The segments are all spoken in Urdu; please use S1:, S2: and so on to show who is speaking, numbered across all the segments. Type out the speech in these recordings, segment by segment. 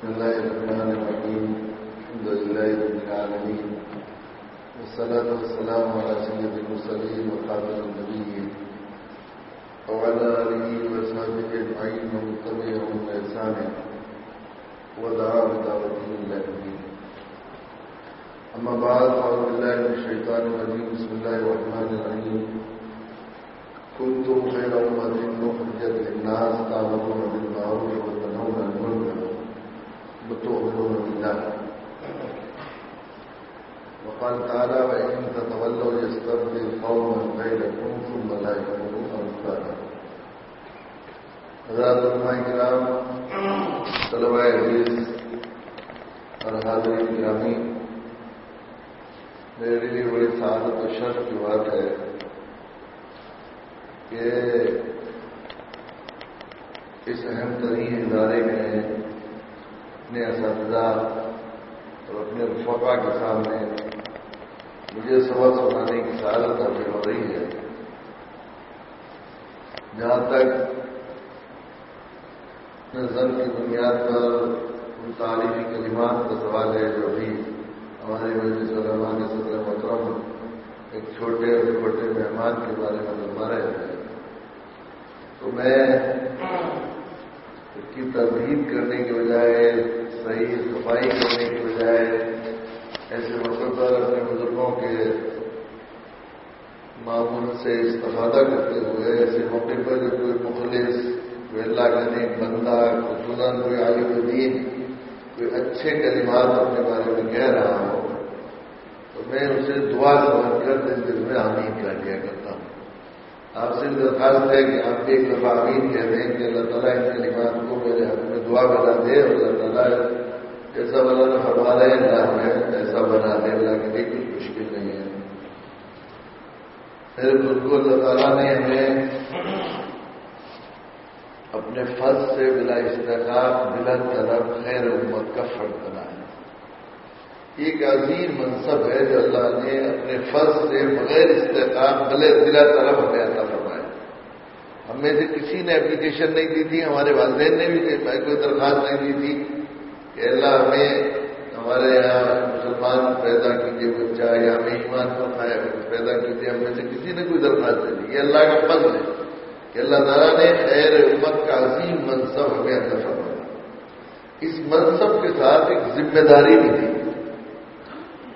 S1: بسم الله الرحمن الرحيم. الحمد لله رب العالمين. والصلاة والسلام على سيد المرسلين وخاتم النبيين. وعلى آله وصحبه أجمعين ومن تبعهم بإحسان ودعا بدعوته إلى الدين. أما بعد، أعوذ بالله من الشيطان الرجيم. بسم الله الرحمن الرحيم. كنتم خير أمة أخرجت للناس تعملون بالمعروف وتؤمنون بالله وقال تعالى وإن تتولوا يستبدل قوما غيركم ثم لا يكونوا أمثالكم حضرات علماء کرام، طلباء عزیز، اور حاضرین گرامی، میرے لیے بڑی سعادت و شرف کی بات ہے کہ اس اہم ترین ادارے میں اپنے اساتذہ اور اپنے رفقا کے سامنے مجھے سبق سنانے کی سعادت حاصل ہو رہی ہے۔ جہاں تک نظر کی بنیاد پر ان تعلیمی کلمات کا سوال ہے، جو ابھی ہمارے مجلس علماء کے صدر محترم ایک چھوٹے اور چھوٹے مہمان کے بارے میں فرما رہے ہیں۔ تو میں اس کی تردید کرنے کے بجائے، صحیح صفائی کرنے کے بجائے، ایسے موقع پر اپنے بزرگوں کے معمول سے استفادہ کرتے ہوئے، ایسے موقع پر جو کوئی مخلص، کوئی اللہ کا نیک بندہ خصوصاً کوئی عالم دین، کوئی اچھے کلمات اپنے بارے میں کہہ رہا ہو، تو میں اسے دعا سمجھ کر دل دل میں آمین کر دیا کرتا ہوں۔ آپ سے درخواست ہے کہ آپ ایک دفعہ امین کہہ دیں کہ اللہ تعالیٰ ان کلمات کو میرے حق میں دعا بنا دے اور اللہ تعالیٰ جیسا بنا فرما رہے اللہ میں ایسا بنا دے، اللہ کے لیے کچھ مشکل نہیں ہے۔ میرے بزرگ اللہ تعالیٰ نے ہمیں اپنے فرض سے بلا استحقاق بلا طلب خیر امت کا فرض بنا ہے ایک عظیم منصب ہے جو اللہ نے اپنے فرض سے بغیر استحقاق بلے دلا طلب ہمیں عطا فرمایا۔ ہم میں سے کسی نے اپلیکیشن نہیں دی تھی، ہمارے والدین نے بھی کوئی درخواست نہیں دی تھی کہ اللہ ہمیں، ہمارے یہاں مسلمان پیدا کیجیے بچہ، یا ہمیں ایمان پر پیدا کیجیے ہم میں سے کسی نے کوئی درخواست نہیں دی۔ یہ اللہ کا فضل ہے کہ اللہ تعالیٰ نے خیر امت کا عظیم منصب ہمیں عطا فرمایا۔ اس منصب کے ساتھ ایک ذمہ داری بھی تھی۔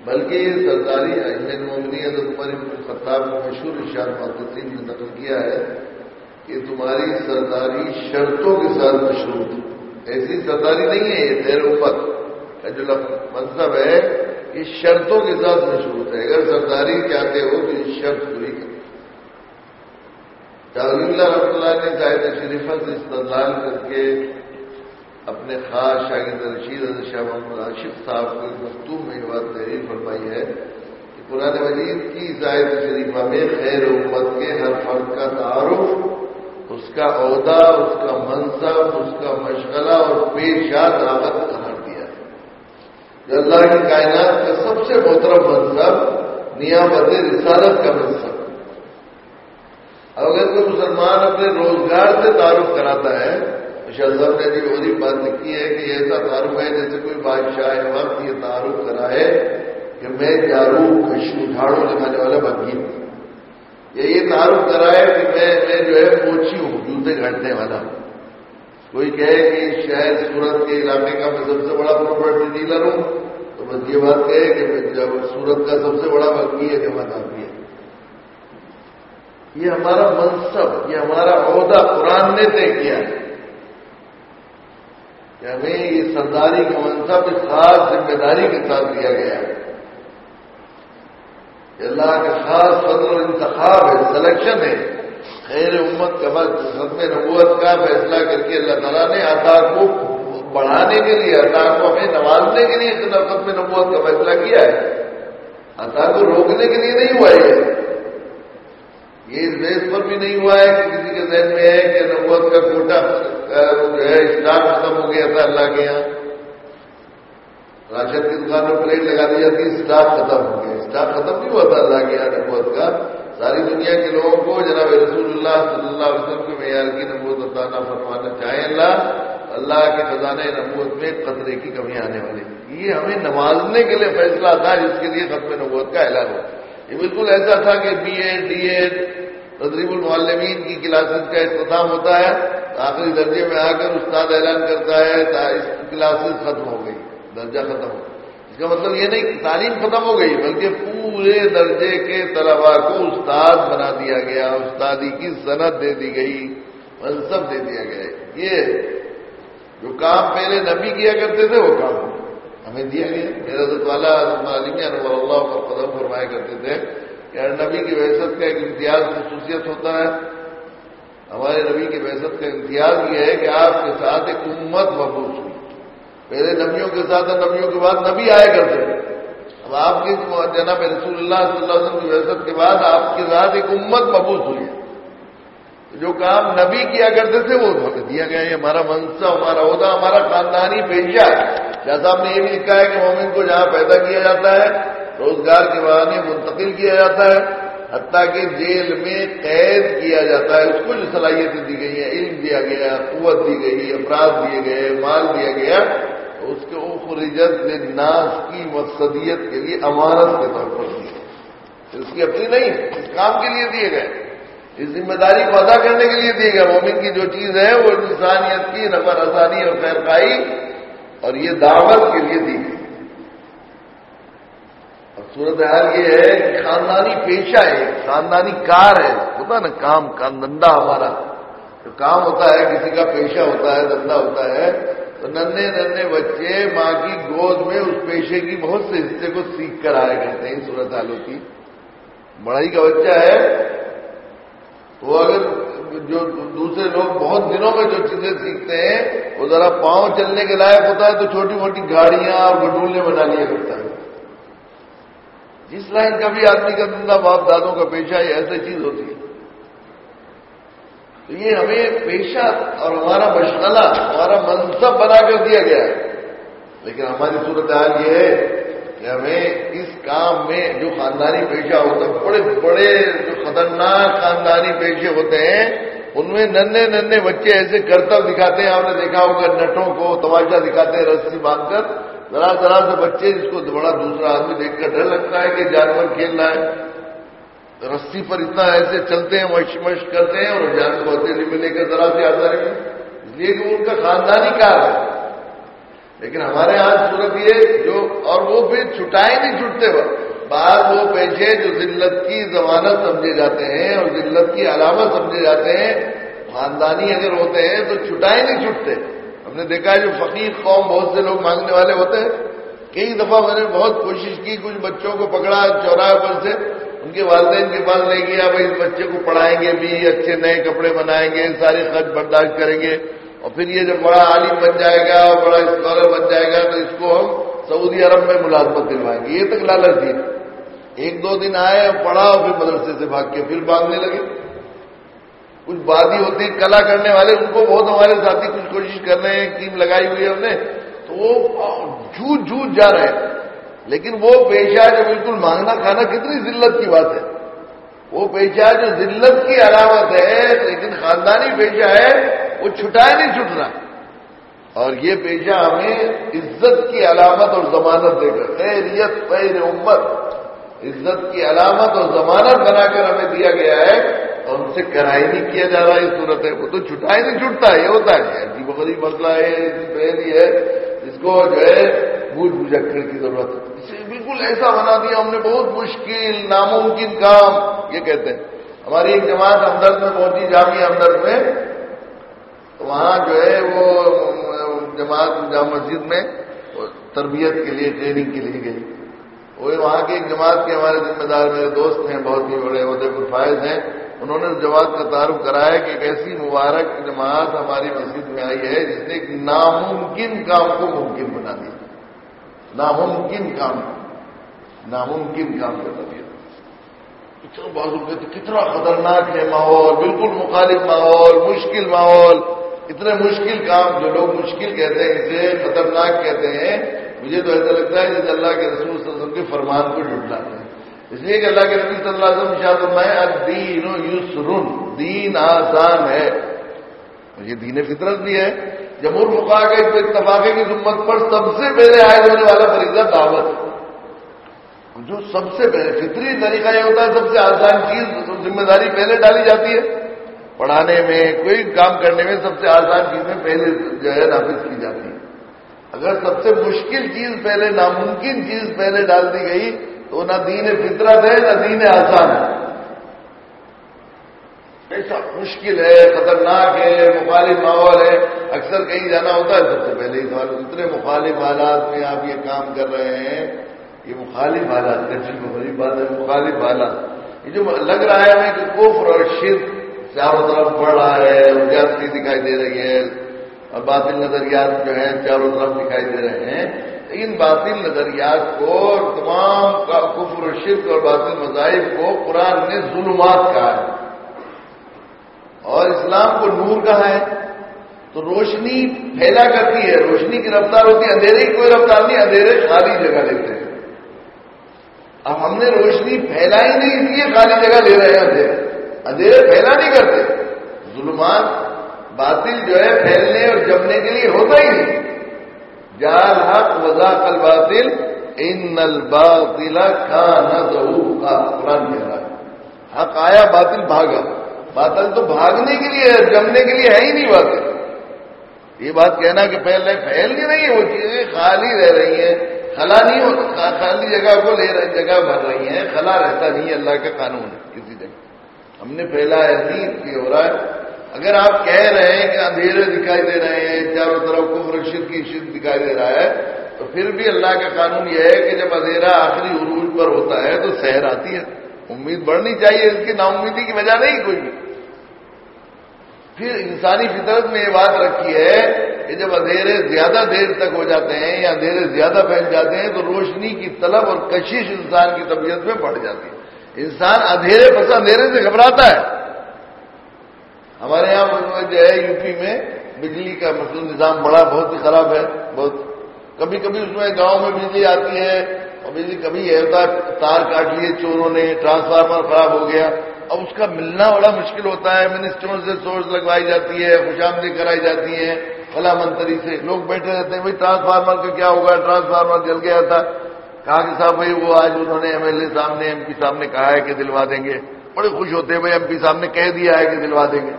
S1: بلکہ یہ سرداری عمومنی حضرت عمر ابن خطاب کو مشہور اشار محدثین نے نقل کیا ہے کہ تمہاری سرداری شرطوں کے ساتھ مشروط ایسی سرداری نہیں ہے، یہ خیر امت کا جو منصب مطلب ہے یہ شرطوں کے ساتھ مشروط ہے۔ اگر سرداری چاہتے ہو تو یہ شرط پوری کرو اللہ رحمۃ اللہ نے زائد شریفہ سے استدلال کر کے اپنے خاص شاگرد رشید حضرت شاہ محمد عاشق صاحب کو مختوم میں یہ بات تحریر فرمائی ہے کہ قرآن مجید کی زائد شریفہ میں خیر امت کے ہر فرد کا تعارف، اس کا عہدہ، اس کا منصب، اس کا مشغلہ اور پیشات راغت قرار دیا ہے۔ جو اللہ کی کائنات کا سب سے محترم منصب نیامت رسالت کا منصب۔ اگر کوئی مسلمان اپنے روزگار سے تعارف کراتا ہے تو نے بھی وہی بات لکھی ہے کہ ایسا تعارف ہے، جیسے کوئی بادشاہ وقت یہ تعارف کرائے کہ میں جارو کشو جھاڑو لگانے والا بکی ہوں یا یہ تعارف کرائے کہ میں میں جو ہے پوچھی ہوں، جوتے گھٹنے والا۔ کوئی کہے کہ شہر سورت کے علاقے کا میں سب سے بڑا پراپرٹی ڈیلر ہوں، تو بس یہ بات کہے کہ جب سورت کا سب سے بڑا بکی ہے جمع کافی ہے یہ ہمارا منصب، یہ ہمارا عہدہ قرآن نے طے کیا۔ ہے کہ ہمیں یہ سرداری کا منصب خاص ذمہ داری کے ساتھ دیا گیا ہے۔ اللہ کا خاص فضل و انتخاب ہے سلیکشن ہے۔ خیر امت کا بس ختم نبوت کا فیصلہ کر کے اللہ تعالیٰ نے عطا کو بڑھانے کے لیے، عطا کو ہمیں نوازنے کے لیے ختم نبوت کا فیصلہ کیا ہے۔ عطا کو روکنے کے لیے نہیں ہوا ہے یہ اس بیس پر بھی نہیں ہوا ہے کہ کسی کے ذہن میں ہے کہ نبوت کا کوٹا جو ہے اسٹاک ختم ہو گیا تھا اللہ کے یہاں۔ راشن کی دکانوں پلیٹ لگا دی جاتی اسٹاک ختم ہو گیا۔ اسٹاک ختم نہیں ہوا تھا اللہ کے یہاں نبوت کا۔ ساری دنیا کے لوگوں کو جناب رسول اللہ صلی اللہ علیہ وسلم کے معیار کی نبوت عطانا فرمانا چاہیں اللہ اللہ کے خزانے نبوت میں قطرے کی کمی آنے والی۔ یہ ہمیں نوازنے کے لیے فیصلہ تھا، جس کے لیے ختم نبوت کا اعلان ہو یہ بالکل ایسا تھا کہ بی ایڈ، ڈی ایڈ، تدریب المعلمین کی کلاسز کا اختتام ہوتا ہے، آخری درجے میں آ کر استاد اعلان کرتا ہے کلاسز ختم ہو گئی، درجہ ختم ہو اس کا مطلب یہ نہیں تعلیم ختم ہو گئی، بلکہ پورے درجے کے طلبا کو استاد بنا دیا گیا، استادی کی صنعت دے دی گئی، منصب دے دیا گیا۔ یہ جو کام پہلے نبی کیا کرتے تھے، وہ کام ہمیں دیا گیا میرا حضرت والا اللہ کا قدم فرمایا کرتے تھے کہ نبی کی وحثت کا ایک امتیاز خصوصیت ہوتا ہے۔ ہمارے نبی کی وحثت کا امتیاز یہ ہے کہ آپ کے ساتھ ایک امت محبوس ہوئی۔ پہلے نبیوں کے ساتھ نبیوں کے بعد نبی آئے کرتے تھے۔ اب آپ کی جناب رسول اللہ صلی اللہ علیہ وسلم کی وحثت کے بعد آپ کے ساتھ ایک امت مبوس ہوئی ہے۔ جو کام نبی کیا کرتے تھے وہ دیا گیا، یہ ہمارا منصب، ہمارا عہدہ، ہمارا خاندانی پیشہ ہے۔ شاہ صاحب نے یہ بھی لکھا ہے کہ مومن کو جہاں پیدا کیا جاتا ہے، روزگار کے بہانے منتقل کیا جاتا ہے، حتیٰ کہ جیل میں قید کیا جاتا ہے۔ اس کو جو صلاحیتیں دی گئی ہیں، علم دیا گیا، قوت دی گئی، افراد دیے گئے، مال دیا گیا اس کے اخرجت ناس کی مقصدیت کے لیے امانت کے طور پر دی اس کی اپنی نہیں، اس کام کے لیے دیے گئے۔ اس ذمہ داری کو ادا کرنے کے لیے دیے گئے۔ مومن کی جو چیز ہے وہ انسانیت کی نفر آسانی اور خیرخائی اور یہ دعوت کے لیے دی گئی۔ اور صورت حال یہ ہے کہ خاندانی پیشہ ہے، خاندانی کار ہے۔ ہوتا نا کام کا دندا ہمارا۔ جو کام ہوتا ہے، کسی کا پیشہ ہوتا ہے، دندا ہوتا ہے، تو ننے ننے بچے ماں کی گود میں اس پیشے کی بہت سے حصے کو سیکھ کر آیا کرتے ہیں صورت حالوں کی۔ بڑائی کا بچہ ہے تو اگر جو دوسرے لوگ بہت دنوں میں جو چیزیں سیکھتے ہیں، وہ ذرا پاؤں چلنے کے لائق ہوتا ہے تو چھوٹی موٹی گاڑیاں اور گڈولے بنا لیا کرتا ہے۔ جس لائن کا بھی آدمی کا دندہ باپ دادوں کا پیشہ، یہ ایسی چیز ہوتی ہے۔ تو یہ ہمیں پیشہ اور ہمارا مشغلہ، ہمارا منصب بنا کر دیا گیا ہے۔ لیکن ہماری صورت حال یہ ہے ہمیں اس کام میں جو خاندانی پیشہ ہوتا ہے، بڑے بڑے جو خطرناک خاندانی پیشے ہوتے ہیں، ان میں ننے ننے بچے ایسے کرتب دکھاتے ہیں، آپ نے دیکھا ہوگا نٹوں کو تماشا دکھاتے ہیں، رسی باندھ کر، ذرا ذرا سے بچے جس کو بڑا دوسرا آدمی دیکھ کر ڈر لگتا ہے کہ جانور کھیل رہا ہے۔ رسی پر اتنا ایسے چلتے ہیں مش مش کرتے ہیں اور جان کو ہتھیلی میں لے کر ذرا سے آتا رہے اس لیے کہ ان کا خاندانی کار ہے۔ لیکن ہمارے یہاں صورت یہ جو اور وہ بھی چھٹائے نہیں چھٹتے وقت، بعض وہ پیشے جو ذلت کی ضمانت سمجھے جاتے ہیں اور ذلت کی علامت سمجھے جاتے ہیں، خاندانی اگر ہوتے ہیں تو چھٹائے نہیں چھٹتے۔ ہم نے دیکھا ہے جو فقیر قوم بہت سے لوگ مانگنے والے ہوتے ہیں۔ کئی دفعہ میں نے بہت کوشش کی، کچھ بچوں کو پکڑا چوراہے پر سے۔ ان کے والدین کے پاس لے گیا، بھائی اس بچے کو پڑھائیں گے بھی، اچھے نئے کپڑے بنائیں گے سارے خرچ برداشت کریں گے۔ اور پھر یہ جب بڑا عالم بن جائے گا اور بڑا اسکالر بن جائے گا تو اس کو ہم سعودی عرب میں ملازمت دلوائیں گے۔ یہ تک لالچ تھی۔ ایک دو دن آئے پڑھا اور پھر مدرسے سے بھاگ کے پھر بھاگنے لگے۔ کچھ بادی ہوتی کلا کرنے والے، ان کو بہت ہمارے ساتھی کچھ کوشش کر رہے ہیں کیم لگائی ہوئی ہے ہم نے۔ تو وہ جھوٹ جھوٹ جا رہے ہیں۔ لیکن وہ پیشہ جو بالکل مانگنا کھانا کتنی ذلت کی بات ہے۔ وہ پیشہ جو ذلت کی علامت ہے، لیکن خاندانی پیشہ ہے وہ چھٹائے نہیں چھٹ رہا۔ اور یہ پیشہ ہمیں عزت کی علامت اور ضمانت دے کر۔ خیریت پیر امت، عزت کی علامت اور ضمانت بنا کر ہمیں دیا گیا ہے اور ان سے کرائی نہیں کیا جا رہا ہے صورت ہے۔ وہ تو چھٹائی نہیں چھٹتا ہے یہ ہوتا ہے۔ عجیب غریب مسئلہ ہے پہلی ہے اس کو جو ہے بوجھ بجکڑ کی ضرورت ہے۔ اسے بالکل ایسا بنا دیا ہم نے، بہت مشکل، ناممکن کام، یہ کہتے ہیں۔ ہماری ایک جماعت ہمدرد میں پہنچی، جامع ہمدرد میں۔ وہاں جو ہے وہ، جماعت، جامع مسجد میں تربیت کے لیے ٹریننگ کے لیے گئی۔ وہ وہاں کی ایک جماعت کے ہمارے ذمہ دار میرے دوست ہیں، بہت ہی بڑے عہدے پر فائز ہیں۔ انہوں نے اس جماعت کا تعارف کرایا کہ ایک ایسی مبارک جماعت ہماری مسجد میں آئی ہے جس نے ایک ناممکن کام کو ممکن بنا دیا۔ ناممکن کام۔ ناممکن کام کر دیا۔ اتنا بازو کہتے کتنا خطرناک ہے ماحول، بالکل مخالف ماحول، مشکل ماحول۔ اتنے مشکل کام جو لوگ مشکل کہتے ہیں اسے خطرناک کہتے ہیں، مجھے تو ایسا لگتا ہے جس اللہ کے رسول صلی اللہ علیہ وسلم کے فرمان کو جٹلاتے ہیں۔ اس لیے کہ اللہ کے نبی صلی اللہ علیہ وسلم شاید میں دین یسرن، دین آسان ہے۔ یہ دین فطرت بھی ہے۔ جمہور فقا کا ایک اتفاقے کی ذمت پر سب سے پہلے آئے ہونے والا فریضہ دعوت جو سب سے پہلے فطری طریقہ یہ ہوتا ہے، سب سے آسان چیز، ذمہ داری پہلے ڈالی جاتی ہے۔ پڑھانے میں، کوئی کام کرنے میں سب سے آسان چیزیں پہلے جو ہے نافذ کی جاتی ہیں اگر سب سے مشکل چیز پہلے، ناممکن چیز پہلے ڈال دی گئی، تو نہ دین فطرت ہے، نہ دین آسان ہے۔ ایسا مشکل ہے، خطرناک ہے، مخالف ماحول ہے۔ اکثر کہیں جانا ہوتا ہے، سب سے پہلے اس سوال، اتنے مخالف حالات میں آپ یہ کام کر رہے ہیں، یہ مخالف حالات بڑی بات ہے مخالف حالات۔ یہ جو لگ رہا ہے ہمیں کہ کفر اور شرک چاروں طرف بڑھ رہا ہے زیادتی دکھائی دے رہی ہے۔ اور باطل نظریات جو ہیں، چاروں طرف دکھائی دے رہے ہیں۔ ان باطل نظریات کو اور تمام کفر و شرک اور باطل مذاہب کو قرآن نے ظلمات کہا ہے۔ اور اسلام کو نور کہا ہے۔ تو روشنی پھیلا کرتی ہے، روشنی کی رفتار ہوتی ہے، اندھیرے کی کوئی رفتار نہیں، اندھیرے خالی جگہ لیتے ہیں۔ اب ہم نے روشنی پھیلائی نہیں، اس لیے خالی جگہ لے رہے ہیں اندھیرے۔ اندھیرے پھیلا نہیں کرتے۔ ظلمات باطل جو ہے پھیلنے اور جمنے کے لیے ہوتا ہی نہیں۔ جال حق وزا کل باطل ان الباطل کا نہ قرآن کہہ رہا ہے۔ حق آیا، باطل بھاگا۔ باطل تو بھاگنے کے لیے جمنے کے لیے ہے ہی نہیں بات یہ بات کہنا کہ پہلے پھیل نہیں رہی ہے، وہ چیزیں خالی رہ رہی ہیں۔ خلا نہیں ہوتا خالی جگہ کو لے رہی جگہ بھر رہی ہیں، خلا رہتا نہیں اللہ کا قانون ہے۔ ہم نے پھیلا ہے نہیں ہو رہا ہے اگر آپ کہہ رہے ہیں کہ اندھیرے دکھائی دے رہے ہیں، چاروں طرف کو فرشت کی شد دکھائی دے رہا ہے، تو پھر بھی اللہ کا قانون یہ ہے کہ جب اندھیرا آخری عروج پر ہوتا ہے تو سحر آتی ہے۔ امید بڑھنی چاہیے، اس کی نا امیدی کی وجہ نہیں کوئی بھی۔ پھر انسانی فطرت میں یہ بات رکھی ہے کہ جب اندھیرے زیادہ دیر تک ہو جاتے ہیں یا اندھیرے زیادہ پھیل جاتے ہیں، تو روشنی کی طلب اور کشش انسان کی طبیعت میں بڑھ جاتی ہے۔ انسان اندھیرے پس اندھیرے سے گھبراتا ہے۔ ہمارے یہاں جو ہے یو پی میں بجلی کا مسلم نظام بڑا بہت ہی خراب ہے، بہت۔ کبھی کبھی اس میں گاؤں میں بجلی آتی ہے اور بجلی کبھی یہ ہوتا ہے تار کاٹ لیے چوروں نے، ٹرانسفارمر خراب ہو گیا۔ اب اس کا ملنا بڑا مشکل ہوتا ہے، منسٹروں سے سورس لگوائی جاتی ہے، خوش آمدی کرائی جاتی ہے۔ فلا منتری سے لوگ بیٹھے رہتے ہیں، بھائی ٹرانسفارمر کا کیا ہوگا؟ ٹرانسفارمر جل گیا تھا۔ کہا کہ صاحب بھائی وہ آج انہوں نے ایم ایل اے صاحب نے ایم پی صاحب نے کہا ہے کہ دلوا دیں گے۔ بڑے خوش ہوتے ہیں بھائی ایم پی صاحب نے کہہ دیا ہے کہ دلوا دیں گے۔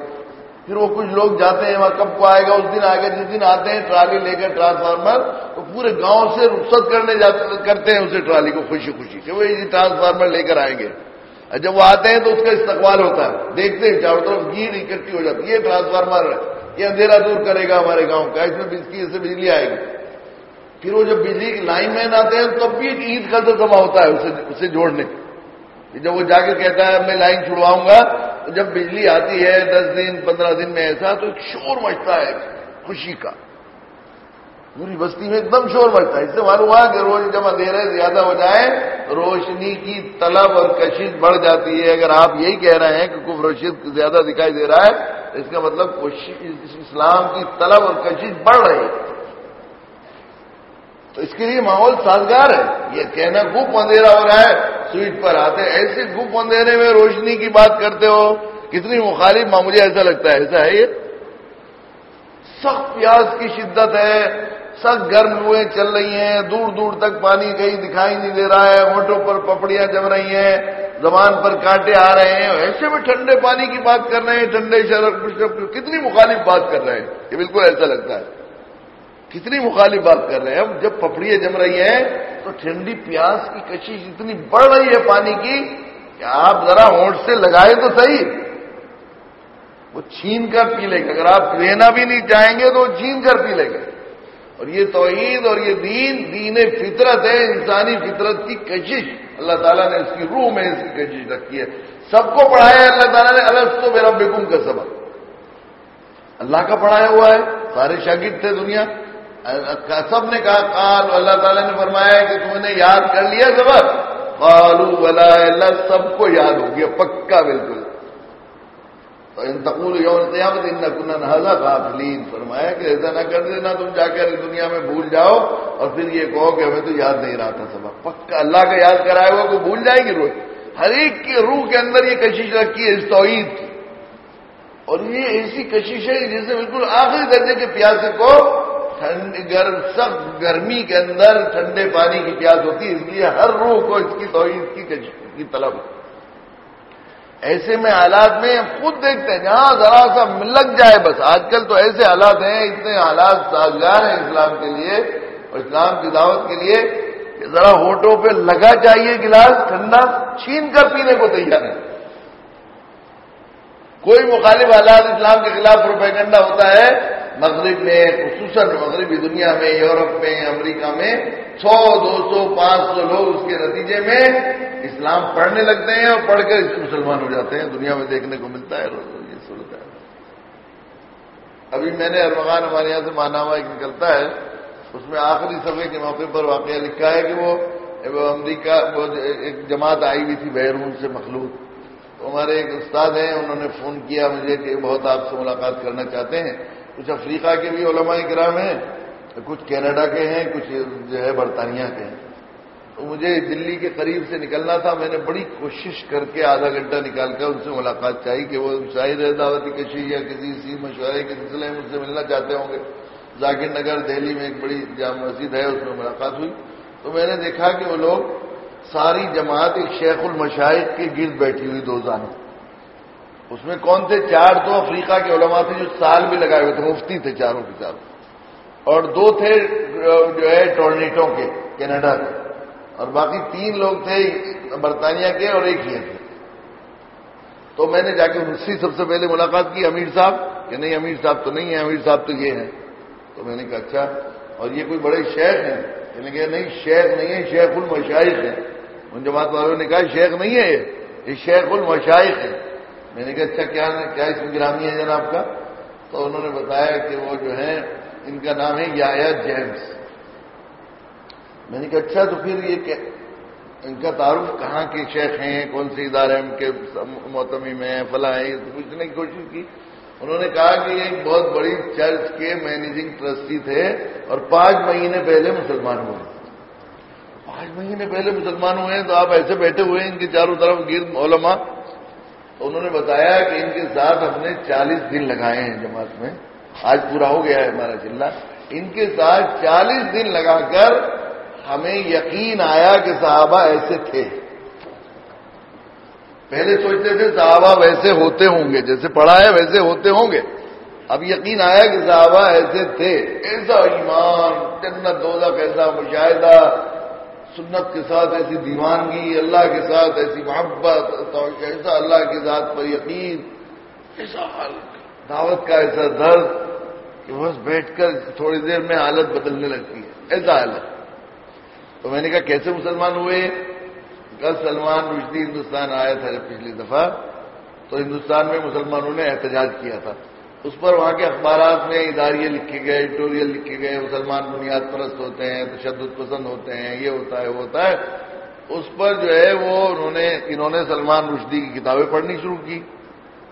S1: پھر وہ کچھ لوگ جاتے ہیں، وہاں کب کو آئے گا؟ اس دن آئے گا، جس دن آتے ہیں ٹرالی لے کر ٹرانسفارمر تو پورے گاؤں سے رخصت کرنے جاتے، کرتے ہیں اسے ٹرالی کو خوشی خوشی کہ وہ ٹرانسفارمر لے کر آئیں گے۔ جب وہ آتے ہیں تو اس کا استقبال ہوتا ہے۔ دیکھتے ہیں چاروں طرف گیر اکٹھی ہو جاتی ہے، یہ ٹرانسفارمر ہے، یہ اندھیرا دور کرے گا ہمارے گاؤں کا، اس میں سے بجلی آئے گی۔ پھر وہ جب بجلی لائن مین آتے ہیں تب بھی ایک عید کا تو جمع ہوتا ہے اسے جوڑنے۔ جب وہ جا کے کہتا ہے میں لائن چھڑواؤں گا، تو جب بجلی آتی ہے دس دن، پندرہ دن میں ایسا، تو ایک شور مچتا ہے خوشی کا۔ پوری بستی میں ایک دم شور بڑھتا ہے۔ اس سے معلوم ہوا کہ روز جب اندھیرے زیادہ ہو جائے، روشنی کی طلب اور کشش بڑھ جاتی ہے۔ اگر آپ یہی کہہ رہے ہیں کہ کف روشن زیادہ دکھائی دے رہا ہے اس کا مطلب اسلام کی طلب اور کشش بڑھ رہی ہے۔ تو اس کے لیے ماحول سازگار ہے۔ یہ کہنا گپ اندھیرا ہو رہا ہے۔ سویٹ پر آتے ایسے گپ اندھیرے میں روشنی کی بات کرتے ہو۔ کتنی مخالف مجھے ایسا لگتا ہے۔ ایسا ہے یہ؟ سخت پیاز کی شدت ہے۔ سخت گرم ہوئے چل رہی ہیں۔ دور دور تک پانی کہیں دکھائی نہیں دے رہا ہے۔ ہوٹوں پر پپڑیاں جم رہی ہیں۔ زبان پر کانٹے آ رہے ہیں۔ ایسے میں ٹھنڈے پانی کی بات کر رہے ہیں۔ ٹھنڈے شرف کتنی مخالف بات کر رہے ہیں۔ یہ بالکل ایسا لگتا ہے۔ کتنی مخالف بات کر رہے ہیں اب جب پپڑیاں جم رہی ہیں تو ٹھنڈی پیاس کی کشش اتنی بڑھ رہی ہے پانی کی کہ آپ ذرا ہونٹ سے لگائے تو صحیح۔ وہ چھین کر پی لیں گے اگر آپ لینا بھی نہیں چاہیں گے تو وہ چھین کر پی لیں گے اور یہ توحید اور یہ دین دین فطرت ہے، انسانی فطرت کی کشش۔ اللہ تعالیٰ نے اس کی روح میں اس کی کشش رکھی ہے۔ سب کو پڑھایا ہے اللہ تعالیٰ نے الگ تو میرا بیگم کا سبق اللہ کا پڑھایا ہوا ہے، سارے شاگرد تھے دنیا۔ سب نے کہا کال اللہ تعالیٰ نے فرمایا کہ تم نے یاد کر لیا سبق قالو ولا اللہ سب کو یاد ہو گیا، پکا بالکل۔ تو ان تقول یوم قیامت ان کنن حضا غافلین فرمایا کہ ایسا نہ کر دینا تم جا کر دنیا میں بھول جاؤ اور پھر یہ کہو کہ ہمیں تو یاد نہیں رہا تھا سبق۔ پکا اللہ کا یاد کرایا ہوا کو بھول جائے گی روز؟ ہر ایک کی روح کے اندر یہ کشش رکھی ہے، اس توحید کی۔ اور یہ ایسی کشش ہے جس سے بالکل آخری درجے کے پیاسے کو گرم سخت گرمی کے اندر ٹھنڈے پانی کی پیاس ہوتی ہے، اس لیے ہر روح کو اس کی توحید کی طلب ایسے میں حالات میں خود دیکھتے ہیں، جہاں ذرا سا لگ جائے بس۔ آج کل تو ایسے حالات ہیں، اتنے حالات سازگار ہیں اسلام کے لیے اور اسلام کی دعوت کے لیے کہ ذرا ہوٹوں پہ لگا چاہیے گلاس، ٹھنڈا چھین کر پینے کو تیار ہے کوئی مخالف حالات اسلام کے خلاف پروپیگنڈا ہوتا ہے مغرب میں، خصوصاً مغربی دنیا میں، یورپ میں، امریکہ میں، سو، دو سو، پانچ سو لوگ اس کے نتیجے میں اسلام پڑھنے لگتے ہیں اور پڑھ کر مسلمان ہو جاتے ہیں۔ دنیا میں دیکھنے کو ملتا ہے۔ یہ صورت ہے۔ ابھی میں نے ارمغان ہمارے یہاں سے مانا ہوا ایک نکلتا ہے۔ اس میں آخری سفے کے موقع پر واقعہ لکھا ہے کہ وہ امریکہ ایک جماعت آئی ہوئی تھی بیرون سے مخلوط۔ تو ہمارے ایک استاد ہیں، انہوں نے فون کیا مجھے کہ بہت آپ سے ملاقات کرنا چاہتے ہیں۔ کچھ افریقہ کے بھی علماء کرام ہیں، کچھ کینیڈا کے ہیں، کچھ جو ہے برطانیہ کے ہیں۔ تو مجھے دلی کے قریب سے نکلنا تھا، میں نے بڑی کوشش کر کے آدھا گھنٹہ نکال کر ان سے ملاقات چاہی کہ وہ شاہد دعوتی کشی یا کسی سی مشورے کے سلسلے میں مجھ سے ملنا چاہتے ہوں گے۔ ذاکر نگر، دہلی میں ایک بڑی جامع مسجد ہے، اس میں ملاقات ہوئی۔ تو میں نے دیکھا کہ وہ لوگ ساری جماعت ایک شیخ المشاہد کے گرد بیٹھی ہوئی دو زانوں۔ اس میں کون تھے؟ چار تو افریقہ کے علماء تھے جو سال بھی لگائے ہوئے تھے، مفتی تھے چاروں کے چاروں۔ اور دو تھے، جو ہے ٹورنیٹوں کے، کینیڈا کے۔ اور باقی تین لوگ تھے، برطانیہ کے اور ایک یہ تھے۔ تو میں نے جا کے ان سے سب سے پہلے ملاقات کی، امیر صاحب، کہ نہیں امیر صاحب تو نہیں ہے، امیر صاحب تو یہ ہیں۔ تو میں نے کہا اچھا اور یہ کوئی بڑے شیخ ہیں؟ کہ نہیں، شیخ نہیں ہے، شیخ المشائق ہے ان جماعت والوں نے کہا، شیخ نہیں ہے یہ شیخ المشائق ہے میں نے کہا اچھا کیا کیا اس میں گرامی ہے جناب کا؟ تو انہوں نے بتایا کہ وہ جو ہے ان کا نام ہے یا جیمس میں نے کہا اچھا تو پھر یہ کہ ان کا تعارف کہاں کے شیخ ہیں؟ کون سے ادارے ان کے موتمی میں فلاں ہیں؟ پوچھنے کی کوشش کی۔ انہوں نے کہا کہ یہ ایک بہت بڑی چرچ کے مینیجنگ ٹرسٹی تھے اور پانچ مہینے پہلے مسلمان ہوئے۔ پانچ مہینے پہلے مسلمان ہوئے ہیں تو آپ ایسے بیٹھے ہوئے ہیں، ان کے چاروں طرف گرد علماء۔ تو انہوں نے بتایا کہ ان کے ساتھ ہم نے چالیس دن لگائے ہیں جماعت میں۔ آج پورا ہو گیا ہے ہمارا ضلع ان کے ساتھ چالیس دن لگا کر ہمیں یقین آیا کہ صحابہ ایسے تھے۔ پہلے سوچتے تھے صحابہ ویسے ہوتے ہوں گے، جیسے پڑھا ہے ویسے ہوتے ہوں گے۔ اب یقین آیا کہ صحابہ ایسے تھے۔ ایسا ایمان، جنت دوزہ کیسا مشاہدہ سنت کے ساتھ ایسی دیوانگی، اللہ کے ساتھ ایسی محبت ایسا اللہ کے ذات پر یقین، ایسا حال۔ دعوت کا ایسا درد کہ بس بیٹھ کر تھوڑی دیر میں حالت بدلنے لگتی ہے۔ ایسا حالت۔ تو میں نے کہا، کیسے مسلمان ہوئے؟ کل سلمان رشدی ہندوستان آیا تھا جب پچھلی دفعہ۔ تو ہندوستان میں مسلمانوں نے احتجاج کیا تھا۔ اس پر وہاں کے اخبارات میں اداریے لکھے گئے ایڈیٹوریل لکھے گئے، مسلمان بنیاد پرست ہوتے ہیں، تشدد پسند ہوتے ہیں، یہ ہوتا ہے، وہ ہوتا ہے۔ اس پر جو ہے وہ انہوں نے انہوں نے سلمان رشدی کی کتابیں پڑھنی شروع کی۔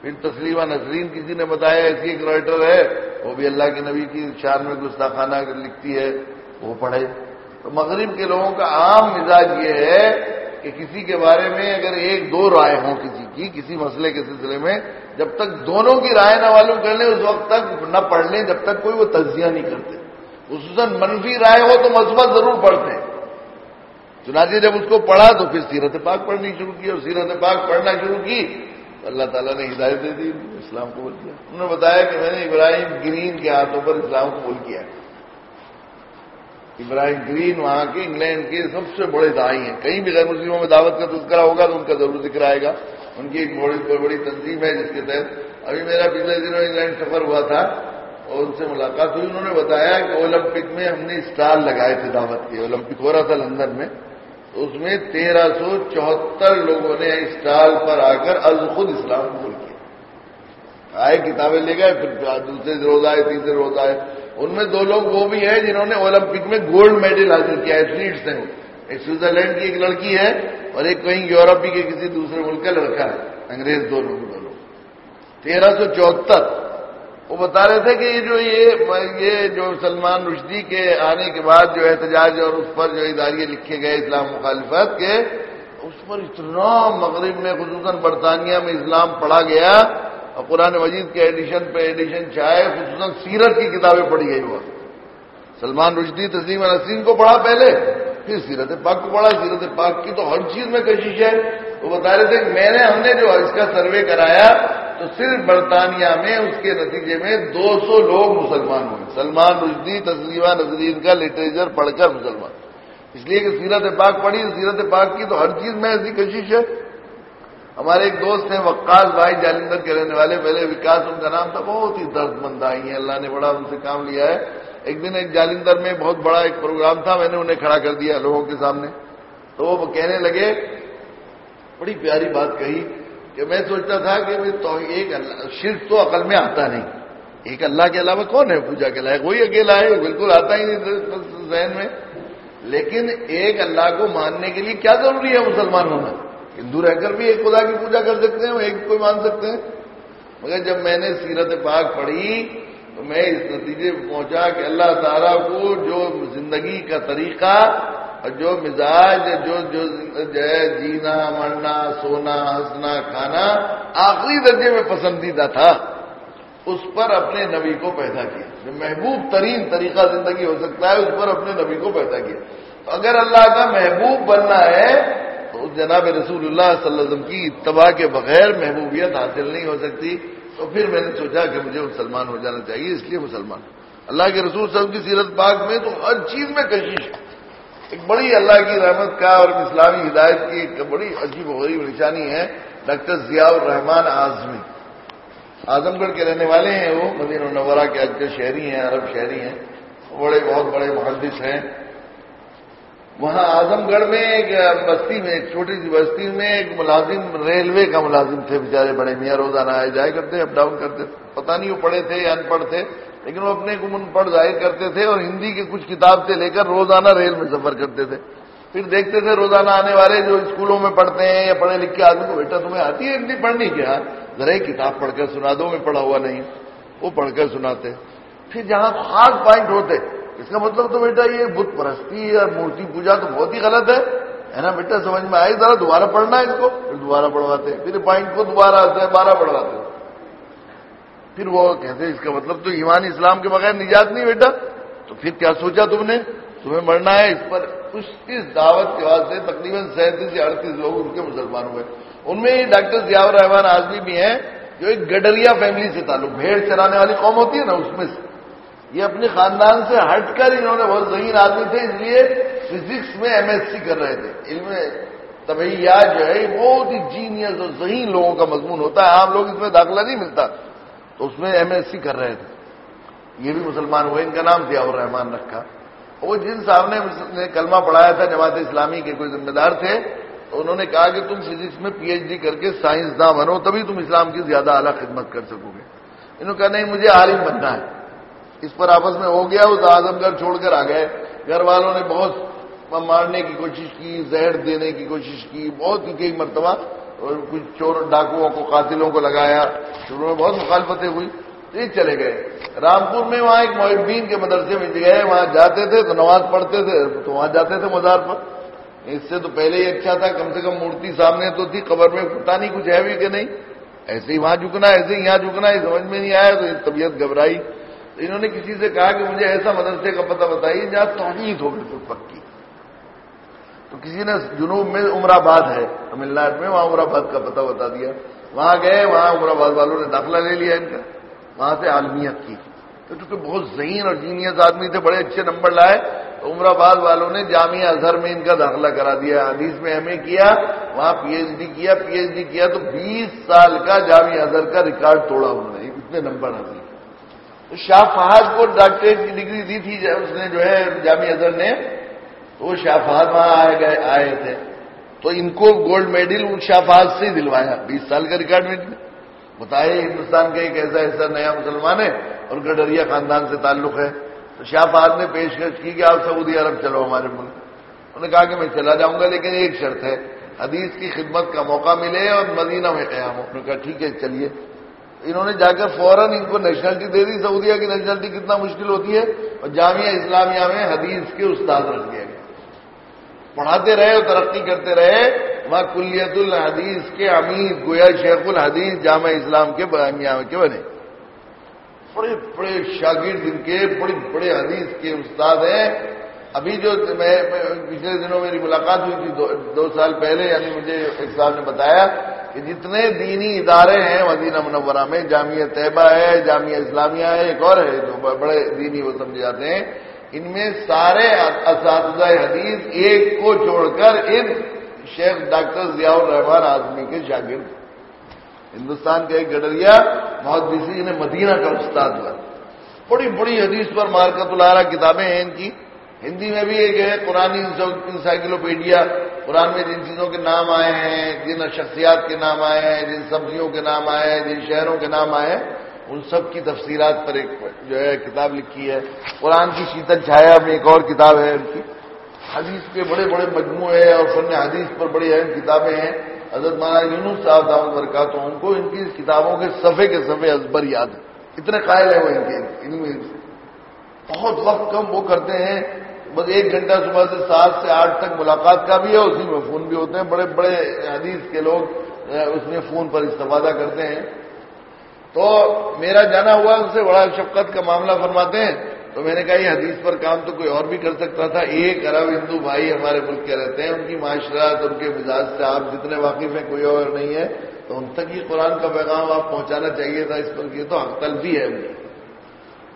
S1: پھر تسلیمہ نسرین کسی نے بتایا، ایسی ایک رائٹر ہے، وہ بھی اللہ کے نبی کی شان میں گستاخانہ لکھتی ہے، وہ پڑھے۔ تو مغرب کے لوگوں کا عام مزاج یہ ہے کہ کسی کے بارے میں اگر ایک دو رائے ہوں کسی کی، کسی مسئلے کے سلسلے میں جب تک دونوں کی رائے نہ معلوم کر لیں، اس وقت تک نہ پڑھ لیں، جب تک کوئی وہ تجزیہ نہیں کرتے۔ خصوصاً منفی رائے ہو تو مثبت ضرور پڑھتے ہیں۔ چنانچہ جب اس کو پڑھا تو پھر سیرت پاک پڑھنی شروع کی اور سیرت پاک پڑھنا شروع کی اللہ تعالیٰ نے ہدایت دے دی، اسلام کو بول کیا انہوں نے بتایا کہ میں نے ابراہیم گرین کے ہاتھوں پر اسلام کو بول کیا ابراہیم گرین وہاں کے انگلینڈ کے سب سے بڑے دائی ہیں۔ کہیں بھی غیر مسلموں میں دعوت کا تذکرہ ہوگا تو ان کا ضرور ذکر آئے گا۔ ان کی ایک بڑی بڑی تنظیم ہے جس کے تحت ابھی میرا پچھلے دنوں انگلینڈ سفر ہوا تھا اور ان سے ملاقات ہوئی۔ انہوں نے بتایا کہ اولمپک میں ہم نے اسٹال لگائے تھے دعوت کے۔ اولمپک ہو رہا تھا لندن میں۔ اس میں تیرہ سو چوہتر لوگوں نے اسٹال پر آ کر از خود اسلام قبول کیا۔ آئے کتابیں لے گئے، پھر دوسرے روز آئے، تیسرے روز آئے۔ ان میں دو لوگ وہ بھی ہیں جنہوں نے اولمپک میں گولڈ میڈل حاصل کیا ایتھلیٹس ہیں۔ ایک سوئٹزرلینڈ کی ایک لڑکی ہے اور ایک کہیں یورپی کے کسی دوسرے ملک کا لڑکا ہے، انگریز دو لوگ تیرہ سو چوہتر۔ وہ بتا رہے تھے کہ یہ جو یہ جو سلمان رشدی کے آنے کے بعد جو احتجاج اور اس پر جو اداریے لکھے گئے اسلام مخالفت کے، اس پر اتنا مغرب میں خصوصاً برطانیہ میں اسلام پڑھا گیا اور قرآن مجید کے ایڈیشن پہ ایڈیشن چاہے خصوصاً سیرت کی کتابیں پڑھی گئی وہ۔ سلمان رشدی تسلیم نسیم کو پڑھا پہلے۔ پھر سیرت پاک کو پڑھا سیرت پاک کی تو ہر چیز میں کشش ہے۔ وہ بتا رہے تھے کہ میں نے، ہم نے جو اس کا سروے کرایا تو صرف برطانیہ میں، اس کے نتیجے میں دو سو لوگ مسلمان ہوئے۔ سلمان رشدی، تسلیمہ نظرین کا لٹریچر پڑھ کر مسلمان۔ اس لیے کہ سیرت پاک پڑھی، سیرت پاک کی تو ہر چیز میں ایسی کشش ہے۔ ہمارے ایک دوست ہیں، وقاص بھائی جالندر کے رہنے والے، پہلے وکاس ان کا نام تھا، بہت ہی درد مند آئی ہیں۔ اللہ نے بڑا ان سے کام لیا ہے۔ ایک دن ایک جالندر میں بہت بڑا ایک پروگرام تھا، میں نے انہیں کھڑا کر دیا لوگوں کے سامنے۔ تو وہ کہنے لگے، بڑی پیاری بات کہی کہ میں سوچتا تھا کہ تو ایک اللہ، شرک تو عقل میں آتا نہیں۔ ایک اللہ کے علاوہ کون ہے پوجا کے لائق؟ وہی اکیلا ہے بالکل آتا ہی نہیں ذہن میں۔ لیکن ایک اللہ کو ماننے کے لیے کیا ضروری ہے مسلمان ہونا ہندو رہ کر بھی ایک خدا کی پوجا کر سکتے ہیں، ایک کوئی مان سکتے ہیں۔ مگر جب میں نے سیرت پاک پڑھی تو میں اس نتیجے پہ پہنچا کہ اللہ تعالیٰ کو جو زندگی کا طریقہ اور جو مزاج جو جو ہے، جینا، مرنا، سونا، ہنسنا، کھانا، آخری درجے میں پسندیدہ تھا۔ اس پر اپنے نبی کو پیدا کیا۔ جو محبوب ترین طریقہ زندگی ہو سکتا ہے، اس پر اپنے نبی کو پیدا کیا۔ تو اگر اللہ کا محبوب بننا ہے، تو جناب رسول اللہ صلی اللہ علیہ وسلم کی اتباع کے بغیر محبوبیت حاصل نہیں ہو سکتی۔ تو پھر میں نے سوچا کہ مجھے مسلمان ہو جانا چاہیے، اس لیے مسلمان۔ اللہ کے رسول صلی اللہ علیہ وسلم کی سیرت پاک میں تو ہر چیز میں کشش ایک بڑی اللہ کی رحمت کا اور اسلامی ہدایت کی ایک بڑی عجیب و غریب نشانی ہے ڈاکٹر ضیاء الرحمان اعظمی۔ اعظم گڑھ کے رہنے والے ہیں وہ مدین النورہ کے آج کے شہری ہیں، عرب شہری ہیں بڑے، بہت بڑے محدث ہیں۔ وہاں اعظم گڑھ میں ایک بستی میں، ایک چھوٹی سی بستی میں ایک ملازم، ریلوے کا ملازم تھے بےچارے بڑے میاں روزانہ آئے جائے کرتے اپ ڈاؤن کرتے، پتہ نہیں وہ پڑھے تھے یا ان پڑھ تھے، لیکن وہ اپنے کو ان پڑھ ظاہر کرتے تھے اور ہندی کی کچھ کتاب سے لے کر روزانہ ریل میں سفر کرتے تھے۔ پھر دیکھتے تھے روزانہ آنے والے جو اسکولوں میں پڑھتے ہیں یا پڑھے لکھے آدمی کو، بیٹا، تمہیں آتی ہے ہندی پڑھنی کیا؟ ذرا ایک کتاب پڑھ کر سنا دو، میں پڑھا ہوا نہیں وہ پڑھ کر سناتے۔ پھر جہاں خاص پوائنٹ ہوتے اس کا مطلب تو بیٹا یہ بت پرستی اور مورتی پوجا تو بہت ہی غلط ہے۔ نا بیٹا؟ سمجھ میں آئے ذرا، دوبارہ پڑھنا ہے اس کو۔ پھر دوبارہ پڑھواتے پھر پوائنٹ کو دوبارہ آتے بارہ پڑھواتے پھر وہ کہتے اس کا مطلب تو ایمان اسلام کے بغیر نجات نہیں بیٹا۔ تو پھر کیا سوچا تم نے؟ تمہیں مرنا ہے اس پر۔ اس دعوت کے بعد سے تقریباً سینتیس یا اڑتیس لوگ ان کے مسلمان ہوئے۔ ان میں ڈاکٹر ضیاء الرحمان آزمی بھی ہیں، جو ایک گڈریا فیملی سے تعلق، بھیڑ چرانے والی قوم ہوتی ہے نا، اس میں سے۔ یہ اپنے خاندان سے ہٹ کر انہوں نے بہت ذہین آدمی تھے، اس لیے فزکس میں ایم ایس سی کر رہے تھے۔ علم طبیعیات جو ہے، یہ بہت ہی جینئس اور ذہین لوگوں کا مضمون ہوتا ہے۔ عام لوگ اس میں داخلہ نہیں ملتا۔ تو اس میں ایم ایس سی کر رہے تھے۔ یہ بھی مسلمان ہوئے، ان کا نام ضیاء الرحمان رکھا۔ وہ جن صاحب نے کلمہ پڑھایا تھا، جماعت اسلامی کے کوئی ذمہ دار تھے، تو انہوں نے کہا کہ تم فزکس میں پی ایچ ڈی کر کے سائنسداں بنو، تبھی تم اسلام کی زیادہ اعلیٰ خدمت کر سکو گے۔ انہوں نے کہا، نہیں، مجھے عالم بننا ہے۔ اس پر آپس میں ہو گیا اس اعظم گھر چھوڑ کر آ گئے۔ گھر والوں نے بہت مارنے کی کوشش کی، زہر دینے کی کوشش کی، بہت ہی کئی مرتبہ اور کچھ چور ڈاکوؤں کو، قاتلوں کو لگایا۔ شروع میں بہت مخالفتیں ہوئی یہ چلے گئے۔ رامپور میں وہاں ایک محبین کے مدرسے میں گئے، وہاں جاتے تھے، تو نماز پڑھتے تھے، تو وہاں جاتے تھے مزار پر۔ اس سے تو پہلے ہی اچھا تھا، کم سے کم مورتی سامنے تو تھی، قبر میں پتا نہیں کچھ ہے بھی کہ نہیں۔ ایسے ہی وہاں جھکنا، ایسے ہی یہاں جھکنا، یہ سمجھ میں نہیں آیا، تو طبیعت گھبرائی۔ تو انہوں نے کسی سے کہا کہ مجھے ایسا مدرسے کا پتہ بتائیے جہاں توحید ہو بالکل پکی۔ تو کسی نے جنوب میں عمر آباد ہے، تمل ناڈو میں، وہاں عمر آباد کا پتہ بتا دیا۔ وہاں گئے، وہاں عمر آباد والوں نے داخلہ لے لیا ان کا۔ وہاں سے عالمیت کی۔ کیونکہ بہت ذہین اور جینیس آدمی تھے، بڑے اچھے نمبر لائے۔ تو عمر آباد والوں نے جامعہ اظہر میں ان کا داخلہ کرا دیا۔ حدیث میں ایم اے کیا، وہاں پی ایچ ڈی کیا، پی ایچ ڈی کیا تو بیس سال کا جامعہ اظہر کا ریکارڈ توڑا انہوں نے۔ اتنے نمبر حاصل تو شاہ فہد کو ڈاکٹریٹ کی ڈگری دی تھی اس نے جو ہے جامعہ اظہر نے، تو وہ شاہ فہد وہاں آئے گئے، آئے تھے۔ تو ان کو گولڈ میڈل ان شاہ فہد سے ہی دلوایا، بیس سال کا ریکارڈ میں۔ بتائے، ہندوستان کا ایک ایسا ایسا نیا مسلمان ہے اور گڈریا خاندان سے تعلق ہے۔ تو شاہ فہد نے پیشکش کی کہ آپ سعودی عرب چلو ہمارے ملک۔ انہوں نے کہا کہ میں چلا جاؤں گا، لیکن ایک شرط ہے، حدیث کی خدمت کا موقع ملے اور مدینہ میں قیام انہوں نے کہا، ٹھیک ہے، چلیے۔ انہوں نے جا کر فوراً ان کو نیشنلٹی دے دی، سعودیہ کی نیشنلٹی کتنا مشکل ہوتی ہے، اور جامعہ اسلامیہ میں حدیث کے استاد رکھ دیا گیا۔ پڑھاتے رہے اور ترقی کرتے رہے وہاں کلیت الحدیث کے امیر، گویا شیخ الحدیث جامع اسلام کے کے بنے۔ بڑے بڑے شاگرد ان کے، بڑے بڑے حدیث کے استاد ہیں۔ ابھی جو میں پچھلے دنوں میری ملاقات ہوئی تھی دو سال پہلے یعنی مجھے ایک صاحب نے بتایا کہ جتنے دینی ادارے ہیں، مدینہ منورہ میں، جامعہ طیبہ ہے، جامعہ اسلامیہ ہے، ایک اور ہے جو بڑے دینی وہ سمجھے جاتے ہیں، ان میں سارے اساتذہ حدیث ایک کو چھوڑ کر ان شیخ ڈاکٹر ضیاء الرحمان آدمی کے شاگرد ہندوستان کا ایک گڈریا محدثی نے مدینہ کا استاد ہوا۔ بڑی بڑی حدیث پر مارکت الارا کتابیں ہیں ان کی۔ ہندی میں بھی ایک ہے قرآن انسائکلوپیڈیا قرآن میں جن چیزوں کے نام آئے ہیں، جن شخصیات کے نام آئے ہیں، جن سبزیوں کے نام آئے ہیں، جن شہروں کے نام آئے ہیں، ان سب کی تفصیلات پر ایک جو ہے کتاب لکھی ہے۔ قرآن کی شیتل چھایا میں ایک اور کتاب ہے ان کی۔ حدیث کے بڑے بڑے مجموعے اور فن حدیث پر بڑی اہم کتابیں ہیں۔ حضرت مانا یونس صاحب دعوت برکات ان کو ان کی کتابوں کے صفحے کے صفحے ازبر یاد ہیں۔ اتنے قائل ہیں وہ ان کے ان میں بہت وقت کم وہ کرتے ہیں۔ بس ایک گھنٹہ صبح سے سات سے آٹھ تک ملاقات کا بھی ہے، اسی میں فون بھی ہوتے ہیں۔ بڑے بڑے حدیث کے لوگ اس میں فون پر استفادہ کرتے ہیں۔ تو میرا جانا ہوا ان سے، بڑا شفقت کا معاملہ فرماتے ہیں۔ تو میں نے کہا، یہ حدیث پر کام تو کوئی اور بھی کر سکتا تھا۔ ایک ارب ہندو بھائی ہمارے ملک کے رہتے ہیں، ان کی معاشرات، ان کے مزاج سے آپ جتنے واقف ہیں، کوئی اور نہیں ہے۔ تو ان تک یہ قرآن کا پیغام آپ پہنچانا چاہیے تھا، اس پر یہ تو حق بھی ہے۔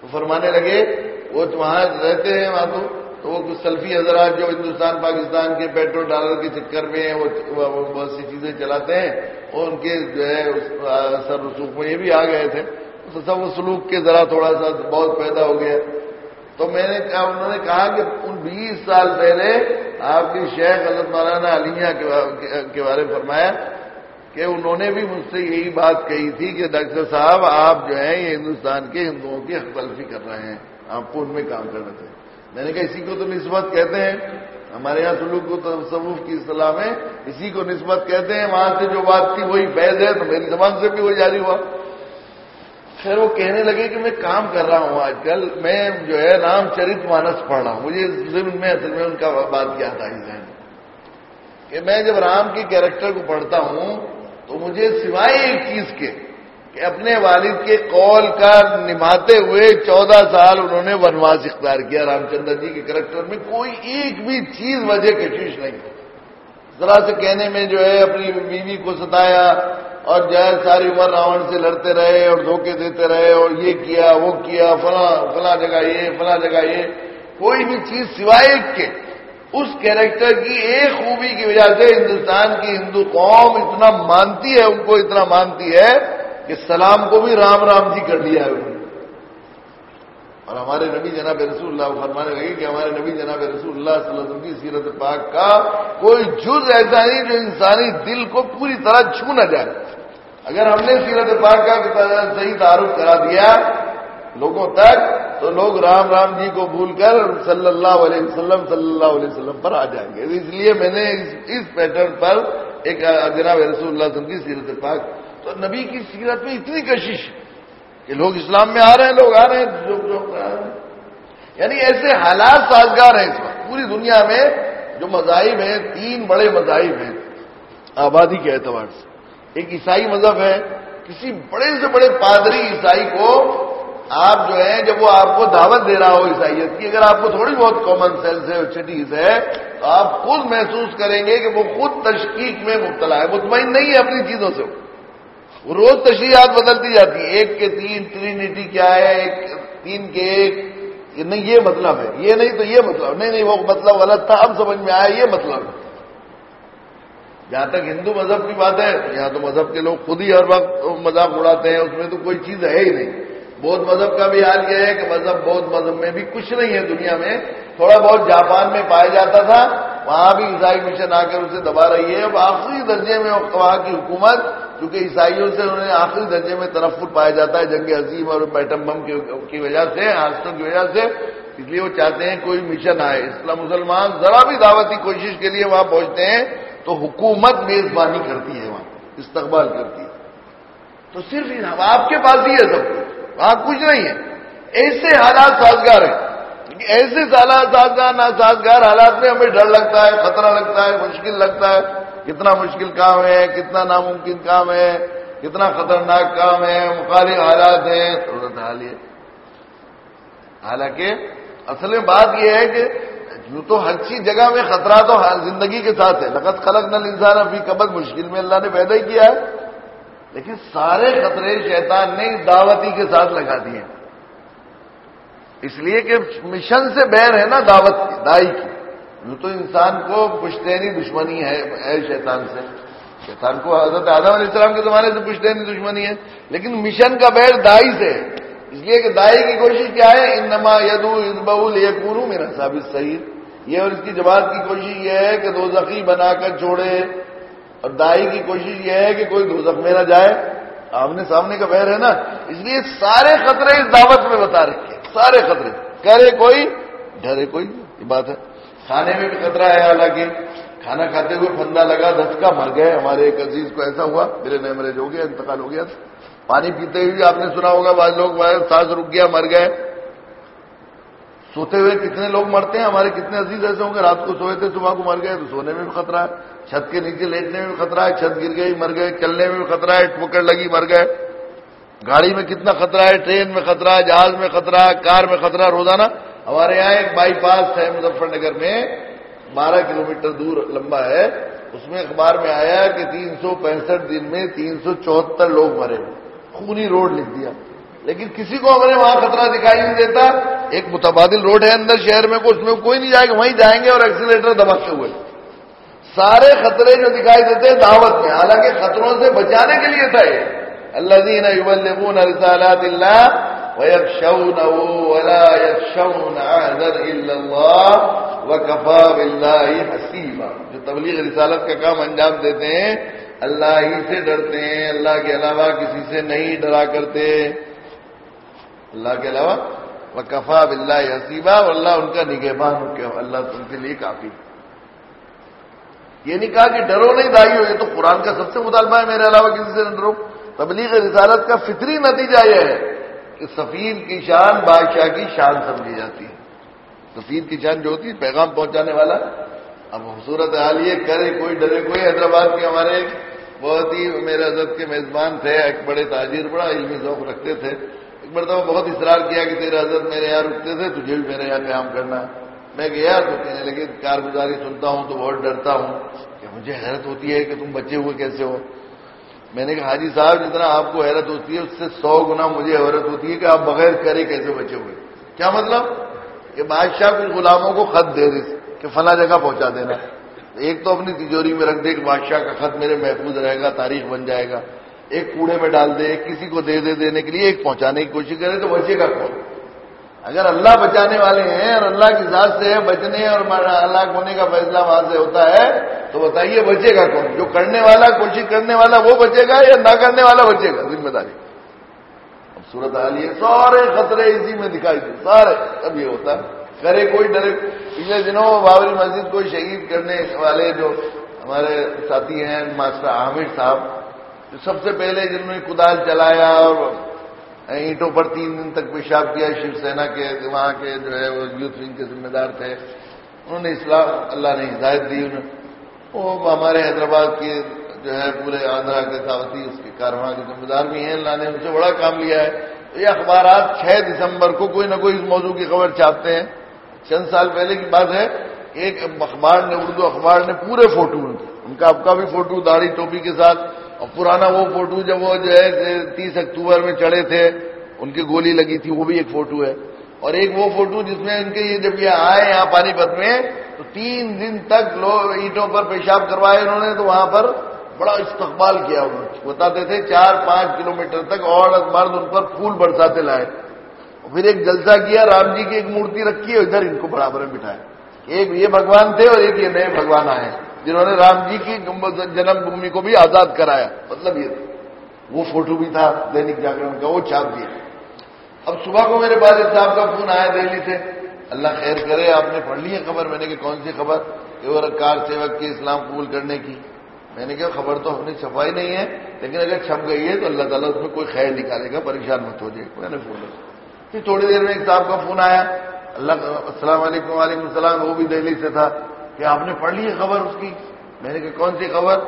S1: تو فرمانے لگے، وہ وہاں رہتے ہیں، وہاں تو تو وہ کچھ سلفی حضرات جو ہندوستان، پاکستان کے پیٹرول ڈالر کے چکر میں وہ بہت سی چیزیں چلاتے ہیں۔ اور ان کے جو ہے سر رسوخ میں یہ بھی آ گئے تھے۔ سب سلوک کے ذرا تھوڑا سا بہت پیدا ہو گیا۔ تو میں نے کہا، انہوں نے کہا کہ ان بیس سال پہلے آپ کی شیخ حضرت مولانا علیہ کے بارے میں فرمایا کہ انہوں نے بھی مجھ سے یہی بات کہی تھی کہ ڈاکٹر صاحب، آپ جو ہیں، یہ ہندوستان کے ہندوؤں کی حق تلفی کر رہے ہیں۔ آپ کو ان میں کام کرنا چاہیے۔ میں نے کہا اسی کو تو نسبت کہتے ہیں۔ ہمارے یہاں سلوک کو تصوف کی اصطلاح میں اسی کو نسبت کہتے ہیں۔ وہاں سے جو بات تھی وہی فیض ہے تو میری زبان سے بھی وہی جاری ہوا۔ خیر، وہ کہنے لگے کہ میں کام کر رہا ہوں آج کل۔ میں جو ہے رام چرت مانس پڑھ رہا ہوں۔ مجھے ضمن میں، اصل میں ان کا بات کیا تھا ذہن کہ میں جب رام کی کیریکٹر کو پڑھتا ہوں تو مجھے سوائے ایک چیز کے کہ اپنے والد کے قول کا نبھاتے ہوئے چودہ سال انہوں نے ونواس اختیار کیا رام چندر جی کے کریکٹر میں، کوئی ایک بھی چیز وجہ کشش نہیں۔ ذرا سے کہنے میں جو ہے، اپنی بیوی کو ستایا اور جو ہے، ساری عمر راون سے لڑتے رہے اور دھوکے دیتے رہے اور یہ کیا، وہ کیا، فلاں فلاں جگہ یہ، فلاں جگہ یہ۔ کوئی بھی چیز سوائے کے۔ اس کیریکٹر کی ایک خوبی کی وجہ سے ہندوستان کی ہندو قوم اتنا مانتی ہے، ان کو اتنا مانتی ہے کہ سلام کو بھی رام رام جی کر لیا ہے۔ اور ہمارے نبی جناب رسول اللہ فرمانے لگے کہ ہمارے نبی جناب رسول اللہ صلی اللہ علیہ وسلم کی سیرت پاک کا کوئی جز ایسا نہیں جو انسانی دل کو پوری طرح چھو نہ جائے۔ اگر ہم نے سیرت پاک کا صحیح تعارف کرا دیا لوگوں تک، تو لوگ رام رام جی کو بھول کر صلی اللہ علیہ وسلم، صلی اللہ علیہ وسلم پر آ جائیں گے۔ اس لیے میں نے اس پیٹرن پر ایک جناب رسول اللہ وسلم کی سیرت پاک تو نبی کی سیرت میں اتنی کشش کہ لوگ اسلام میں آ رہے ہیں، لوگ آ رہے ہیں، لوگ لوگ آ رہے ہیں۔ یعنی ایسے حالات سازگار ہیں اس وقت۔ پوری دنیا میں جو مذاہب ہیں، تین بڑے مذاہب ہیں۔ آبادی کے اعتبار سے۔ ایک عیسائی مذہب ہے، کسی بڑے سے بڑے پادری عیسائی کو آپ جو ہے جب وہ آپ کو دعوت دے رہا ہو عیسائیت کی، اگر آپ کو تھوڑی بہت کامن سینس ہے چٹیز ہے، تو آپ خود محسوس کریں گے کہ وہ خود تشکیق میں مبتلا ہے۔ مطمئن نہیں ہے اپنی چیزوں سے۔ روز تشریحات بدلتی جاتی ہیں۔ ایک کے تین ٹرینٹی کیا ہے؟ ایک، تین کے ایک۔ نہیں، یہ مطلب ہے۔ یہ نہیں تو یہ مطلب نہیں نہیں، وہ مطلب غلط تھا۔ اب سمجھ میں آیا، یہ مطلب ہے۔ جہاں تک ہندو مذہب کی بات ہے، یہاں تو مذہب کے لوگ خود ہی ہر وقت مذاق اڑاتے ہیں، اس میں تو کوئی چیز ہے ہی نہیں۔ بودھ مذہب کا بھی حال یہ ہے کہ مذہب بودھ مذہب میں بھی کچھ نہیں ہے دنیا میں۔ تھوڑا بہت جاپان میں پایا جاتا تھا، وہاں بھی عیسائی مشن آ کر اسے دبا رہی ہے۔ اب آخری درجے میں وہاں کی حکومت کیونکہ عیسائیوں سے انہوں نے آخری درجے میں تنفر پایا جاتا ہے، جنگ عظیم اور پیٹم بم کی وجہ سے حادثوں کی وجہ سے۔ اس لیے وہ چاہتے ہیں کوئی مشن آئے۔ اسلام مسلمان ذرا بھی دعوتی کوشش کے لیے وہاں پہنچتے ہیں تو حکومت میزبانی کرتی ہے وہاں، استقبال کرتی ہے۔ تو صرف آپ کے پاس ہی ہے سب کچھ۔ وہاں کچھ نہیں ہے۔ ایسے حالات سازگار ہیں۔ ایسے سازگار نہ سازگار حالات میں ہمیں ڈر لگتا ہے، خطرہ لگتا ہے، مشکل لگتا ہے۔ کتنا مشکل کام ہے، کتنا ناممکن کام ہے، کتنا خطرناک کام ہے مخالف حالات ہیں صورت حال یہ حالانکہ اصل میں بات یہ ہے کہ یوں تو ہر چیز جگہ میں خطرہ تو زندگی کے ساتھ ہے۔ لقت خلق نل انسان ابھی قبل مشکل میں اللہ نے پیدا ہی کیا ہے۔ لیکن سارے خطرے شیطان نے دعوتی کے ساتھ لگا دیے۔ اس لیے کہ مشن سے بیر ہے نا دعوت کی، دائی کی۔ یوں تو انسان کو پشتینی دشمنی ہے شیطان سے۔ شیطان کو حضرت آدم علیہ السلام کے زمانے سے پشتینی دشمنی ہے، لیکن مشن کا بیر دائی سے۔ اس لیے کہ دائی کی کوشش کیا ہے، انما یدو ازبول یقور میرا ثابت صحیح یہ اور اس کی جماعت کی کوشش یہ ہے کہ دو زخی بنا کر چھوڑے۔ اور دائی کی کوشش یہ ہے کہ کوئی دو میں نہ جائے۔ آمنے سامنے کا بہر ہے نا۔ اس لیے سارے خطرے اس دعوت میں بتا رکھے۔ سارے خطرے۔ کرے کوئی ڈرے کوئی یہ بات ہے۔ کھانے میں بھی خطرہ ہے، حالانکہ کھانا کھاتے ہوئے پھندا لگا دھچکا مر گئے۔ ہمارے ایک عزیز کو ایسا ہوا، میرے نئے ہو گیا انتقال ہو گیا پانی پیتے ہوئے آپ نے سنا ہوگا، بعض لوگ سانس رک گیا مر گئے۔ سوتے ہوئے کتنے لوگ مرتے ہیں؟ ہمارے کتنے عزیز ایسے ہوں گے، رات کو سوئے تھے، صبح کو مر گئے تو سونے میں بھی خطرہ ہے۔ چھت کے نیچے لیٹنے میں بھی خطرہ ہے، چھت گر گئی، مر گئے، چلنے میں بھی خطرہ ہے ٹوکر لگی، مر گئے۔ گاڑی میں کتنا خطرہ ہے، ٹرین میں خطرہ ہے، جہاز میں خطرہ ہے، کار میں خطرہ روزانہ ہمارے یہاں ایک بائی پاس ہے مظفر نگر میں، بارہ کلو دور لمبا ہے۔ اس میں اخبار میں آیا کہ تین سو پینسٹھ دن میں تین سو چوہتر لوگ مرے۔ خونی روڈ لکھ دیا۔ لیکن کسی کو ہمارے وہاں خطرہ دکھائی نہیں دیتا۔ ایک متبادل روڈ ہے اندر شہر میں، اس میں کوئی نہیں جائے گا، وہیں جائیں گے اور ایکسیلیٹر دباتے ہوئے۔ سارے خطرے جو دکھائی دیتے ہیں دعوت میں، حالانکہ خطروں سے بچانے کے لیے تھا یہ۔ اللہ دین رسالات اللہ وکفا بلّہ حسیبہ جو تبلیغ رسالت کا کام انجام دیتے ہیں، اللہ ہی سے ڈرتے ہیں، اللہ کے علاوہ کسی سے نہیں ڈرا کرتے۔ اللہ کے علاوہ وہ کفا بلّہ حسیبہ اللہ ان کا نگہبان ہو اللہ تم کے لیے کافی۔ یہ نہیں کہا کہ ڈرو نہیں دائی ہو یہ تو قرآن کا سب سے مطالبہ ہے، میرے علاوہ کسی سے نہ ڈرو۔ تبلیغ رسالت کا فطری نتیجہ یہ ہے۔ کہ سفیر کی شان، بادشاہ کی شان سمجھی جاتی ہے۔ سفیر کی شان جو ہوتی ہے، پیغام پہنچانے والا۔ اب خوبصورت حال یہ کرے، کوئی ڈرے، کوئی حیدرآباد کے ہمارے بہت ہی میرے حضرت کے میزبان تھے، ایک بڑے تاجر، بڑا علمی ذوق رکھتے تھے۔ ایک مرتبہ بہت اصرار کیا کہ تیرے حضرت میرے یہاں رکتے تھے، تجھے بھی میرے یہاں قیام کرنا۔ میں گیا تو کہنے لگے، کارگزاری سنتا ہوں تو بہت ڈرتا ہوں کہ مجھے حیرت ہوتی ہے کہ تم بچے ہوئے کیسے ہو۔ میں نے کہا، حاجی صاحب، جتنا آپ کو حیرت ہوتی ہے، اس سے سو گنا مجھے حیرت ہوتی ہے کہ آپ بغیر کرے کیسے بچے ہوئے؟ کیا مطلب؟ کہ بادشاہ کچھ غلاموں کو خط دے دے، کہ فلاں جگہ پہنچا دینا۔ ایک تو اپنی تجوری میں رکھ دے کہ بادشاہ کا خط میرے محفوظ رہے گا، تاریخ بن جائے گا۔ ایک کوڑے میں ڈال دے، ایک کسی کو دے دے دینے کے لیے ایک پہنچانے کی کوشش کرے تو بچے گا کون اگر اللہ بچانے والے ہیں اور اللہ کی ذات سے بچنے اور اللہ ہونے کا فیصلہ وہاں سے ہوتا ہے، تو بتائیے بچے گا کون؟ جو کرنے والا، کوشش کرنے والا وہ بچے گا یا نہ کرنے والا بچے گا؟ ذمہ داری۔ اب صورت حال یہ سارے خطرے اسی میں دکھائی دے، سارے۔ اب یہ ہوتا ہے، کرے کوئی ڈرے۔ پچھلے دنوں بابری مسجد کو شہید کرنے والے جو ہمارے ساتھی ہیں، ماسٹر عامر صاحب، جو سب سے پہلے جنہوں نے کدال چلایا اور اینٹوں پر تین دن تک پیشاب کیا، شیو سینا کے، وہاں کے جو ہے وہ یوتھ ونگ کے ذمہ دار تھے۔ انہوں نے اسلام اللہ نے ہدایت دی انہیں وہ ہمارے حیدرآباد کے جو ہے پورے آندھرا کے ساوتی، اس کے کارواں کے ذمہ دار بھی ہیں۔ اللہ نے ان سے بڑا کام لیا ہے۔ یہ اخبارات چھ دسمبر کو کوئی نہ کوئی اس موضوع کی خبر چھاپتے ہیں۔ چند سال پہلے کی بات ہے، ایک اخبار نے، اردو اخبار نے پورے فوٹو ان کے، ان کا اب کا بھی فوٹو، داڑھی ٹوپی کے ساتھ۔ اور پرانا وہ فوٹو جب وہ جو ہے تیس اکتوبر میں چڑھے تھے، ان کی گولی لگی تھی، وہ بھی ایک فوٹو ہے۔ اور ایک وہ فوٹو جس میں ان کے یہ جب یہ آئے یہاں پانی پت میں، تو تین دن تک لوگ اینٹوں پر پیشاب کروائے انہوں نے، تو وہاں پر بڑا استقبال کیا انہوں نے۔ بتاتے تھے چار پانچ کلو تک اور مرد ان پر پھول برساتے لائے۔ پھر ایک جلسہ کیا، رام جی کی ایک مورتی رکھی ہے ادھر ان کو برابر میں بٹھایا۔ ایک یہ بھگوان تھے اور ایک یہ نئے بھگوان آئے۔ جنہوں نے رام جی کی جنم بھومی کو بھی آزاد کرایا۔ مطلب یہ وہ فوٹو بھی تھا، دینک جاگرن کا، وہ چھاپ دیا۔ اب صبح کو میرے والد صاحب کا فون آیا دہلی سے۔ اللہ خیر کرے، آپ نے پڑھ لی ہے خبر؟ میں نے کہ کون سی خبر؟ کہ وہ کار سیوک کی اسلام قبول کرنے کی۔ میں نے کہا، خبر تو ہم نے چھپائی نہیں ہے، لیکن اگر چھپ گئی ہے تو اللہ تعالیٰ اس میں کوئی خیر نکالے گا، پریشان مت ہو جائے۔ میں نے فون پھر تھوڑی دیر میں ایک صاحب کا فون آیا۔ اللہ، السلام علیکم، وعلیکم السلام، وہ بھی دہلی سے تھا۔ کہ آپ نے پڑھ لی ہے خبر اس کی؟ میں نے کہا، کون سی خبر؟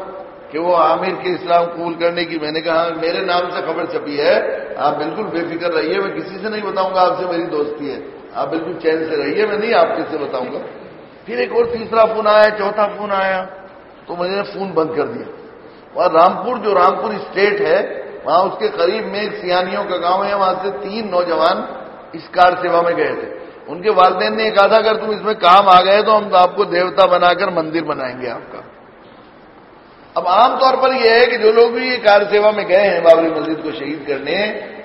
S1: کہ وہ عامر کے اسلام قبول کرنے کی میں نے کہا، میرے نام سے خبر چھپی ہے، آپ بالکل بے فکر رہیے، میں کسی سے نہیں بتاؤں گا آپ سے میری دوستی ہے۔ آپ بالکل چین سے رہیے، میں نہیں آپ کس سے بتاؤں گا۔ پھر ایک اور تیسرا فون آیا، چوتھا فون آیا، تو میں نے فون بند کر دیا۔ وہاں رامپور، جو رامپور اسٹیٹ ہے، وہاں اس کے قریب میں ایک سیانیوں کا گاؤں ہے، وہاں سے تین نوجوان اس کار سیوا میں گئے تھے۔ ان کے والدین نے کہا تھا، اگر تم اس میں کام آ گئے تو ہم آپ کو دیوتا بنا کر مندر بنائیں گے آپ کا۔ اب عام طور پر یہ ہے کہ جو لوگ بھی یہ کار سیوا میں گئے ہیں، بابری مسجد کو شہید کرنے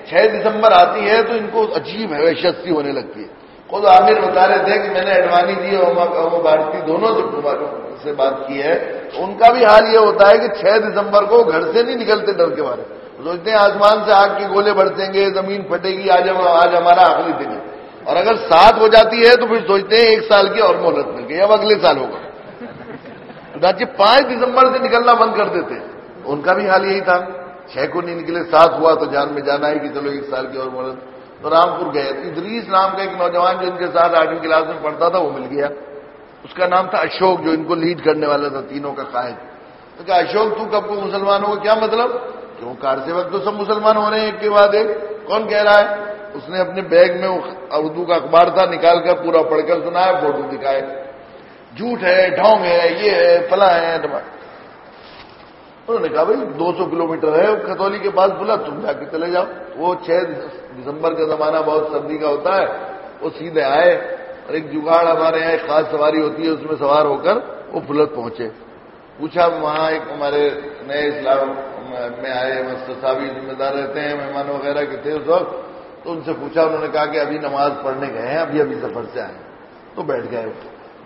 S1: چھ دسمبر آتی ہے تو ان کو عجیب حویشت سی ہونے لگتی ہے۔ خود عامر بتا رہے تھے کہ میں نے اڈوانی جی اور بھارتی دونوں سے بات کی ہے۔ ان کا بھی حال یہ ہوتا ہے کہ چھ دسمبر کو گھر سے نہیں نکلتے ڈر کے بارے۔ سوچتے ہیں آسمان سے آگ کے گولے بڑھتے گے زمین پھٹے گی، آج آج ہمارا آخری دن ہے۔ اور اگر سات ہو جاتی ہے تو پھر سوچتے ہیں ایک سال کی اور مہلت مل گئی، اب اگلے سال ہوگا۔ پانچ دسمبر سے نکلنا بند کر دیتے۔ ان کا بھی حال یہی تھا۔ چھ کو نہیں نکلے سات ہوا تو جان میں جانا ہے کہ چلو ایک سال کی اور مہلت۔ تو رامپور گئے۔ ادریس نام کا ایک نوجوان جو ان کے ساتھ آٹھویں کلاس میں پڑھتا تھا، وہ مل گیا۔ اس کا نام تھا اشوک، جو ان کو لیڈ کرنے والا تھا، تینوں کا قائد۔ تو کہا، اشوک، تو کب کو مسلمانوں کا کیا مطلب؟ کیوں؟ کار سے وقت تو سب مسلمان ہو رہے ہیں، ایک کے بعد ایک۔ کون کہہ رہا ہے؟ اس نے اپنے بیگ میں اردو کا اخبار تھا، نکال کر پورا پڑھ کر سنایا، فوٹو دکھائے۔ جھوٹ ہے، ڈھونگ ہے، یہ ہے، فلاں ہے انہوں نے کہا بھائی، دو سو کلو میٹر ہے، کتولی کے پاس بولا تم جا کے چلے جاؤ۔ وہ چھ دسمبر کا زمانہ بہت سردی کا ہوتا ہے، وہ سیدھے آئے اور ایک جگاڑ ہمارے یہاں ایک خاص سواری ہوتی ہے، اس میں سوار ہو کر وہ پھلت پہنچے۔ پوچھا، وہاں ایک ہمارے نئے اسلام میں آئے صاحب ذمہ دار رہتے ہیں، مہمان وغیرہ کے تھے اس وقت؟ تو ان سے پوچھا، انہوں نے کہا کہ ابھی نماز پڑھنے گئے ہیں، ابھی ابھی سفر سے آئے تو بیٹھ گئے۔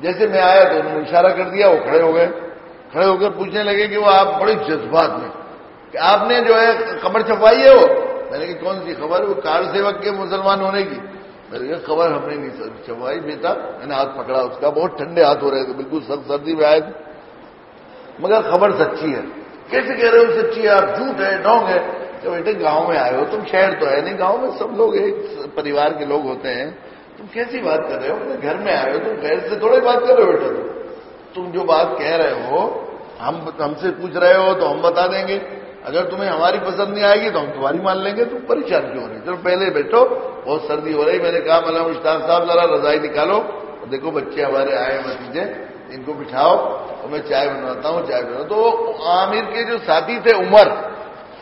S1: جیسے میں آیا تو انہوں نے اشارہ کر دیا، وہ کھڑے ہو گئے۔ کھڑے ہو کر پوچھنے لگے کہ وہ آپ بڑے جذبات میں کہ آپ نے جو ہے خبر چھپائی ہے وہ؟ میں نے کہا، کون سی خبر وہ کار سیوک کے مسلمان ہونے کی۔ میں نے کہا خبر ہم نے نہیں چھپائی بیٹا میں نے ہاتھ پکڑا، اس کا بہت ٹھنڈے ہاتھ ہو رہے تھے، بالکل سخت سردی میں آئے تھے۔ مگر خبر سچی ہے۔ کیسے کہہ رہے ہو، سچی ہے؟ آپ جھوٹ ہے ڈونگ ہے کہ بیٹے، گاؤں میں آئے ہو، تم شہر تو ہے نہیں، گاؤں میں سب لوگ ایک پریوار کے لوگ ہوتے ہیں، تم کیسی بات کر رہے ہو، اپنے گھر میں آئے ہو، تم گھر سے تھوڑے بات کر رہے ہو بیٹا تم جو بات کہہ رہے ہو، ہم ہم سے پوچھ رہے ہو تو ہم بتا دیں گے، اگر تمہیں ہماری پسند نہیں آئے گی تو ہم تمہاری مان لیں گے، تم پریشان کیوں رہے چلو پہلے بیٹھو، بہت سردی ہو رہی، میں نے کہا ملا مشتاق صاحب، ذرا رضائی نکالو دیکھو بچے ہمارے آئے بتیجے ان کو بٹھاؤ، اور میں چائے بنواتا ہوں، چائے بنوا تو عامر کے جو ساتھی تھے، عمر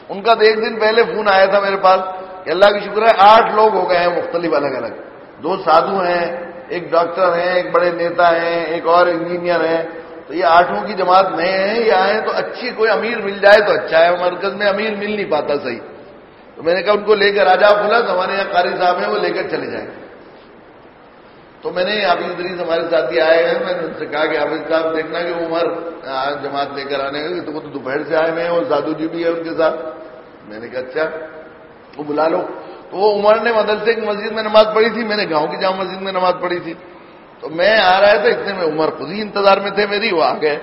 S1: ان کا تو ایک دن پہلے فون آیا تھا میرے پاس کہ اللہ کی شکر ہے آٹھ لوگ ہو گئے ہیں مختلف الگ الگ۔ دو سادھو ہیں، ایک ڈاکٹر ہیں، ایک بڑے نیتا ہیں، ایک اور انجینئر ہیں۔ تو یہ آٹھوں کی جماعت نئے ہیں، یہ آئے تو اچھی کوئی امیر مل جائے تو اچھا ہے، مرکز میں امیر مل نہیں پاتا صحیح۔ تو میں نے کہا ان کو لے کر راجا بولا تو ہمارے یہاں قاری صاحب ہیں، وہ لے کر چلے جائیں۔ تو میں نے ابھی ادریس ہمارے ساتھی آئے ہیں۔ میں نے ان سے کہا کہ حافظ صاحب دیکھنا کہ عمر جماعت لے کر آنے تو وہ تو دوپہر سے آئے ہوئے ہیں اور سادھو جی بھی ہے ان کے ساتھ۔ میں نے کہا اچھا وہ بلا لو۔ تو وہ عمر نے مدرسے کی مسجد میں نماز پڑھی تھی۔ میں نے گاؤں کی جامع مسجد میں نماز پڑھی تھی۔ تو میں آ رہا تھا، اتنے میں عمر خود ہی انتظار میں تھے میری وہ آ گئے۔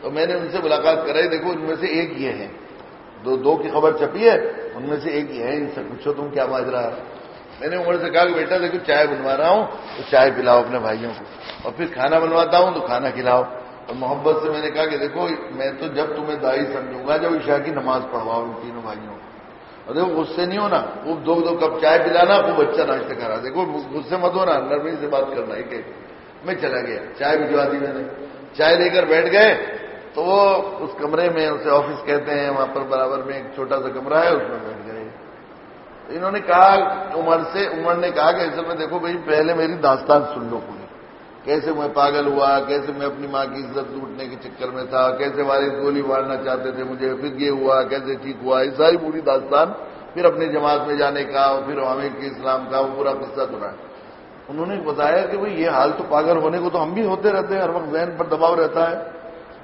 S1: تو میں نے ان سے ملاقات کرائی۔ دیکھو، ان میں سے ایک یہ ہے دو دو کی خبر چھپی ہے، ان میں سے ایک یہ ہے، ان سے پوچھو تم کیا ماجرا ہے۔ میں نے عمر سے کہا کہ بیٹا دیکھو چائے بنوا رہا ہوں تو چائے پلاؤ اپنے بھائیوں کو اور پھر کھانا بنواتا ہوں تو کھانا کھلاؤ اور محبت سے میں نے کہا کہ دیکھو میں تو جب تمہیں دائی سمجھوں گا جب عشاء کی نماز پڑھواؤ ان تینوں بھائیوں کو۔ اور دیکھو غصے نہیں ہونا وہ دو دو کپ چائے پلانا وہ بچہ اچھا ناشتہ کرا۔ دیکھو غصے مت ہونا نرمی سے بات کرنا، ایک ایک۔ میں چلا گیا، چائے بھجوا دی میں نے۔ چائے لے کر بیٹھ گئے تو وہ اس کمرے میں، اسے آفس کہتے ہیں، وہاں پر برابر میں ایک چھوٹا سا کمرہ ہے، اس میں بیٹھ گئے۔ انہوں نے کہا عمر سے، عمر نے کہا کہ ایسے میں دیکھو بھائی، پہلے میری داستان سن لو پوری کیسے میں پاگل ہوا، کیسے میں اپنی ماں کی عزت لوٹنے کے چکر میں تھا، کیسے والد گولی مارنا چاہتے تھے مجھے، پھر یہ ہوا، کیسے ٹھیک ہوا، یہ ساری پوری داستان پھر اپنی جماعت میں جانے کا، پھر عامر کے اسلام کا، وہ پورا قصہ سنا۔ انہوں نے بتایا کہ بھئی یہ حال تو پاگل ہونے کو تو ہم بھی ہوتے رہتے ہیں، ہر وقت ذہن پر دباؤ رہتا ہے۔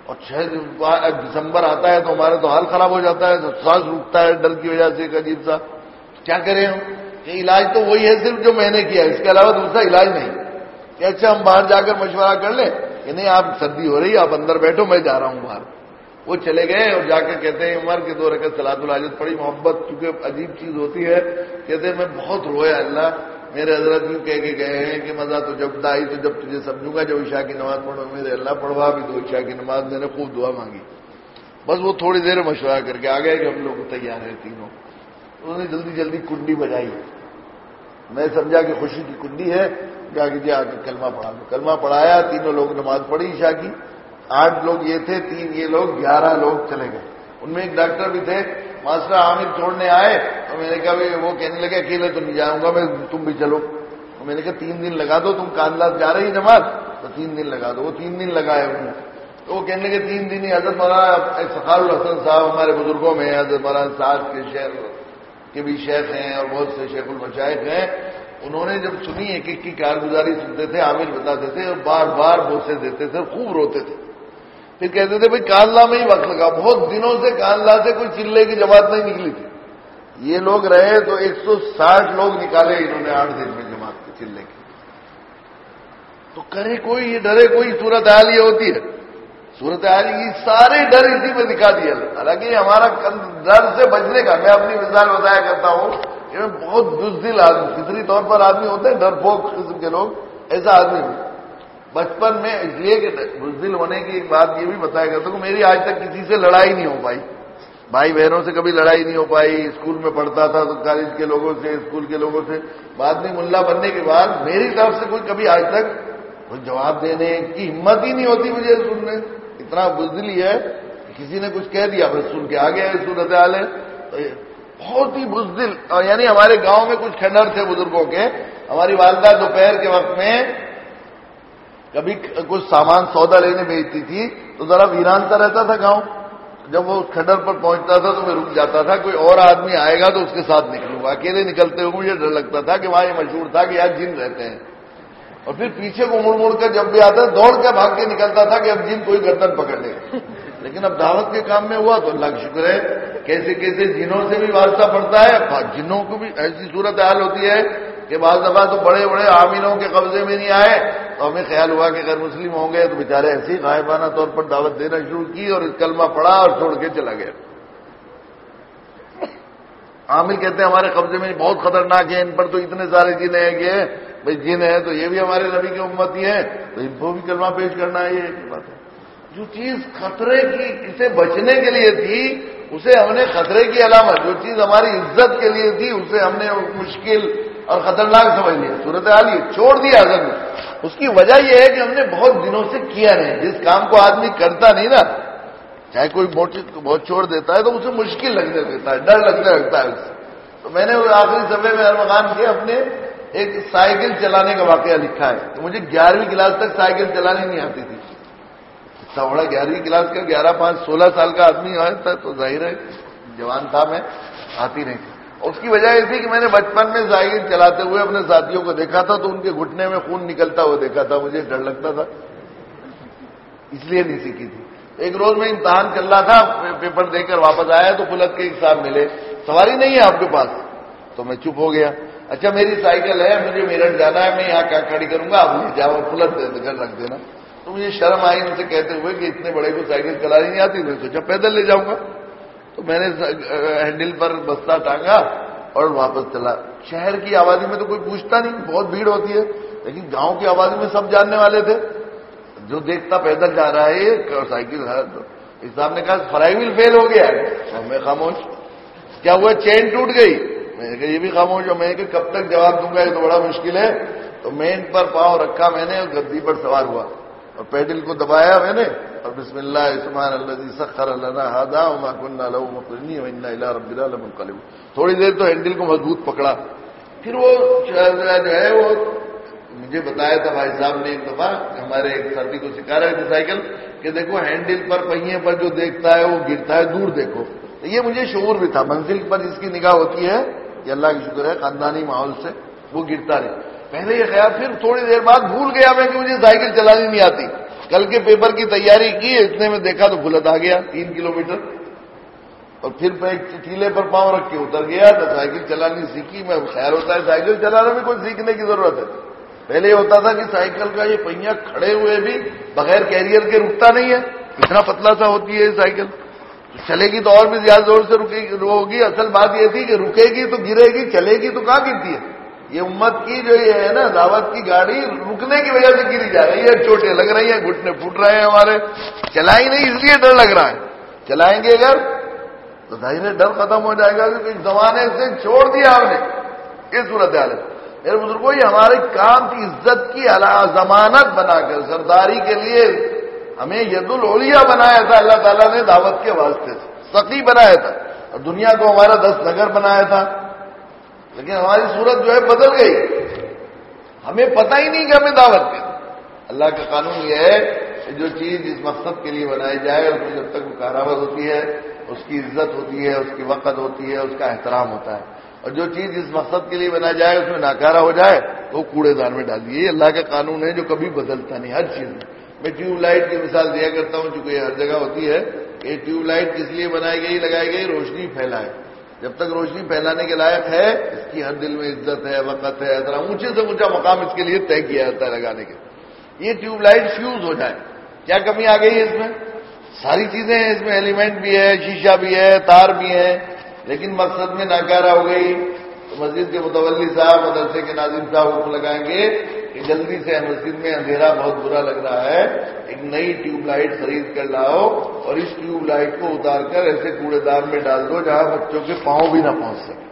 S1: اور چھ دسمبر آتا ہے تو ہمارا تو حال خراب ہو جاتا ہے سانس روکتا ہے ڈر کی وجہ سے ایک عجیب سا۔ کیا کریں ہم؟ علاج تو وہی ہے صرف جو میں نے کیا اس کے علاوہ دوسرا علاج نہیں۔ کہ اچھا ہم باہر جا کر مشورہ کر لیں۔ کہ نہیں، آپ سردی ہو رہی ہے، آپ اندر بیٹھو، میں جا رہا ہوں باہر۔ وہ چلے گئے اور جا کے کہتے ہیں، عمر کے دو رکعت سلاد الحاجت پڑی محبت کیونکہ عجیب چیز ہوتی ہے۔ کہتے ہیں، میں بہت رویا اللہ۔ میرے حضرت یوں کہہ کے گئے ہیں کہ مزہ تو جب دائی تو جب تجھے سمجھوں گا۔ جب عشاء کی نماز پڑھو، میرے اللہ پڑھوا بھی دو۔ عشاء کی نماز میں نے خوب دعا مانگی۔ بس وہ تھوڑی دیر مشورہ کر کے آ گئے کہ ہم لوگ تیار ہیں تینوں۔ انہوں نے جلدی جلدی کنڈی بجائی۔ میں سمجھا کہ خوشی کی کنڈی ہے جا کے جی آ کے کلمہ پڑھا دو۔ کلمہ پڑھایا، تینوں لوگ نماز پڑھی، عشاء کی۔ آٹھ لوگ یہ تھے، تین یہ لوگ، گیارہ لوگ چلے گئے۔ ان میں ایک ڈاکٹر بھی تھے، ماسٹر عامر چھوڑنے آئے۔ تو میں نے کہا وہ کہنے لگے، اکیلے تو نہیں جاؤں گا، میں تم بھی چلو۔ تو میں نے کہا تین دن لگا دو، تم کانداز جا رہی نماز؟ تو تین دن لگا دو۔ وہ تین دن لگائے انہوں نے۔ تو وہ کہنے لگے تین دن ہی حضرت مولانا سخار الحسن صاحب ہمارے بزرگوں میں حضرت مولانا صاحب کے شہر کے بھی شیخ ہیں اور بہت سے شیخ المشائق ہیں، انہوں نے جب سنی ایک ایک کی کارگزاری سنتے تھے، عامر بتاتے تھے اور بار بار بوسے دیتے تھے، خوب روتے تھے۔ پھر کہتے تھے، بھائی کانلا میں ہی وقت لگا۔ بہت دنوں سے کانلا سے کوئی چلے کی جماعت نہیں نکلی تھی۔ یہ لوگ رہے تو ایک سو ساٹھ لوگ نکالے انہوں نے آٹھ دن میں جماعت کے چلے کی تو کرے کوئی، یہ ڈرے کوئی صورت حال یہ ہوتی ہے۔ صورت حال یہ سارے ڈر اسی میں دکھا دیا حالانکہ ہمارا ڈر سے بچنے کا میں اپنی مثال بتایا کرتا ہوں کہ بہت بزدل آدمی فطری طور پر آدمی ہوتے ہیں ڈر پوک قسم کے لوگ، ایسا آدمی بچپن میں اس لیے کہ بزدل ہونے کی ایک بات یہ بھی بتایا کرتا ہوں میری آج تک کسی سے لڑائی نہیں ہو پائی۔ بھائی بہنوں سے کبھی لڑائی نہیں ہو پائی۔ اسکول میں پڑھتا تھا تو کالج کے لوگوں سے، اسکول کے لوگوں سے۔ بعد میں ملا بننے کے بعد میری طرف سے کوئی کبھی آج تک کوئی جواب دینے کی ہمت ہی نہیں ہوتی مجھے سننے اتنا بزدل ہی ہے کسی نے کچھ کہہ دیا، بس سن کے آ گیا صورت حال ہے۔ بہت ہی بزدل یعنی ہمارے گاؤں میں کچھ کھنڈر تھے بزرگوں کے۔ ہماری والدہ دوپہر کے وقت میں کبھی کچھ سامان سودا لینے بھیجتی تھی۔ تو ذرا ویران سا رہتا تھا گاؤں۔ جب وہ کھڈر پر پہنچتا تھا تو میں رک جاتا تھا۔ کوئی اور آدمی آئے گا تو اس کے ساتھ نکلوں۔ گا اکیلے نکلتے ہوئے مجھے ڈر لگتا تھا کہ وہاں یہ مشہور تھا کہ یار جن رہتے ہیں۔ اور پھر پیچھے کو مڑ مڑ کر جب بھی آتا دوڑ کے بھاگ کے نکلتا تھا کہ اب جن کوئی گردن پکڑ لے لیکن اب دعوت کے کام میں ہوا تو اللہ کا شکر ہے۔ کیسے کیسے جنوں سے بھی واسطہ پڑتا ہے جنوں کو بھی ایسی صورت حال ہوتی ہے کہ بعض دفعہ تو بڑے بڑے عاملوں کے قبضے میں نہیں آئے۔ تو ہمیں خیال ہوا کہ اگر مسلم ہوں گے تو بےچارے ایسی غائبانہ طور پر دعوت دینا شروع کی اور کلمہ پڑا اور چھوڑ کے چلا گیا۔ عامل کہتے ہیں ہمارے قبضے میں بہت خطرناک ہے ان پر تو اتنے سارے جن ہیں کہ بھائی جن ہے تو یہ بھی ہمارے نبی کی امت ہی ہے تو ان کو بھی کلمہ پیش کرنا ہے، یہ بات ہے۔ جو چیز خطرے کی اسے بچنے کے لیے تھی، اسے ہم نے خطرے کی علامت، جو چیز ہماری عزت کے لیے تھی، اسے ہم نے مشکل اور خطرناک سمجھ لیا۔ صورت حال یہ چھوڑ دیا اصل میں اس کی وجہ یہ ہے کہ ہم نے بہت دنوں سے کیا نہیں۔ جس کام کو آدمی کرتا نہیں نا، چاہے کوئی موٹی بہت چھوڑ دیتا ہے تو اسے مشکل لگنے لگتا ہے، ڈر لگنے لگتا ہے اسے تو میں نے آخری سفے میں ارمغان کیا، اپنے ایک سائیکل چلانے کا واقعہ لکھا ہے۔ کہ مجھے گیارہویں کلاس تک سائیکل چلانی نہیں آتی تھی۔ اتنا بڑا گیارہویں کلاس کا گیارہ پانچ سولہ سال کا آدمی آیا تھا تو ظاہر ہے جوان تھا میں، آتی نہیں تھی۔ اس کی وجہ یہ تھی کہ میں نے بچپن میں سائیکل چلاتے ہوئے اپنے ساتھیوں کو دیکھا تھا تو ان کے گھٹنے میں خون نکلتا ہوا دیکھا تھا، مجھے ڈر لگتا تھا۔ اس لیے نہیں سیکھی تھی۔ ایک روز میں امتحان چل رہا تھا، پیپر دے کر واپس آیا تو پلت کے ایک صاحب ملے، سواری نہیں ہے آپ کے پاس۔ تو میں چپ ہو گیا۔ اچھا میری سائیکل ہے، مجھے میرٹھ جانا ہے، میں یہاں کیا کھڑی کروں گا؟ آپ لے جاؤ پلت کر رکھ دینا۔ تو مجھے شرم آئی، ان سے کہتے ہوئے کہ اتنے بڑے کو سائیکل چلانی نہیں آتی، میں سوچا پیدل لے جاؤں گا۔ تو میں نے ہینڈل پر بستہ ٹانگا اور واپس چلا۔ شہر کی آبادی میں تو کوئی پوچھتا نہیں، بہت بھیڑ ہوتی ہے، لیکن گاؤں کی آبادی میں سب جاننے والے تھے۔ جو دیکھتا پیدل جا رہا ہے سائیکل اس صاحب نے کہا فرائی ویل فیل ہو گیا ہے۔ میں خاموش۔ کیا ہوا؟ چین ٹوٹ گئی۔ میں نے کہا، یہ بھی خاموش ہو. میں نے کہا، کب تک جواب دوں گا؟ یہ تو بڑا مشکل ہے. تو مین پر پاؤں رکھا میں نے اور گدی پر سوار ہوا اور پیڈل کو دبایا میں نے اور بسم اللہ عثمان اللہ سخر اللہ ہادا رب تھوڑی دیر تو ہینڈل کو مضبوط پکڑا۔ پھر وہ جو ہے وہ مجھے بتایا تھا بھائی صاحب نے ایک دفعہ ہمارے ایک سردی کو سکھا رہے تھے سائیکل کہ دیکھو ہینڈل پر پہیے پر جو دیکھتا ہے وہ گرتا ہے، دور دیکھو۔ یہ مجھے شعور بھی تھا، منزل پر جس کی نگاہ ہوتی ہے یہ اللہ کی شکر ہے، خاندانی ماحول سے وہ گرتا نہیں پہلے یہ خیال، پھر تھوڑی دیر بعد بھول گیا میں کہ مجھے سائیکل چلانی نہیں آتی۔ کل کے پیپر کی تیاری کی، اتنے میں دیکھا تو بلت آ گیا تین کلو اور پھر میں ایک چٹیلے پر پاؤں رکھ کے اتر گیا تو سائیکل چلانی سیکھی، میں خیال ہوتا ہے سائیکل چلانا بھی کوئی سیکھنے کی ضرورت ہے۔ پہلے یہ ہوتا تھا کہ سائیکل کا یہ پہیا کھڑے ہوئے بھی بغیر کیریئر کے رکتا نہیں ہے، اتنا پتلا سا ہوتی ہے یہ سائیکل۔ چلے گی تو اور بھی زیادہ زور سے رکے ہوگی۔ اصل بات یہ تھی کہ رکے گی تو گرے گی، چلے گی تو کہاں گرتی ہے؟ یہ امت کی جو یہ ہے نا، دعوت کی گاڑی رکنے کی وجہ سے گری جا رہی ہے۔ چوٹے لگ رہی ہیں، گھٹنے پھوٹ رہے ہیں ہمارے۔ چلائیں نہیں، اس لیے ڈر لگ رہا ہے۔ چلائیں گے اگر، تو ظاہر ڈر ختم ہو جائے گا کیونکہ زمانے سے چھوڑ دیا ہم نے۔ یہ صورت حال ہے۔ میرے بزرگوں، یہ ہمارے کام کی عزت کی ضمانت بنا کر، سرداری کے لیے ہمیں ید الولیا بنایا تھا، اللہ تعالیٰ نے دعوت کے واسطے سے۔ سقی بنایا تھا۔ اور دنیا کو ہمارا دس نگر بنایا تھا۔ لیکن ہماری صورت جو ہے بدل گئی۔ ہمیں پتہ ہی نہیں کہ ہمیں دعوت کے اللہ کا قانون یہ ہے کہ جو چیز جس مقصد کے لیے بنائی جائے، اس میں جب تک وہ کارآمد ہوتی ہے، اس کی عزت ہوتی ہے، اس کی وقت ہوتی ہے، اس کا احترام ہوتا ہے۔ اور جو چیز جس مقصد کے لیے بنائی جائے، اس میں ناکارہ ہو جائے تو وہ کوڑے دان میں ڈال دیے۔ یہ اللہ کا قانون ہے جو کبھی بدلتا نہیں، ہر چیز میں۔ میں ٹیوب لائٹ کی مثال دیا کرتا ہوں، چونکہ یہ ہر جگہ ہوتی ہے۔ کہ ٹیوب لائٹ کس لیے بنائی گئی، لگائی گئی؟ روشنی پھیلائے۔ جب تک روشنی پھیلانے کے لائق ہے، اس کی ہر دل میں عزت ہے، وقت ہے احترام اونچے سے اونچا مقام اس کے لیے طے کیا جاتا ہے لگانے کے۔ یہ ٹیوب لائٹ فیوز ہو جائے۔ کیا کمی آ گئی ہے اس میں؟ ساری چیزیں ہیں، اس میں ایلیمنٹ بھی ہے، شیشہ بھی ہے، تار بھی ہے لیکن مقصد میں ناکارہ ہو گئی۔ مسجد کے متولی صاحب، مدرسے کے ناظم صاحب کو لگائیں گے کہ جلدی سے مسجد میں اندھیرا بہت برا لگ رہا ہے، ایک نئی ٹیوب لائٹ خرید کر لاؤ اور اس ٹیوب لائٹ کو اتار کر ایسے کوڑے دار میں ڈال دو جہاں بچوں کے پاؤں بھی نہ پہنچ سکے۔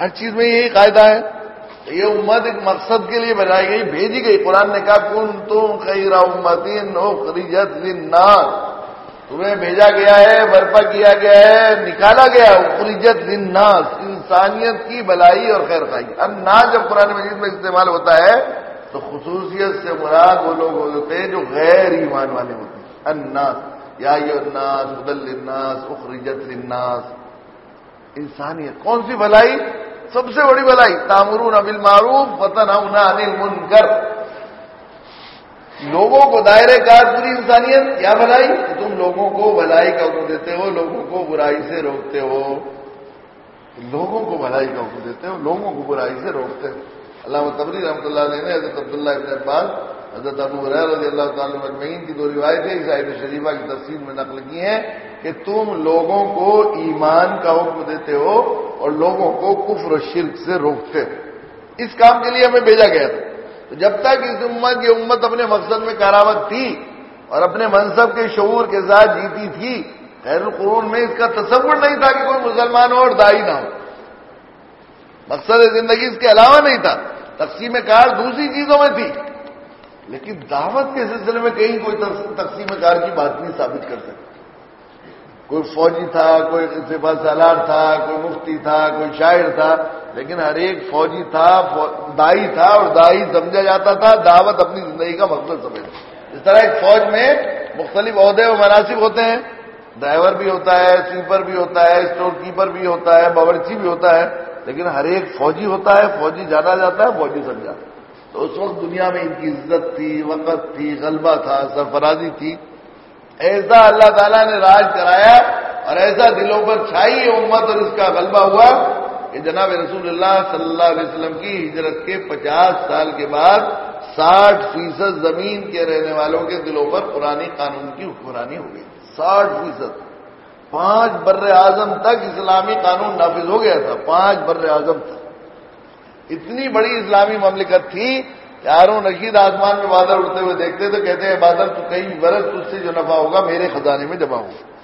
S1: ہر چیز میں یہی قاعدہ ہے۔ یہ امت ایک مقصد کے لیے بنائی گئی، بھیجی گئی۔ قرآن نے کہا کن تم خیرا امتی نو خریجت تمہیں بھیجا گیا ہے، برپا کیا گیا ہے، نکالا گیا خریجت لناس انسانیت کی بلائی اور خیر خائی اناس جب قرآن مجید میں استعمال ہوتا ہے، تو خصوصیت سے مراد وہ لوگ ہوتے ہیں جو غیر ایمان والے ہوتے ہیں۔ اناس یا الناس بدل لناس اخرجت لناس انسانیت، کون سی بلائی؟ سب سے بڑی بلائی۔ تامرون ابل معروف وطن انل منکر لوگوں کو دائرے کار پوری انسانیت، کیا بھلائی تم لوگوں کو بھلائی کا حکم دیتے ہو، لوگوں کو برائی سے روکتے ہو۔ لوگوں کو بھلائی کا حکم دیتے ہو لوگوں کو برائی سے روکتے ہو اللہ تبری رحمۃ اللہ علیہ نے حضرت عبداللہ ابن عباس، حضرت ابو رضی اللہ تعالیٰ مجمعین کی دو روایتیں عیسائی شریفہ کی تفصیل میں نقل کی ہیں کہ تم لوگوں کو ایمان کا حکم دیتے ہو اور لوگوں کو کفر و شرک سے روکتے ہو۔ اس کام کے لیے ہمیں بھیجا گیا تھا۔ تو جب تک اس امت کی امت اپنے مقصد میں کراوت تھی اور اپنے منصب کے شعور کے ساتھ جیتی تھی خیر القرون میں اس کا تصور نہیں تھا کہ کوئی مسلمان ہو اور دائی نہ ہو۔ مقصد زندگی اس کے علاوہ نہیں تھا۔ تقسیم کار دوسری چیزوں میں تھی۔ لیکن دعوت کے سلسلے میں کہیں کوئی تقسیم کار کی بات نہیں ثابت کر سکتی کوئی فوجی تھا، کوئی سپا سالار تھا، کوئی مفتی تھا، کوئی شاعر تھا، لیکن ہر ایک فوجی تھا دائی تھا اور دائی سمجھا جاتا تھا۔ دعوت اپنی زندگی کا مقصد سمجھ اس طرح ایک فوج میں مختلف عہدے و مناسب ہوتے ہیں۔ ڈرائیور بھی ہوتا ہے، سویپر بھی ہوتا ہے، اسٹور کیپر بھی ہوتا ہے، باورچی بھی ہوتا ہے، لیکن ہر ایک فوجی ہوتا ہے، فوجی جانا جاتا ہے، فوجی سمجھا تو اس وقت دنیا میں ان کی عزت تھی، وقت تھی، غلبہ تھا، سرفرازی تھی۔ ایسا اللہ تعالیٰ نے راج کرایا اور ایسا دلوں پر چھائی امت اور اس کا غلبہ ہوا کہ جناب رسول اللہ صلی اللہ علیہ وسلم کی ہجرت کے پچاس سال کے بعد ساٹھ فیصد زمین کے رہنے والوں کے دلوں پر پرانی قانون کی حکمرانی ہو گئی۔ ساٹھ فیصد۔ پانچ بر اعظم تک اسلامی قانون نافذ ہو گیا تھا، پانچ بر اعظم تک۔ اتنی بڑی اسلامی مملکت تھی کہ ہارون رشید آسمان میں بادل اڑتے ہوئے دیکھتے تو کہتے ہیں، بادل تو کئی برس تج سے جو نفع ہوگا میرے خزانے میں جمع ہوگا۔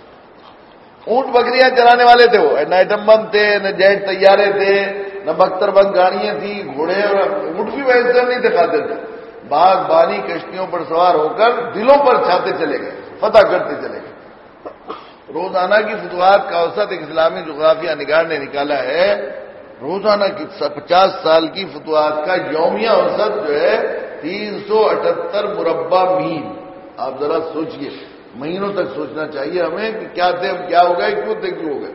S1: اونٹ بکریاں چلانے والے تھے وہ، نہ ایٹم بم تھے، نہ جیٹ تیارے تھے، نہ بختر بند گاڑیاں تھیں، گھوڑے اور اونٹ بھی ویسے نہیں دکھاتے تھے۔ باغ، بانی، کشتیوں پر سوار ہو کر دلوں پر چھاتے چلے گئے، فتح کرتے چلے گئے۔ روزانہ کی فتوحات کا اوسط ایک اسلامی جغرافیہ نگار نے نکالا ہے۔ روزانہ کی پچاس سال کی فتوحات کا یومیہ اوسط جو ہے، تین سو اٹھہتر مربع میل۔ آپ ذرا سوچئے، مہینوں تک سوچنا چاہیے ہمیں کہ کیا تھے کیا ہو گئے، کیوں تھے، کیوں ہو گئے۔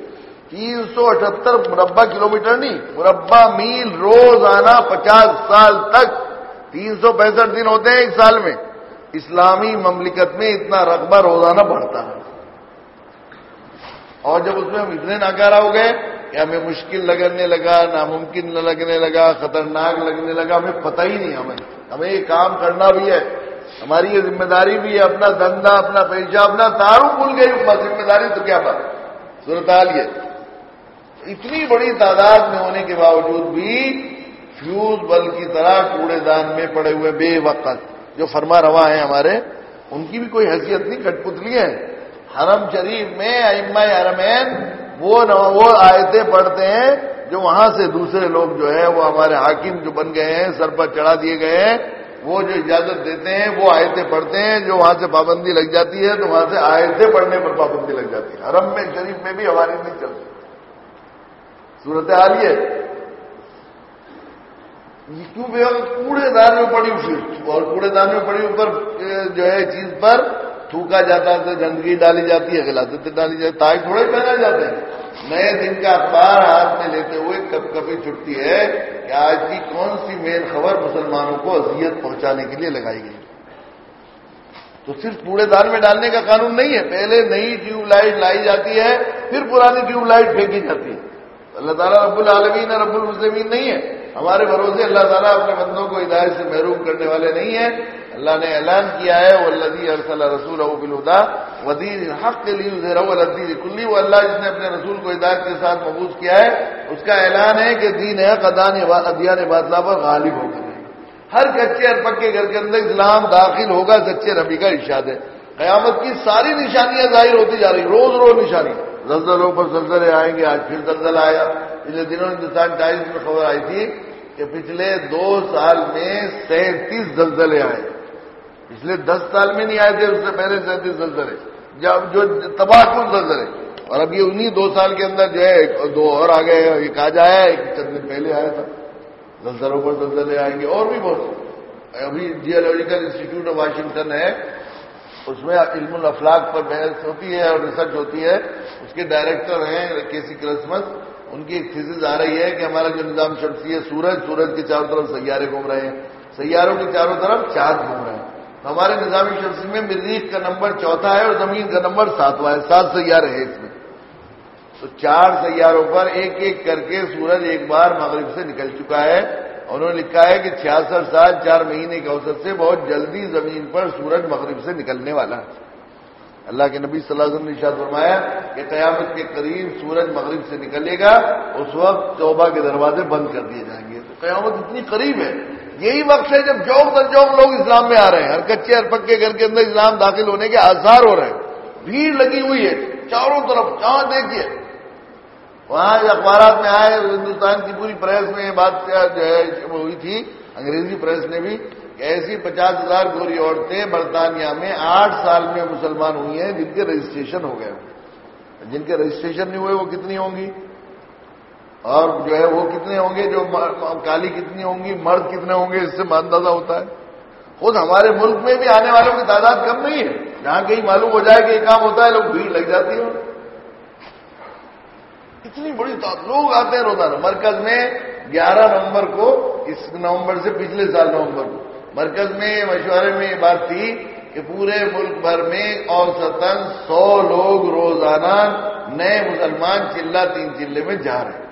S1: تین سو اٹھہتر مربع کلو میٹر نہیں، مربع میل روزانہ پچاس سال تک۔ تین سو پینسٹھ دن ہوتے ہیں ایک سال میں۔ اسلامی مملکت میں اتنا رقبہ روزانہ بڑھتا ہے۔ اور جب اس میں ہم اتنے ناکارا ہو گئے کہ ہمیں مشکل لگنے لگا، ناممکن لگنے لگا، خطرناک لگنے لگا، ہمیں پتہ ہی نہیں، ہمیں ہمیں یہ کام کرنا بھی ہے، ہماری یہ ذمہ داری بھی ہے، اپنا دندا اپنا پیشہ، اپنا تارو بھول گئی ذمہ داری تو کیا بات؟ صورت حال یہ۔ اتنی بڑی تعداد میں ہونے کے باوجود بھی فیوز بل کی طرح کوڑے دان میں پڑے ہوئے بے وقت جو فرما روا ہیں ہمارے، ان کی بھی کوئی حیثیت نہیں کٹ پتلی ہے حرم شریف میں ائمہ حرمین وہ وہ آیتیں پڑھتے ہیں جو وہاں سے دوسرے لوگ جو ہے وہ ہمارے حاکم جو بن گئے ہیں، سر پر چڑھا دیے گئے ہیں، وہ جو اجازت دیتے ہیں، وہ آیتیں پڑھتے ہیں جو وہاں سے پابندی لگ جاتی ہے، تو وہاں سے آیتیں پڑھنے پر پابندی لگ جاتی ہے۔ حرم میں، شریف میں بھی ہماری نہیں چلتی۔ صورت حال یہ کیوں؟ بے کوڑے دان میں پڑی ہوئی اور کوڑے دان میں پڑی اوپر جو ہے، چیز پر تھوکا جاتا ہے گندگی ڈالی جاتی ہے غلطی ڈالی جاتی تاج تھوڑے پہنا جاتے ہیں۔ نئے دن کا اخبار ہاتھ میں لیتے ہوئے کب کبھی چھٹتی ہے کہ آج کی کون سی مین خبر مسلمانوں کو اذیت پہنچانے کے لیے لگائی گئی۔ تو صرف کوڑے دان میں ڈالنے کا قانون نہیں ہے۔ پہلے نئی ٹیوب لائٹ لائی جاتی ہے، پھر پرانی ٹیوب لائٹ پھینکی جاتی ہے۔ اللہ تعالیٰ رب العالمین اور رب المسلمین نہیں ہے۔ ہمارے بھروسے اللہ تعالیٰ اپنے بندوں کو ہدایت سے محروم کرنے والے نہیں ہیں۔ اللہ نے اعلان کیا ہے وہ اللہ ارسل رسول بلدا ودیر حق کے لیے الدین کلی وہ اللہ جس نے اپنے رسول کو ہدایت کے ساتھ محبوظ کیا ہے، اس کا اعلان ہے کہ دین ہے قدان ادیان بادلہ پر غالب ہو کر ہر کچے اور پکے گھر کے اندر اسلام داخل ہوگا، سچے ربی کا ارشاد ہے۔ قیامت کی ساری نشانیاں ظاہر ہوتی جا رہی روز روز نشانی۔ زلزلوں پر زلزلے آئیں گے، آج پھر زلزلہ آیا۔ پچھلے دنوں ہندوستان ٹائمز میں خبر آئی تھی کہ پچھلے دو سال میں سینتیس زلزلے آئے۔ پچھلے دس سال میں نہیں آئے تھے، اس سے پہلے سینتیس زلزلے۔ جب جو تباہ کن زلزلے۔ اور اب یہ انہیں دو سال کے اندر جو ہے دو اور آ گئے ایک آج آیا ایک چند دن پہلے آیا تھا۔ زلزلوں پر زلزلے آئیں گے، اور بھی بہت ابھی جیولوجیکل انسٹیٹیوٹ آف واشنگٹن ہے۔ اس میں علم الافلاق پر بحث ہوتی ہے اور ریسرچ ہوتی ہے۔ اس کے ڈائریکٹر ہیں کے سی کرسمس ان کی ایک تھیسز آ رہی ہے کہ ہمارا جو نظام شمسی ہے، سورج سورج کے چاروں طرف سیارے گھوم رہے ہیں۔ سیاروں کے چاروں طرف چاند گھوم رہے ہمارے نظامی شمسی میں مریخ کا نمبر چوتھا ہے اور زمین کا نمبر ساتواں ہے، سات سیارے ہیں اس میں۔ تو چار سیاروں پر ایک ایک کر کے سورج ایک بار مغرب سے نکل چکا ہے۔ انہوں نے لکھا ہے کہ چھیاسٹھ سال، چار مہینے کے اوسط سے بہت جلدی زمین پر سورج مغرب سے نکلنے والا ہے۔ اللہ کے نبی صلی اللہ علیہ وسلم نے شاید فرمایا کہ قیامت کے قریب سورج مغرب سے نکلے گا، اس وقت توبہ کے دروازے بند کر دیے جائیں گے۔ تو قیامت اتنی قریب ہے۔ یہی وقت ہے جب جوک در جوک لوگ اسلام میں آ رہے ہیں۔ ہر کچے ہر پکے گھر کے اندر اسلام داخل ہونے کے آثار ہو رہے ہیں۔ بھیڑ لگی ہوئی ہے چاروں طرف، جہاں دیکھیے۔ وہاں اخبارات میں آئے، ہندوستان کی پوری پریس میں یہ بات جو ہے ہوئی تھی، انگریزی پریس نے بھی کہ ایسی پچاس ہزار گوری عورتیں برطانیہ میں آٹھ سال میں مسلمان ہوئی ہیں جن کے رجسٹریشن ہو گئے۔ جن کے رجسٹریشن نہیں ہوئے، وہ کتنی ہوں گی؟ اور جو ہے وہ کتنے ہوں گے، جو کالی کتنی ہوں گی، مرد کتنے ہوں گے، اس سے اندازہ ہوتا ہے۔ خود ہمارے ملک میں بھی آنے والوں کی تعداد کم نہیں ہے۔ جہاں کہیں معلوم ہو جائے کہ یہ کام ہوتا ہے، لوگ بھیڑ لگ جاتی ہے۔ اتنی بڑی لوگ آتے ہیں روزانہ۔ مرکز میں گیارہ نومبر کو، اس نومبر سے پچھلے سال نومبر کو۔ مرکز میں، مشورے میں یہ بات تھی کہ پورے ملک بھر میں اوسطن سو لوگ روزانہ نئے مسلمان چلہ، تین چلے میں جا رہے ہیں۔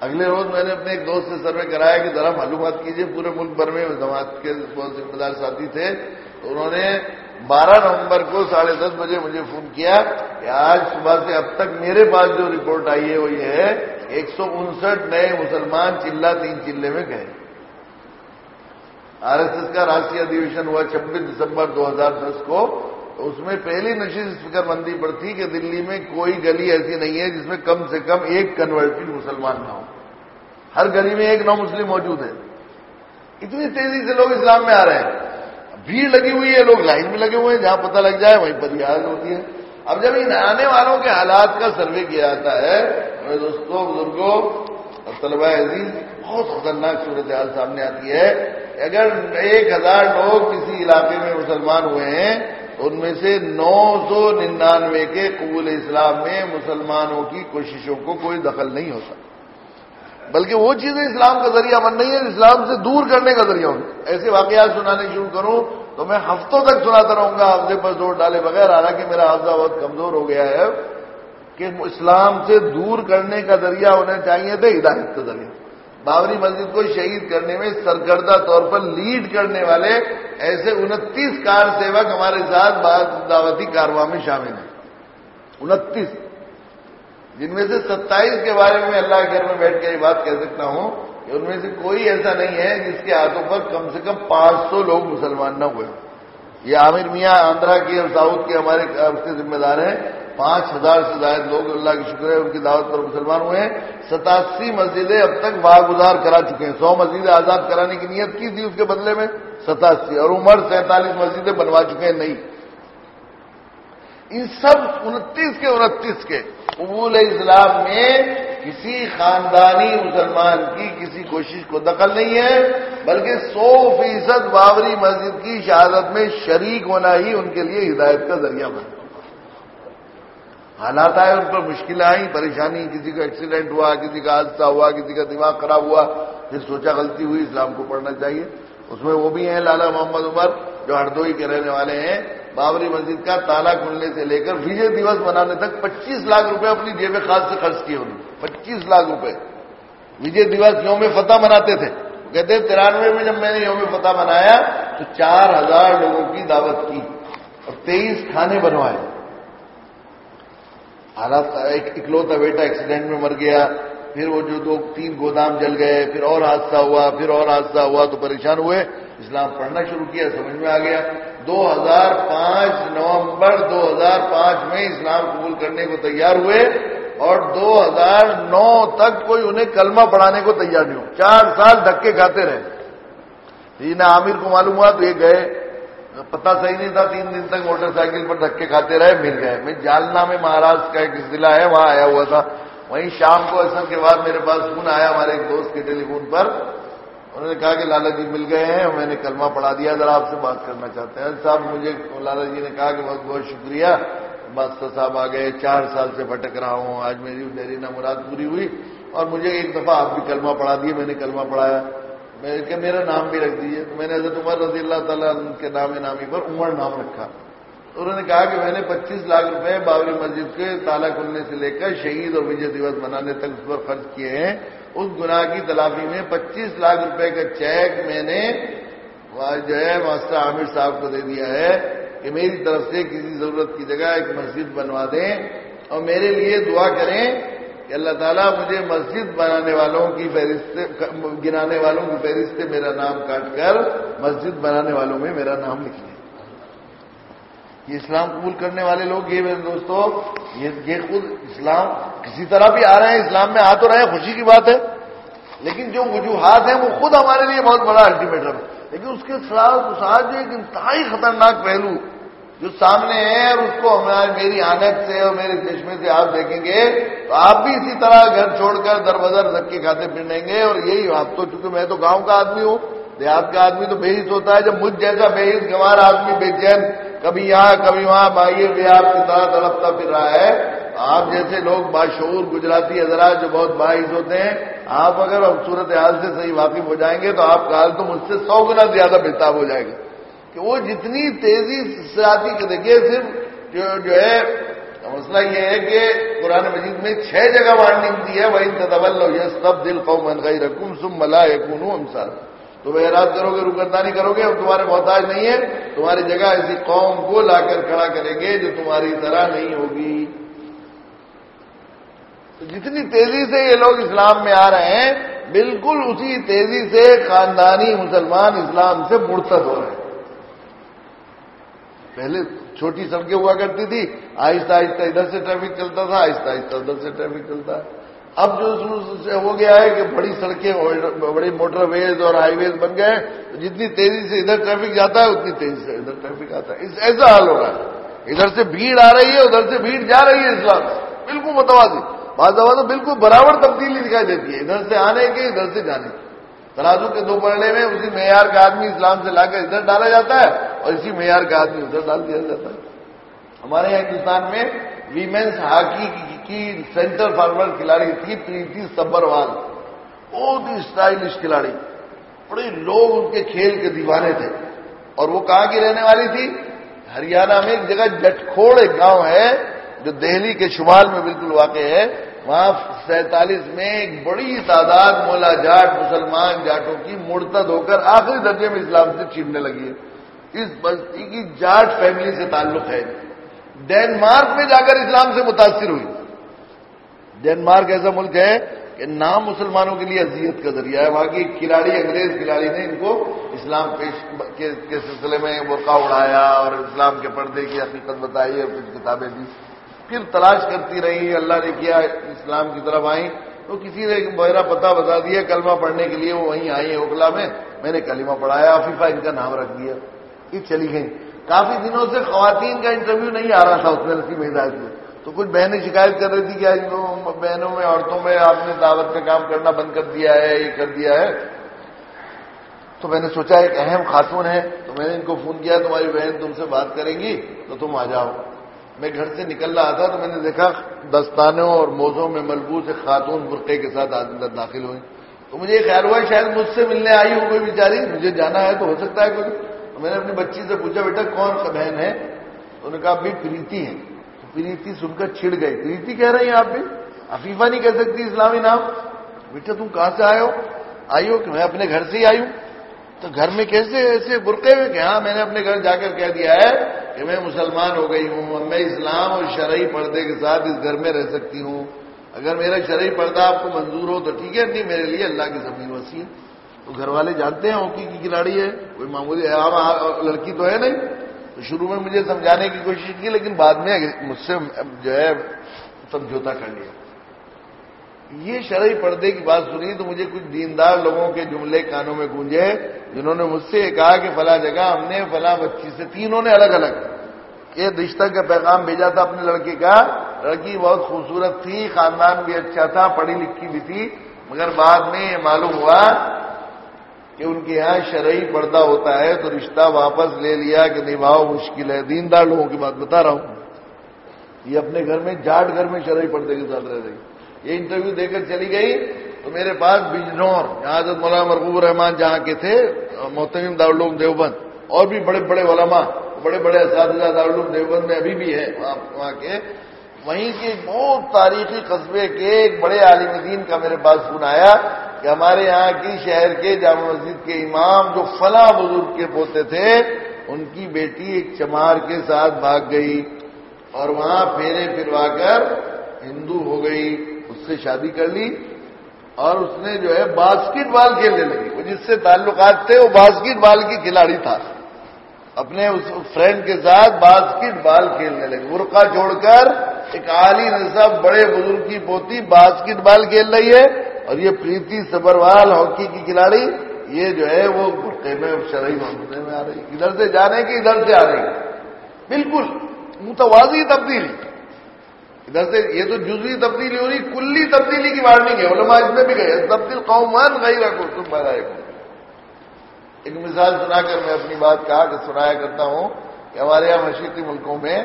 S1: اگلے روز میں نے اپنے ایک دوست سے سروے کرایا کہ ذرا معلومات کیجیے پورے ملک بھر میں جماعت کے بہت ذمہ دار ساتھی تھے۔ تو انہوں نے بارہ نومبر کو ساڑھے دس بجے مجھے فون کیا کہ آج صبح سے اب تک میرے پاس جو رپورٹ آئی ہے وہ یہ ہے، ایک سو انسٹھ نئے مسلمان چلہ تین چلے میں گئے۔ آر ایس ایس کا راشٹری ادھیوشن ہوا چھبیس دسمبر دو ہزار دس کو۔ اس میں پہلی نشست فکر مندی پر تھی کہ دلی میں کوئی گلی ایسی نہیں ہے جس میں کم سے کم ایک کنورٹڈ مسلمان نہ ہو۔ ہر گلی میں ایک نو مسلم موجود ہے۔ اتنی تیزی سے لوگ اسلام میں آ رہے ہیں۔ بھیڑ لگی ہوئی ہے، لوگ لائن میں لگے ہوئے ہیں، جہاں پتہ لگ جائے وہیں پر یاد ہوتی ہے۔ اب جب ان آنے والوں کے حالات کا سروے کیا جاتا ہے، میرے دوستوں، بزرگوں اور طلبہ عزیز، بہت خطرناک صورتحال سامنے آتی ہے۔ اگر ایک ہزار لوگ کسی علاقے میں مسلمان ہوئے ہیں ان میں سے نو سو ننانوے کے قبول اسلام میں مسلمانوں کی کوششوں کو کوئی دخل نہیں ہوتا۔ بلکہ وہ چیزیں اسلام کا ذریعہ بن رہی ہیں، اسلام سے دور کرنے کا ذریعہ ہوں۔ ایسے واقعات سنانے شروع کروں تو میں ہفتوں تک سناتا رہوں گا حافظے پر زور ڈالے بغیر، حالانکہ میرا حافظہ بہت کمزور ہو گیا ہے کہ اسلام سے دور کرنے کا ذریعہ ہونا چاہیے تھے، ہدایت کا ذریعہ۔ بابری مسجد کو شہید کرنے میں سرگردہ طور پر لیڈ کرنے والے ایسے انتیس کار سیوک ہمارے ساتھ دعوتی کارواں میں شامل ہیں۔ انتیس۔ جن میں سے ستائیس کے بارے میں اللہ کے گھر میں بیٹھ کے یہ بات کہہ سکتا ہوں کہ ان میں سے کوئی ایسا نہیں ہے جس کے ہاتھوں پر کم سے کم پانچ سو لوگ مسلمان نہ ہوئے۔ یہ عامر میاں آندھرا کی اور ساؤتھ کے ہمارے اس کے ذمہ دار ہیں۔ پانچ ہزار سے زائد لوگ اللہ کی شکر ہے، ان کی دعوت پر مسلمان ہوئے ہیں۔ ستاسی مسجدیں اب تک واگزار کرا چکے ہیں۔ سو مسجدیں آزاد کرانے کی نیت کی تھی اس کے بدلے میں؟ ستاسی۔ اور عمر سینتالیس مسجدیں بنوا چکے ہیں، نہیں۔ ان سب انتیس کے انتیس کے قبول اسلام میں کسی خاندانی مسلمان کی کسی کوشش کو دخل نہیں ہے، بلکہ سو فیصد بابری مسجد کی شہادت میں شریک ہونا ہی ان کے لیے ہدایت کا ذریعہ بنا حالات آئے، ان پر مشکلیں آئیں، پریشانی، کسی کا ایکسیڈنٹ ہوا، کسی کا حادثہ ہوا، کسی کا دماغ خراب ہوا پھر سوچا غلطی ہوئی، اسلام کو پڑھنا چاہیے۔ اس میں وہ بھی ہیں، لالا محمد عمر، جو ہردوئی کے رہنے والے ہیں، بابری مسجد کا تالا کھلنے سے لے کر وجے دیوس منانے تک پچیس لاکھ روپے اپنی جیب خاص سے خرچ کیے انہوں نے۔ پچیس لاکھ روپے۔ وجے دیوس یوم فتح مناتے تھے۔ کہتے ہیں، ترانوے میں جب میں نے یوم فتح منایا تو چار ہزار لوگوں کی دعوت کی اور تیئیس کھانے بنوائے۔ حالات ایک اکلوتا بیٹا ایکسیڈنٹ میں مر گیا، پھر وہ جو دو تین گودام جل گئے، پھر اور حادثہ ہوا، پھر اور حادثہ ہوا تو پریشان ہوئے، اسلام پڑھنا شروع کیا، سمجھ میں آ گیا۔ دو ہزار پانچ نومبر، دو ہزار پانچ میں اسلام قبول کرنے کو تیار ہوئے اور دو ہزار نو تک کوئی انہیں کلمہ پڑھانے کو تیار نہیں ہو۔ چار سال دھکے کھاتے رہے۔ جی نہ عامر کو معلوم ہوا تو یہ گئے۔ پتا صحیح نہیں تھا، تین دن تک موٹر سائیکل پر دھکے کھاتے رہے، مل گئے۔ میں جالنا میں مہاراشٹر کا ایک ضلع ہے، وہاں آیا ہوا تھا۔ وہیں شام کو اصل کے بعد میرے پاس فون آیا، ہمارے ایک دوست کے ٹیلی فون پر۔ انہوں نے کہا کہ لالا جی مل گئے ہیں، میں نے کلمہ پڑھا دیا، ذرا آپ سے بات کرنا چاہتے ہیں۔ صاحب، مجھے لالا جی نے کہا کہ بہت بہت شکریہ۔ ماسٹر صاحب آ گئے، چار سال سے بھٹک رہا ہوں، آج میری میری مراد پوری ہوئی اور مجھے ایک دفعہ آپ بھی کلمہ پڑھا دیے، میں نے کلمہ پڑھایا۔ کہ میرا نام بھی رکھ دیجیے میں نے حضرت عمر رضی اللہ تعالیٰ کے نام نامی پر عمر نام رکھا۔ انہوں نے کہا کہ میں نے پچیس لاکھ روپے بابری مسجد کے تالا کھلنے سے لے کر شہید اور وجے دیوس منانے تک اس پر خرچ کیے ہیں۔ اس گناہ کی تلافی میں پچیس لاکھ روپے کا چیک میں نے جو ہے ماسٹر عامر صاحب کو دے دیا ہے کہ میری طرف سے کسی ضرورت کی جگہ ایک مسجد بنوا دیں اور میرے لیے دعا کریں کہ اللہ تعالیٰ مجھے مسجد بنانے والوں کی فہرست گرانے والوں کی فہرست میرا نام کاٹ کر مسجد بنانے والوں میں میرا نام لکھ لیں یہ اسلام قبول کرنے والے لوگ یہ میرے دوستوں یہ خود اسلام کسی طرح بھی آ رہے ہیں، اسلام میں آ تو رہے ہیں، خوشی کی بات ہے۔ لیکن جو وجوہات ہیں وہ خود ہمارے لیے بہت بڑا الٹیمیٹم ہے۔ لیکن اس کے ساتھ جو ایک انتہائی خطرناک پہلو جو سامنے ہے اور اس کو ہمارے میری آنت سے اور میرے چشمے سے آپ دیکھیں گے، تو آپ بھی اسی طرح گھر چھوڑ کر در بدر دھکے کھاتے پھریں گے اور یہی آپ تو چونکہ میں تو گاؤں کا آدمی ہوں، دیہات کا آدمی تو بےحص ہوتا ہے، جب مجھ جیسا بےحص گوار آدمی بے چین کبھی یہاں، کبھی وہاں بھائی بھی آپ کی طرح تڑپتا پھر رہا ہے آپ جیسے لوگ باشعور گجراتی حضرات جو بہت باعث ہوتے ہیں، آپ اگر صورت حال سے صحیح واقف ہو جائیں گے تو آپ کا حال تو مجھ سے سو گنا زیادہ بہتاب ہو جائے گا۔ کہ وہ جتنی تیزی سے آتی کہ دیکھیے صرف جو ہے، مسئلہ یہ ہے کہ قرآن مجید میں چھ جگہ وارننگ دی ہے وہ ان یہ سب دل قوم گئی رقم سم ملا یقون انسان تم اعراض کرو گے رکردانی کرو گے ہم تمہارے محتاج نہیں ہے تمہاری جگہ ایسی قوم کو لا کر کھڑا کریں گے جو تمہاری طرح نہیں ہوگی۔ تو جتنی تیزی سے یہ لوگ اسلام میں آ رہے ہیں، بالکل اسی تیزی سے خاندانی مسلمان اسلام سے مرتد ہو رہے ہیں۔ پہلے چھوٹی سڑکیں ہوا کرتی تھی، آہستہ آہستہ ادھر سے ٹریفک چلتا تھا، آہستہ آہستہ ادھر سے ٹریفک چلتا۔ ہے اب جو ہو گیا ہے کہ بڑی سڑکیں بڑی موٹر ویز اور ہائی ویز بن گئے تو جتنی تیزی سے ادھر ٹریفک جاتا ہے، اتنی تیزی سے ادھر ٹریفک آتا ہے۔ ایسا حال ہو رہا ہے۔ ادھر سے بھیڑ آ رہی ہے، ادھر سے بھیڑ جا رہی ہے اسلام بالکل متوازی۔ بعض دفعہ تو بالکل برابر تبدیلی دکھائی دیتی ہے۔ ادھر سے آنے کے، ادھر سے جانے کی ترازو کے دو پڑنے میں اسی معیار کا آدمی اسلام سے لا کر ادھر ڈالا جاتا ہے۔ اور اسی معیار کا آدمی ادھر ڈال دیا جاتا ہے۔ ہمارے یہاں ہندوستان میں ویمنس ہاکی کی سینٹر فارورڈ کھلاڑی تھی، پریتی سبروال بہت ہی اسٹائلش کھلاڑی۔ بڑے لوگ ان کے کھیل کے دیوانے تھے۔ اور وہ کہاں کی رہنے والی تھی؟ ہریانہ میں ایک جگہ جٹکھوڑ ایک گاؤں ہے، جو دہلی کے شمال میں بالکل واقع ہے۔ وہاں سینتالیس میں ایک بڑی تعداد مولا جاٹ مسلمان جاٹوں کی مرتد ہو کر آخری درجے میں اسلام سے چھیننے لگی ہے۔ اس بستی کی جاٹ فیملی سے تعلق ہے۔ ڈینمارک میں جا کر اسلام سے متاثر ہوئی۔ ڈینمارک ایسا ملک ہے کہ نام مسلمانوں کے لیے اذیت کا ذریعہ ہے۔ وہاں کی کھلاڑی، انگریز کھلاڑی نے ان کو اسلام پیش کے سلسلے میں برقع اڑایا اور اسلام کے پردے کی حقیقت بتائی اور کچھ کتابیں دی۔ پھر تلاش کرتی رہی، اللہ نے کیا، اسلام کی طرف آئی تو کسی نے میرا پتہ بتا دیا، کلمہ پڑھنے کے لیے وہ وہیں آئی ہے اوکلا میں۔ میں نے کلمہ پڑھایا، عفیفہ ان کا نام رکھ دیا۔ یہ چلی گئی۔ کافی دنوں سے خواتین کا انٹرویو نہیں آ رہا تھا اس میں رسی مزاج میں۔ تو کچھ بہنیں شکایت کر رہی تھی کہ بہنوں میں، عورتوں میں آپ نے دعوت کا کام کرنا بند کر دیا ہے، یہ کر دیا ہے۔ تو میں نے سوچا، ایک اہم خاتون ہے۔ تو میں نے ان کو فون کیا، تمہاری بہن تم سے بات کریں گی تو تم آ جاؤ۔ میں گھر سے نکل رہا تھا تو میں نے دیکھا دستانوں اور موزوں میں ملبوس ایک خاتون برقعے کے ساتھ اندر داخل ہوئی تو مجھے خیال ہوا، شاید مجھ سے ملنے آئی ہو کوئی بیچاری، مجھے جانا ہے تو ہو سکتا ہے کوئی تو میں نے اپنی بچی سے پوچھا، بیٹا، کون سا بہن ہے؟ تو انہوں نے کہا بھی پریتی ہے پریتی سن کر چھڑ گئی۔ پریتی کہہ رہی ہیں آپ بھی؟ عفیفہ نہیں کہہ سکتی اسلامی نام۔ بیٹا، تم کہاں سے آئے ہو؟ آئی ہو کہ میں اپنے گھر سے ہی آئی ہوں؟ تو گھر میں کیسے، ایسے برقے ہوئے کہ ہاں میں نے اپنے گھر جا کر کہہ دیا ہے کہ میں مسلمان ہو گئی ہوں میں اسلام اور شرعی پردے کے ساتھ اس گھر میں رہ سکتی ہوں۔ اگر میرا شرعی پردہ آپ کو منظور ہو تو ٹھیک ہے، نہیں، میرے لیے اللہ کی زمین وسیع تو گھر والے جانتے ہیں ہاکی کی کھلاڑی ہے، کوئی معمولی لڑکی تو ہے نہیں۔ تو شروع میں مجھے سمجھانے کی کوشش کی، لیکن بعد میں مجھ سے جو ہے سمجھوتا کر لیا۔ یہ شرعی پردے کی بات سنی تو مجھے کچھ دیندار لوگوں کے جملے کانوں میں گونجے جنہوں نے مجھ سے کہا کہ فلاں جگہ ہم نے فلاں بچی سے تینوں نے الگ الگ۔ یہ رشتہ کا پیغام بھیجا تھا اپنے لڑکے کا۔ لڑکی بہت خوبصورت تھی، خاندان بھی اچھا تھا، پڑھی لکھی بھی تھی، مگر بعد میں یہ معلوم ہوا کہ ان کے یہاں شرعی پردہ ہوتا ہے تو رشتہ واپس لے لیا کہ نبھاؤ مشکل ہے، دیندار لوگوں کی بات بتا رہا ہوں۔ یہ اپنے گھر میں، جاٹ گھر میں شرعی پردے کے ساتھ رہ رہی یہ انٹرویو دے کر چلی گئی تو میرے پاس بجنور حضرت مولانا مرغوب الرحمان جہاں کے تھے محتم دارالعلوم دیوبند، اور بھی بڑے بڑے علماء، بڑے بڑے اساتذہ دارالعلوم دیوبند میں ابھی بھی ہے وہاں کے۔ وہیں کے بہت تاریخی قصبے کے ایک بڑے عالم دین کا میرے پاس فون آیا۔ کہ ہمارے یہاں کی شہر کے جامع مسجد کے امام جو فلاں بزرگ کے پوتے تھے، ان کی بیٹی ایک چمار کے ساتھ بھاگ گئی اور وہاں پھیرے پھروا کر ہندو ہو گئی، اس سے شادی کر لی اور اس نے جو ہے باسکٹ بال کھیلنے لگی۔ وہ جس سے تعلقات تھے، وہ باسکٹ بال کی کھلاڑی تھا۔ اپنے اس فرینڈ کے ساتھ باسکٹ بال کھیلنے لگے برقع جوڑ کر ایک عالی نصب بڑے بزرگ کی پوتی باسکٹ بال کھیل رہی ہے۔ اور یہ پریتی سبروال ہاکی کی کھلاڑی، یہ جو ہے وہ برقعے میں شرعی معاملے میں آ رہی ادھر سے جانے کی، ادھر سے آ رہی بالکل، متوازی تبدیلی۔ ادھر سے یہ تو جزوی تبدیلی ہو رہی، کلی تبدیلی کی وارننگ ہے۔ علماء اس میں بھی گئے تبدیل قومان گئی رکھو تم بارے ایک مثال سنا کر میں اپنی بات کہا کہ سنایا کرتا ہوں کہ ہمارے یہاں مشرقی ملکوں میں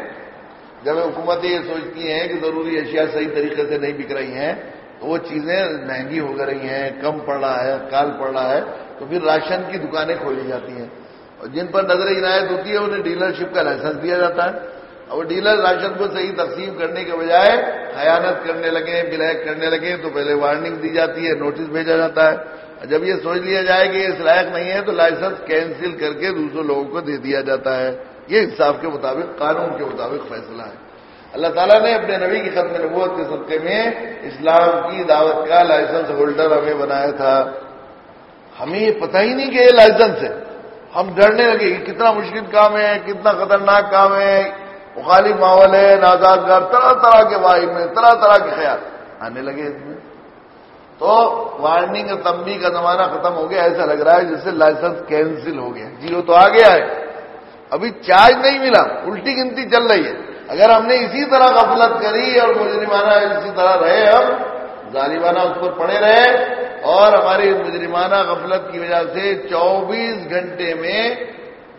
S1: جب حکومتیں یہ سوچتی ہیں کہ ضروری اشیاء صحیح طریقے سے نہیں بک رہی ہیں وہ چیزیں مہنگی ہو رہی ہیں، کم پڑ رہا ہے، کال پڑ رہا ہے، تو پھر راشن کی دکانیں کھولی جاتی ہیں۔ اور جن پر نظر عنایت ہوتی ہے، انہیں ڈیلرشپ کا لائسنس دیا جاتا ہے۔ اور ڈیلر راشن کو صحیح تقسیم کرنے کے بجائے خیانت کرنے لگے، بلیک کرنے لگے، تو پہلے وارننگ دی جاتی ہے، نوٹس بھیجا جاتا ہے۔ جب یہ سوچ لیا جائے کہ اس لائق نہیں ہے، تو لائسنس کینسل کر کے دوسرے لوگوں کو دے دیا جاتا ہے۔ یہ انصاف کے مطابق، قانون کے مطابق فیصلہ ہے۔ اللہ تعالیٰ نے اپنے نبی کی ختم نبوت کے صدقے میں اسلام کی دعوت کا لائسنس ہولڈر ہمیں بنایا تھا۔ ہمیں یہ پتہ ہی نہیں کہ یہ لائسنس ہے۔ ہم ڈرنے لگے کہ کتنا مشکل کام ہے، کتنا خطرناک کام ہے۔ مخالف ماحول ہے نازادگار طرح طرح کے واحد میں، طرح طرح کے خیال۔ آنے لگے اس میں۔ تو وارننگ اور تمبی کا زمانہ ختم ہو گیا، ایسا لگ رہا ہے جس سے لائسنس کینسل ہو گیا۔ جی وہ تو آ گیا ہے۔ ابھی چارج نہیں ملا، الٹی گنتی چل رہی ہے۔ اگر ہم نے اسی طرح غفلت کری اور مجرمانہ اسی طرح رہے ہم، ظالمانہ اس پر پڑے رہے اور ہماری مجرمانہ غفلت کی وجہ سے چوبیس گھنٹے میں،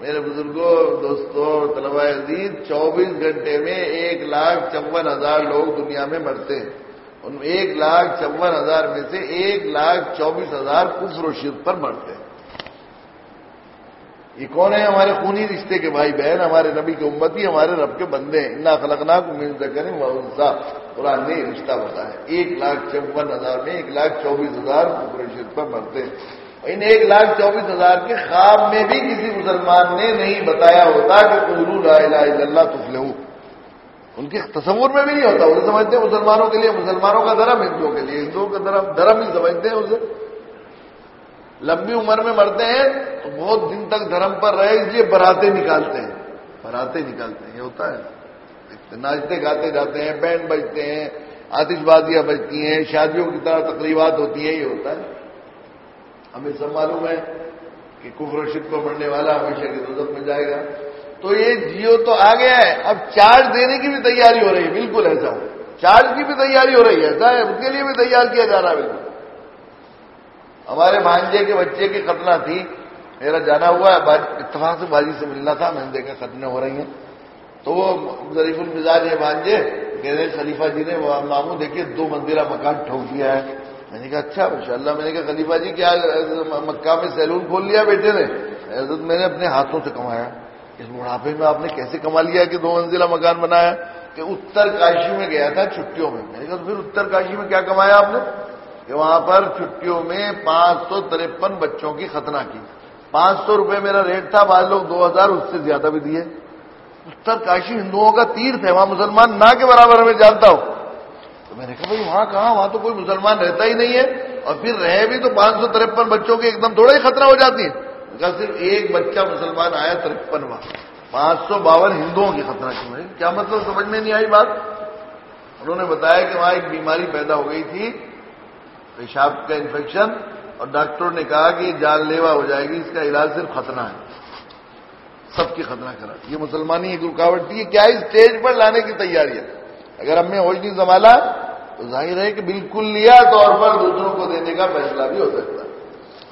S1: میرے بزرگوں، دوستوں طلبا عزیز، چوبیس گھنٹے میں ایک لاکھ چون ہزار لوگ دنیا میں مرتے ہیں۔ ان ایک لاکھ چون ہزار میں سے ایک لاکھ چوبیس ہزار کفر و شرک پر مرتے ہیں۔ یہ کون ہے ہمارے خونی رشتے کے بھائی بہن، ہمارے نبی کے امتی، ہمارے رب کے بندے ہیں؟ اتنا خلقنا کو مل سکے قرآن نے رشتہ بتا ہے۔ ایک لاکھ چون ہزار میں ایک لاکھ چوبیس ہزار کفر پر مرتے ہیں۔ ان ایک لاکھ چوبیس ہزار کے خواب میں بھی کسی مسلمان نے نہیں بتایا ہوتا کہ لا الہ الا اللہ تفلحو ان کے تصور میں بھی نہیں ہوتا۔ اسے سمجھتے ہیں مسلمانوں کے لیے، مسلمانوں کا دھرم ہندوؤں کے لیے، ہندوؤں کا دھرم دھرم ہی سمجھتے ہیں اسے۔ لمبی عمر میں مرتے ہیں تو بہت دن تک دھرم پر رہے، اس لیے براتے نکالتے ہیں۔ براتے نکالتے ہیں، یہ ہوتا ہے ناچتے، گاتے جاتے ہیں، بینڈ بجتے ہیں آتش بازیاں بجتی ہیں، شادیوں کی طرح تقریبات ہوتی ہیں، یہ ہوتا ہے۔ ہمیں سب معلوم ہے کہ کفر شک کو پڑھنے والا ہمیشہ کی ضرورت میں جائے گا۔ تو یہ جیو تو آ گیا ہے، اب چارج دینے کی بھی تیاری ہو رہی ہے، بالکل ایسا۔ ہو چارج کی بھی تیاری ہو رہی ہے، ایسا ہے، اس کے لیے بھی تیار کیا جا رہا ہے، بالکل۔ ہمارے بھانجے کے بچے کی ختنہ تھی۔ میرا جانا ہوا ہے اتفاق سے بازی سے ملنا تھا میں نے دیکھا ختنیں ہو رہی ہیں۔ تو وہ ظریف المزاج ہے بھانجے کہہ رہے خلیفہ جی نے ماموں دیکھیے، دو منزلہ مکان ٹھوک دیا ہے۔ میں نے کہا اچھا ماشاء اللہ میں نے کہا، خلیفہ جی کیا مکہ میں سیلون کھول لیا بیٹے نے؟ میں نے اپنے ہاتھوں سے کمایا۔ اس بڑھاپے میں آپ نے کیسے کما لیا کہ دو منزلہ مکان بنایا؟ کہ اتر کاشی میں گیا تھا، چھٹیوں میں۔ میں نے کہا، تو پھر اتر کاشی میں کیا کمایا آپ نے؟ کہ وہاں پر چھٹیوں میں پانچ سو ترپن بچوں کی ختنہ کی۔ پانچ سو روپے میرا ریٹ تھا، بعض لوگ دو ہزار اس سے زیادہ بھی دیے۔ اتر کاشی ہندوؤں کا تیرتھ ہے وہاں مسلمان نہ کے برابر ہمیں جانتا ہوں۔ تو میں نے کہا، بھائی، وہاں کہاں؟ وہاں تو کوئی مسلمان رہتا ہی نہیں ہے۔ اور پھر رہے بھی تو پانچ سو ترپن بچوں کی ایک دم تھوڑا ہی خطرہ ہو جاتی ہے۔ صرف ایک بچہ مسلمان آیا ترپن وہاں۔ پانچ سو باون ہندوؤں کی خطرہ کیوں کیا مطلب؟ سمجھ میں نہیں آئی بات؟ انہوں نے بتایا کہ وہاں ایک بیماری پیدا ہو گئی تھی۔ پیشاب کا انفیکشن اور ڈاکٹروں نے کہا کہ یہ جان لیوا ہو جائے گی، اس کا علاج صرف ختنہ ہے۔ سب کی ختنہ کرا یہ مسلمانی ایک رکاوٹ تھی کیا اسٹیج پر لانے کی تیاری ہے؟ اگر ہم نے ہوش نہیں سنبھالا تو ظاہر ہے کہ بالکل لیا طور پر دوسروں کو دینے کا فیصلہ بھی ہو سکتا ہے۔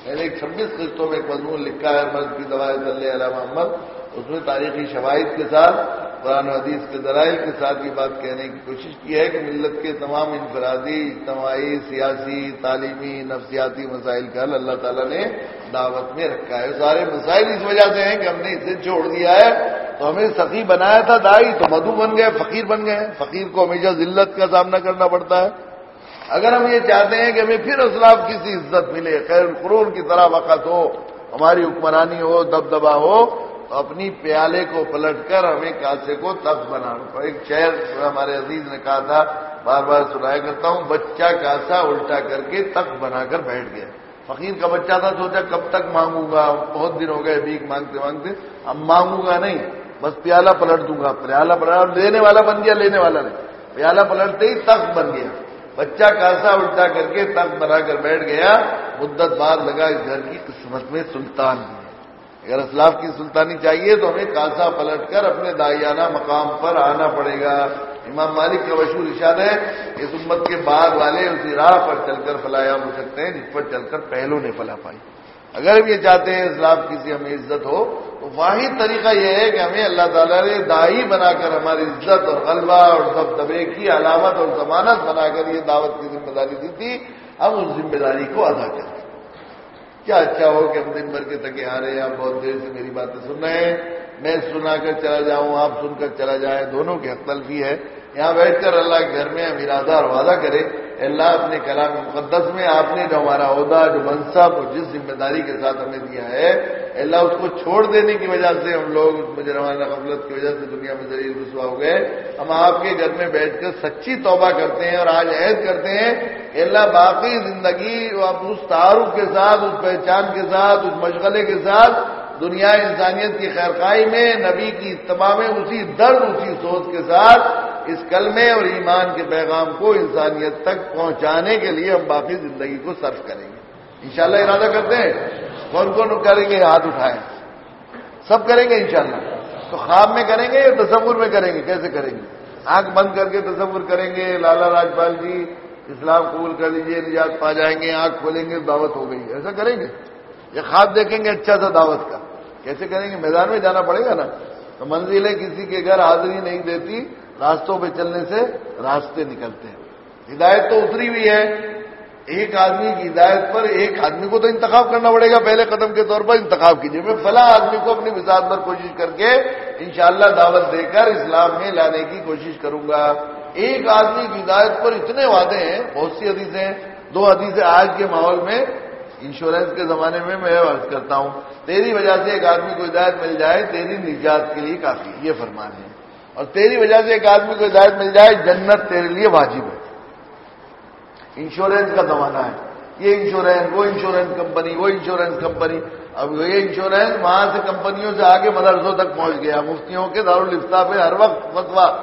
S1: میں نے ایک چھبیس قسطوں میں ایک مضمون لکھا ہے مرض کی دوا صلی علیہ محمد، اس میں تاریخی شواہد کے ساتھ قرآن حدیث کے ذرائع کے ساتھ یہ بات کہنے کی کوشش کی ہے کہ ملت کے تمام انفرادی، اجتماعی، سیاسی، تعلیمی، نفسیاتی مسائل کا حل اللہ تعالیٰ نے دعوت میں رکھا ہے۔ سارے مسائل اس وجہ سے ہیں کہ ہم نے اسے چھوڑ دیا ہے۔ تو ہمیں سخی بنایا تھا، دائی تو مدو بن گئے، فقیر بن گئے۔ فقیر کو ہمیشہ ذلت کا سامنا کرنا پڑتا ہے۔ اگر ہم یہ چاہتے ہیں کہ ہمیں پھر اسلاف کسی عزت ملے، خیر قرون کی طرح وقت ہو، ہماری حکمرانی ہو دبدبا ہو تو اپنی پیالے کو پلٹ کر ہمیں کاسے کو تخت بنانا ایک شہر ہمارے عزیز نے کہا تھا، بار بار سنایا کرتا ہوں، بچہ کاسا الٹا کر کے تخت بنا کر بیٹھ گیا۔ فقیر کا بچہ تھا، سوچا کب تک مانگوں گا؟ بہت دن ہو گئے، بھیک مانگتے مانگتے۔ اب مانگوں گا نہیں، بس پیالہ پلٹ دوں گا۔ پیالہ پلٹ لینے والا بن گیا، لینے والا نہیں۔ پیالہ پلٹتے ہی تخت بن گیا۔ بچہ کاسا الٹا کر کے تخت بنا کر بیٹھ گیا۔ مدت بعد لگا اس گھر کی قسمت میں سلطان۔ اگر اسلاف کی سلطانی چاہیے تو ہمیں کاسا پلٹ کر اپنے دائیانہ مقام پر آنا پڑے گا۔ امام مالک کا مشہور اشاد ہے اس امت کے بعد والے اسی راہ پر چل کر فلاحیاب ہو سکتے ہیں، جس پر چل کر پہلو نے فلا پائی۔ اگر ہم یہ چاہتے ہیں اسلاف کی سی ہمیں عزت ہو، تو واحد طریقہ یہ ہے کہ ہمیں اللہ تعالیٰ نے دائی بنا کر ہماری عزت اور غلبہ اور سب دبے کی علامت اور ضمانت بنا کر یہ دعوت کی ذمہ داری دی تھی۔ ہم اس ذمہ داری کو ادا کریں کیا اچھا ہو کہ ہم دن بھر کے تھکے آ رہے ہیں، آپ بہت دیر سے میری باتیں سن رہے ہیں۔ میں سنا کر چلا جاؤں، آپ سن کر چلا جائیں، دونوں کی حق تلفی ہے۔ یہاں بیٹھ کر اللہ کے گھر میں ہم ارادہ اور وعدہ کرے۔ اللہ اپنے کلام مقدس میں آپ نے جو ہمارا عہدہ، جو منصب اور جس ذمہ داری کے ساتھ ہمیں دیا ہے، اللہ اس کو چھوڑ دینے کی وجہ سے ہم لوگ مجھے روانہ قبلت کی وجہ سے دنیا میں ذریعے رسوا ہو گئے۔ ہم آپ کے گھر میں بیٹھ کر سچی توبہ کرتے ہیں اور آج عہد کرتے ہیں کہ اللہ باقی زندگی اس تعارف کے ساتھ، اس پہچان کے ساتھ، اس مشغلے کے ساتھ دنیا انسانیت کی خیرخائی میں، نبی کی اتباع میں اسی درد، اسی سوچ کے ساتھ اس کلمے اور ایمان کے پیغام کو انسانیت تک پہنچانے کے لیے ہم باقی زندگی کو صرف کریں گے۔ انشاءاللہ ارادہ کرتے ہیں۔ کون کون کریں گے؟ ہاتھ اٹھائیں۔ سب کریں گے انشاءاللہ۔ تو خواب میں کریں گے یا تصور میں کریں گے؟ کیسے کریں گے؟ آنکھ بند کر کے تصور کریں گے، لالا راجپال جی اسلام قبول کر لیجیے نجات پا جائیں گے، آنکھ کھولیں گے، دعوت ہو گئی۔ ایسا کریں گے؟ یا خواب دیکھیں گے اچھا سا دعوت کا۔ کیسے کریں گے؟ میدان میں جانا پڑے گا نا؟ تو منزلیں کسی کے گھر حاضری نہیں دیتی، راستوں پہ چلنے سے راستے نکلتے ہیں۔ ہدایت تو اتری ہوئی ہے۔ ایک آدمی کی ہدایت پر ایک آدمی کو تو انتخاب کرنا پڑے گا۔ پہلے قدم کے طور پر انتخاب کیجیے میں فلاں آدمی کو اپنی مثال پر کوشش کر کے انشاءاللہ دعوت دے کر اسلام میں لانے کی کوشش کروں گا۔ ایک آدمی کی ہدایت پر اتنے وعدے ہیں، بہت سی حدیثیں دو حدیثیں آج کے ماحول میں انشورنس کے زمانے میں میں عرض کرتا ہوں، تیری وجہ سے ایک آدمی کو ہدایت مل جائے، تیری نجات کے لیے کافی یہ فرمان ہے۔ اور تیری وجہ سے ایک آدمی کو ہدایت مل جائے، جنت تیرے لیے واجب ہے۔ انشورنس کا زمانہ ہے۔ یہ انشورنس، وہ انشورنس کمپنی، وہ انشورنس کمپنی۔ اب یہ انشورنس وہاں سے کمپنیوں سے آگے مدرسوں تک پہنچ گیا۔ مفتیوں کے دارالفتا پہ ہر وقت فتوا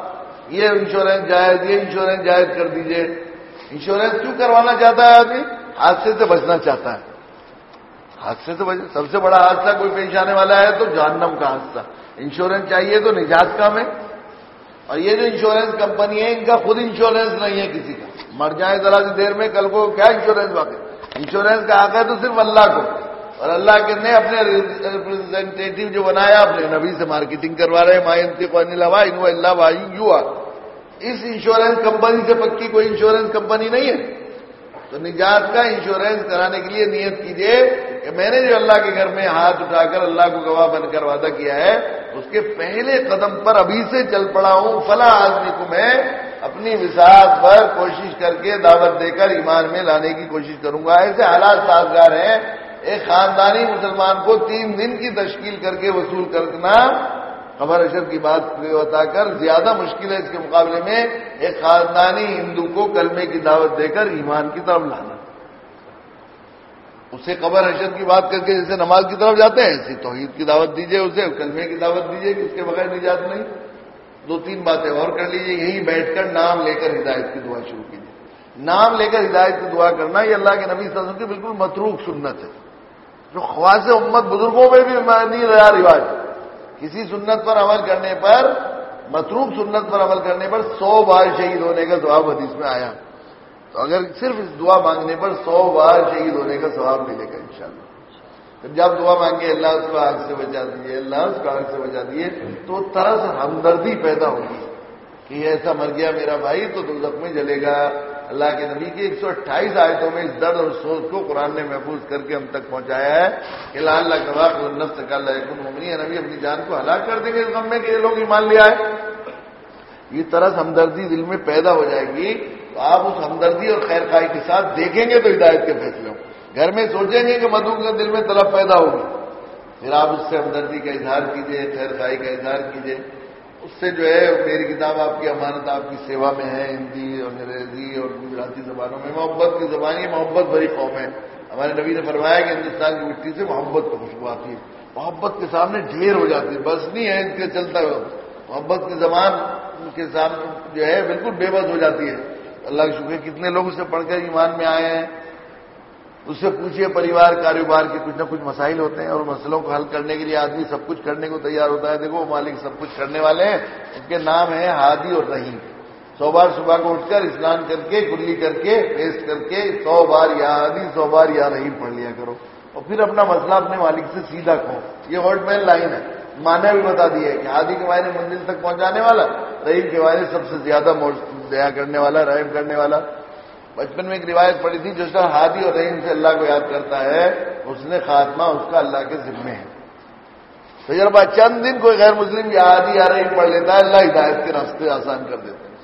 S1: یہ انشورنس جائز، یہ انشورنس جائز کر دیجیے۔ انشورنس کیوں کروانا چاہتا ہے آدمی؟ حادثے سے بچنا چاہتا ہے۔ حادثے سے بچ سب سے بڑا حادثہ کوئی پیش آنے والا ہے تو جہنم کا حادثہ۔ انشورنس چاہیے تو نجات کا میں اور یہ جو انشورنس کمپنی ہے، ان کا خود انشورنس نہیں ہے کسی کا۔ مر جائے ذرا سی دیر میں، کل کو کیا انشورنس واقع؟ انشورنس کا حق ہے تو صرف اللہ کو۔ اور اللہ کے نے اپنے ریپرزینٹیو جو بنایا، اپنے نبی سے مارکیٹنگ کروا رہے مائنتی کو اللہ بھائی یو آر اس انشورنس کمپنی سے پکی کوئی انشورنس کمپنی نہیں ہے۔ تو نجات کا انشورنس کرانے کے لیے نیت کیجیے کہ میں نے جو اللہ کے گھر میں ہاتھ اٹھا کر اللہ کو گواہ بن کر وعدہ کیا ہے، اس کے پہلے قدم پر ابھی سے چل پڑا ہوں فلاں آدمی کو میں اپنی وساخ پر کوشش کر کے دعوت دے کر ایمان میں لانے کی کوشش کروں گا۔ ایسے حالات سازگار ہیں۔ ایک خاندانی مسلمان کو تین دن کی تشکیل کر کے وصول کرنا خبر اشر کی بات بتا کر زیادہ مشکل ہے اس کے مقابلے میں ایک خاندانی ہندو کو کلمے کی دعوت دے کر ایمان کی طرف لانا۔ اسے قبر حشر کی بات کر کے جیسے نماز کی طرف جاتے ہیں، ایسی توحید کی دعوت دیجیے اسے، کلمے کی دعوت دیجیے کہ اس کے بغیر نجات نہیں۔ دو تین باتیں اور کر لیجیے یہیں بیٹھ کر نام لے کر ہدایت کی دعا شروع کیجیے نام لے کر ہدایت کی دعا کرنا یہ اللہ کے نبی صلی اللہ علیہ وسلم کی بالکل متروک سنت ہے۔ جو خواص امت بزرگوں میں بھی نہیں رہا رواج۔ ہے کسی سنت پر عمل کرنے پر متروک سنت پر عمل کرنے پر سو بار شہید ہونے کا جواب حدیث میں آیا۔ تو اگر صرف اس دعا مانگنے پر سو بار شہید ہونے کا ثواب ملے گا انشاءاللہ۔ پھر جب دعا مانگے، اللہ اس کو آگ سے بچا دیجیے اللہ اس کو آگ سے بچا دیے، تو طرح سے ہمدردی پیدا ہوگی کہ ایسا مر گیا میرا بھائی تو دو میں جلے گا۔ اللہ کے نبی کی ایک سو اٹھائیس آیتوں میں اس درد اور سوچ کو قرآن نے محفوظ کر کے ہم تک پہنچایا ہے کہ لال اللہ کا نفس کا اللہ نبی اپنی جان کو ہلاک کر دیں گے اس غم میں کہ یہ لوگ ایمان لیا ہے یہ طرح ہمدردی دل میں پیدا ہو جائے گی تو آپ اس ہمدردی اور خیر خائی کے ساتھ دیکھیں گے تو ہدایت کے فیصلے ہوں۔ گھر میں سوچیں گے کہ مدو کے دل میں طلب پیدا ہوگی۔ پھر آپ اس سے ہمدردی کا اظہار کیجیے خیر خائی کا اظہار کیجیے اس سے جو ہے میری کتاب آپ کی امانت آپ کی سیوا میں ہے، ہندی انگریزی اور گجراتی زبانوں میں۔ محبت کی زبان یہ محبت بھری قوم ہے۔ ہمارے نبی نے فرمایا کہ ہندوستان کی مٹی سے محبت کی خوشبو آتی ہے۔ محبت کے سامنے ڈھیر ہو جاتی ہے۔ بس نہیں ہے، ان کے چلتا ہے محبت کی زبان کے سامنے جو ہے بالکل بے بس ہو جاتی ہے۔ اللہ کے شکر کتنے لوگ اسے پڑھ کر ایمان میں آئے ہیں۔ اس سے پوچھئے پریوار کاروبار کے کچھ نہ کچھ مسائل ہوتے ہیں اور مسئلوں کو حل کرنے کے لیے آدمی سب کچھ کرنے کو تیار ہوتا ہے۔ دیکھو مالک سب کچھ کرنے والے ہیں، ان کے نام ہیں ہادی اور رحیم۔ سو بار صبح کو اٹھ کر اسنان کر کے کلی کر کے پیسٹ کر کے سو بار یا ہادی، سو بار یا رحیم پڑھ لیا کرو۔ اور پھر اپنا مسئلہ اپنے مالک سے سیدھا کھو یہ ورڈ مین لائن ہے۔ مانا بھی بتا دیا ہے کہ ہادی کے معنی منزل تک پہنچانے والا، رحیم کے معنی سب سے زیادہ دیا کرنے والا، رحم کرنے والا۔ بچپن میں ایک روایت پڑی تھی جس کا ہادی اور رحیم سے اللہ کو یاد کرتا ہے، اس نے خاتمہ اس کا اللہ کے ذمے ہے۔ تجربہ چند دن کوئی غیر مسلم یا ہادی یا رحیم پڑھ لیتا ہے، اللہ ہدایت کے راستے آسان کر دیتے ہیں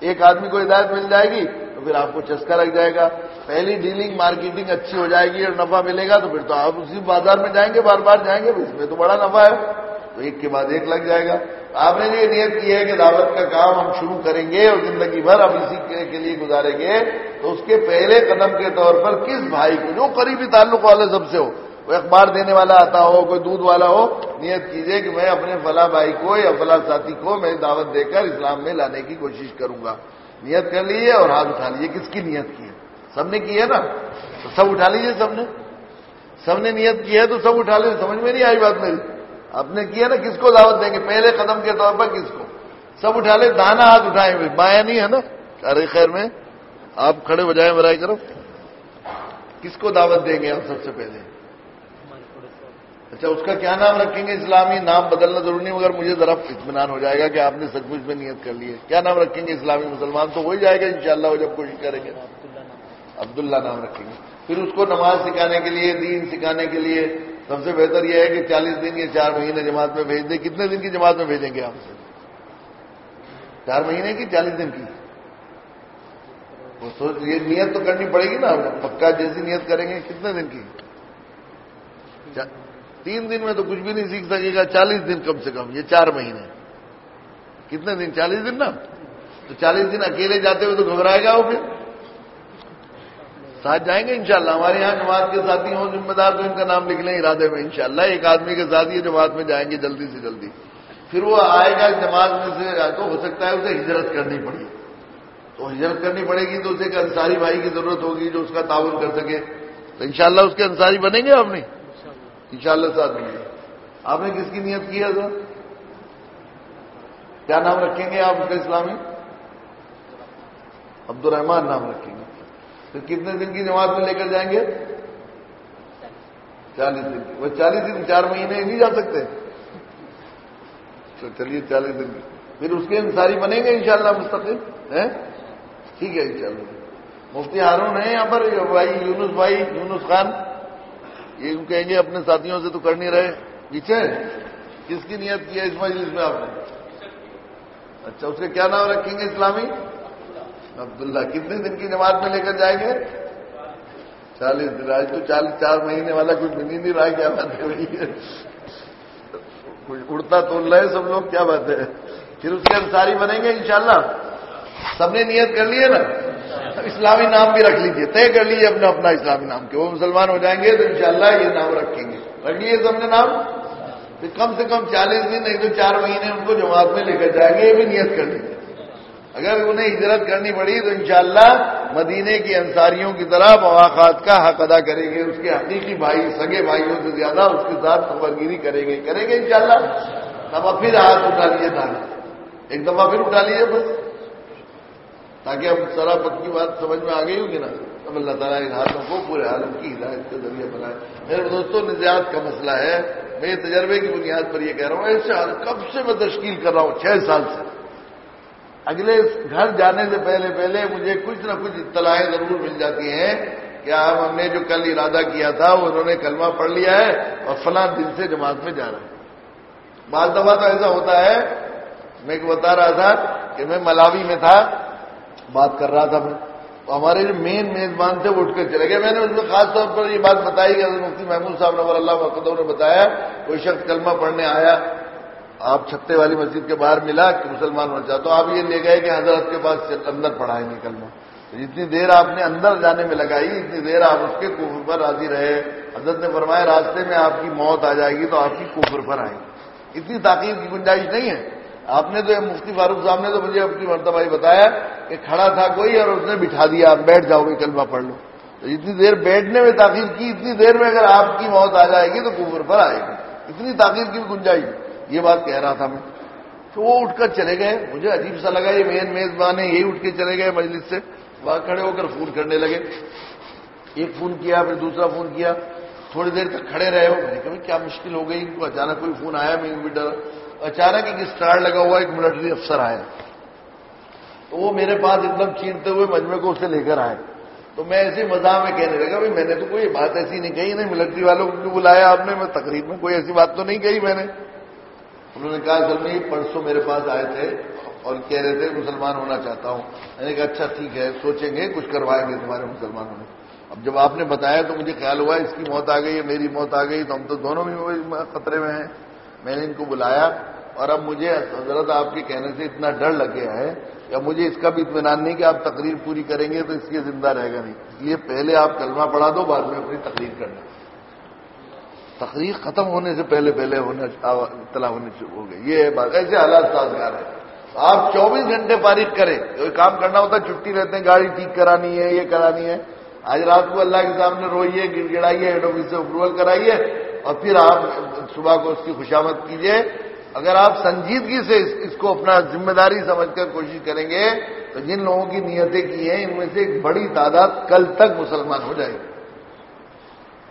S1: ایک آدمی کو ہدایت مل جائے گی تو پھر آپ کو چسکا لگ جائے گا۔ پہلی ڈیلنگ، مارکیٹنگ اچھی ہو جائے گی اور نفع ملے گا تو پھر تو آپ اسی بازار میں جائیں گے، بار بار جائیں گے، اس میں تو بڑا نفع ہے۔ ایک کے بعد ایک لگ جائے گا۔ آپ نے یہ نیت کی ہے کہ دعوت کا کام ہم شروع کریں گے اور زندگی بھر ہم اسی کے لیے گزاریں گے، تو اس کے پہلے قدم کے طور پر کس بھائی کو، جو قریبی تعلق والے سب سے ہو، وہ اخبار دینے والا آتا ہو، کوئی دودھ والا ہو، نیت کیجیے کہ میں اپنے فلاں بھائی کو یا فلاں ساتھی کو میں دعوت دے کر اسلام میں لانے کی کوشش کروں گا۔ نیت کر لیجیے اور ہاتھ اٹھا لیجیے کس کی نیت کی ہے؟ سب نے کی ہے نا؟ تو سب اٹھا لیجیے سب نے۔ سب نے نیت کی ہے تو سب اٹھا لیجیے سمجھ میں نہیں آئی بات میری؟ آپ نے کیا نا، کس کو دعوت دیں گے؟ پہلے قدم کے طور پر کس کو؟ سب اٹھا لے دانا ہاتھ اٹھائے ہوئے مایا نہیں ہے نا؟ ارے خیر میں، آپ کھڑے ہو جائیں برائے کرو کس کو دعوت دیں گے ہم سب سے پہلے؟ اچھا اس کا کیا نام رکھیں گے؟ اسلامی نام بدلنا ضروری نہیں، مگر مجھے ذرا اطمینان ہو جائے گا کہ آپ نے سچ مچ میں نیت کر لی ہے۔ کیا نام رکھیں گے اسلامی مسلمان؟ تو ہو ہی جائے گا، انشاءاللہ وہ جب کوشش کریں گے۔ عبداللہ نام رکھیں گے۔ پھر اس کو نماز سکھانے کے لیے، دین سکھانے کے لیے سب سے بہتر یہ ہے کہ چالیس دن یا چار مہینے جماعت میں بھیج دیں۔ کتنے دن کی جماعت میں بھیجیں گے آپ سے چار مہینے کی، چالیس دن کی؟ یہ نیت تو کرنی پڑے گی نا۔ پکا جیسی نیت کریں گے، کتنے دن کی؟ تین دن میں تو کچھ بھی نہیں سیکھ سکے گا، چالیس دن کم سے کم، یہ چار مہینے۔ کتنے دن؟ چالیس دن نا؟ تو چالیس دن اکیلے جاتے ہوئے تو گھبرائے گا وہ پھر۔ ساتھ جائیں گے، انشاءاللہ۔ ہمارے یہاں جماعت کے ساتھی ہوں، ذمہ دار تو ان کا نام لکھ لیں ارادے میں، انشاءاللہ۔ ایک آدمی کے ساتھ یہ جماعت میں جائیں گے جلدی سے جلدی۔ پھر وہ آئے گا جماعت میں سے، تو ہو سکتا ہے اسے ہجرت کرنی پڑے۔ تو ہجرت کرنی پڑے گی تو اسے ایک انصاری بھائی کی ضرورت ہوگی جو اس کا تعاون کر سکے۔ تو انشاءاللہ اس کے انصاری بنیں گے آپ نے انشاءاللہ ساتھ بنیں گے۔ آپ نے کس کی نیت کی ہے سر کیا نام رکھیں گے آپ اس کا اسلامی؟ عبد الرحمان نام رکھیں گے۔ پھر کتنے دن کی جماعت میں لے کر جائیں گے؟ چالیس دن وہ چالیس دن چار مہینے نہیں جا سکتے۔ تو چلیے چالیس دن کی۔ پھر اس کے انصاری بنیں گے انشاءاللہ مستقل ٹھیک ہے انشاءاللہ۔ مفتی ہارون ہے یہاں پر بھائی یونس بھائی، یونس خان۔ یہ کہیں گے اپنے ساتھیوں سے تو کر نہیں رہے۔ پیچھے کس کی نیت کی ہے اس مجلس میں آپ نے؟ اچھا اس کے کیا نام رکھیں گے اسلامی؟ عبداللہ کتنے دن کی جماعت میں لے کر جائیں گے؟ چالیس دن، آج تو چالیس چار مہینے والا کچھ بنی نہیں رہا، کیا بات ہے کچھ اڑتا تول رہے سب لوگ، کیا بات ہے؟ پھر اس کے انصاری بنیں گے انشاءاللہ۔ سب نے نیت کر لی ہے نا؟ اسلامی نام بھی رکھ لیجیے طے کر لیجیے اپنا اپنا اسلامی نام کے۔ وہ مسلمان ہو جائیں گے تو انشاءاللہ یہ نام رکھیں گے۔ رکھ لیجیے سب نے نام۔ پھر کم سے کم چالیس دن نہیں تو چار مہینے ان کو جماعت میں لے کر جائیں گے، یہ بھی نیت کر لیجیے اگر انہیں ہجرت کرنی پڑی تو انشاءاللہ مدینے کی انصاریوں کی طرح مواقع کا حق ادا کریں گے، اس کے حقیقی بھائی، سگے بھائیوں سے زیادہ اس کے ساتھ خبر گیری کریں گے کریں گے انشاءاللہ۔ شاء پھر ہاتھ اٹھا لیجیے تھا ایک دفعہ پھر اٹھا لیجیے بس تاکہ اب سرا پکی بات سمجھ میں آ گئی ہوگی نا اب اللہ تعالیٰ ان ہاتھوں کو پورے عالم کی ہدایت کے ذریعے بنائے۔ میرے دوستوں نجات کا مسئلہ ہے۔ میں تجربے کی بنیاد پر یہ کہہ رہا ہوں ایسے کب سے میں تشکیل کر رہا ہوں؟ چھ سال سے۔ اگلے گھر جانے سے پہلے پہلے مجھے کچھ نہ کچھ اطلاعیں ضرور مل جاتی ہیں کہ آپ ہم نے جو کل ارادہ کیا تھا وہ انہوں نے کلمہ پڑھ لیا ہے اور فلاں دن سے جماعت میں جا رہا ہے۔ بعض دفعہ تو ایسا ہوتا ہے، میں بتا رہا تھا کہ میں ملاوی میں تھا، بات کر رہا تھا میں۔ ہمارے جو مین میزبان تھے وہ اٹھ کر چلے گئے۔ میں نے اس میں خاص طور پر یہ بات بتائی کہ مفتی محمود صاحب نور اللہ مقدم نے بتایا، کوئی شخص کلمہ پڑھنے آیا آپ چھتے والی مسجد کے باہر ملا کہ مسلمان ہونا چاہتا تو آپ یہ لے گئے کہ حضرت کے پاس اندر پڑھائیں گے کلمہ جتنی دیر آپ نے اندر جانے میں لگائی، اتنی دیر آپ اس کے کفر پر راضی رہے۔ حضرت نے فرمایا، راستے میں آپ کی موت آ جائے گی تو آپ کی کفر پر آئے گی اتنی تاخیر کی گنجائش نہیں ہے۔ آپ نے تو مفتی فاروق صاحب نے تو مجھے اپنی مرتبہ ہی بتایا کہ کھڑا تھا کوئی اور اس نے بٹھا دیا، آپ بیٹھ جاؤ گے کلمہ پڑھ لو۔ تو اتنی دیر بیٹھنے میں تاخیر کی، اتنی دیر میں اگر آپ کی موت آ جائے گی تو کفر پر آئے گی۔ اتنی تاخیر کی گنجائش۔ یہ بات کہہ رہا تھا میں۔ تو وہ اٹھ کر چلے گئے۔ مجھے عجیب سا لگا، یہ مین میزبان ہے یہی اٹھ کے چلے گئے مجلس سے۔ وہاں کھڑے ہو کر فون کرنے لگے۔ ایک فون کیا، پھر دوسرا فون کیا۔ تھوڑی دیر تک کھڑے رہے ہو۔ میں نے کہا کیا مشکل ہو گئی؟ ان کو اچانک کوئی فون آیا میں بھی ڈر اچانک ایک اسٹار لگا ہوا، ایک ملٹری افسر آیا۔ تو وہ میرے پاس ایک دم چیرتے ہوئے مجمے کو اسے لے کر آئے۔ تو میں ایسے مزاح میں کہنے لگا، بھائی، میں نے تو کوئی بات ایسی نہیں کہی، نہیں ملٹری والوں کو بلایا آپ نے، میں تقریب میں کوئی ایسی بات تو نہیں کہی میں نے۔ انہوں نے کہا سر میں پرسوں میرے پاس آئے تھے اور کہہ رہے تھے، مسلمان ہونا چاہتا ہوں۔ میں نے کہا اچھا ٹھیک ہے، سوچیں گے، کچھ کروائیں گے تمہارے مسلمان ہونے اب جب آپ نے بتایا تو مجھے خیال ہوا، اس کی موت آ گئی میری موت آ گئی، تو ہم تو دونوں بھی خطرے میں ہیں۔ میں نے ان کو بلایا اور اب مجھے حضرت آپ کے کہنے سے اتنا ڈر لگ گیا ہے یا مجھے اس کا بھی اطمینان نہیں کہ آپ تقریر پوری کریں گے تو اس کی زندہ رہے گا نہیں۔ اس لیے پہلے آپ کلمہ پڑھا دو، بعد میں اپنی تقریر کرنا۔ تقریر ختم ہونے سے پہلے پہلے ہونا اطلاع ہونی ہو گئی۔ یہ بات۔ ایسے حالات سازگار ہے آپ چوبیس گھنٹے فارغ کریں۔ کوئی کام کرنا ہوتا ہے، چھٹی رہتے ہیں، گاڑی ٹھیک کرانی ہے، یہ کرانی ہے۔ آج رات کو اللہ کے سامنے روئیے گڑ گڑائیے ہیڈ آفس سے اپروول کرائیے اور پھر آپ صبح کو اس کی خوشامد کیجیے۔ اگر آپ سنجیدگی سے اس کو اپنا ذمہ داری سمجھ کر کوشش کریں گے، تو جن لوگوں کی نیتیں کی ہیں، ان میں سے ایک بڑی تعداد کل تک مسلمان ہو جائے گی۔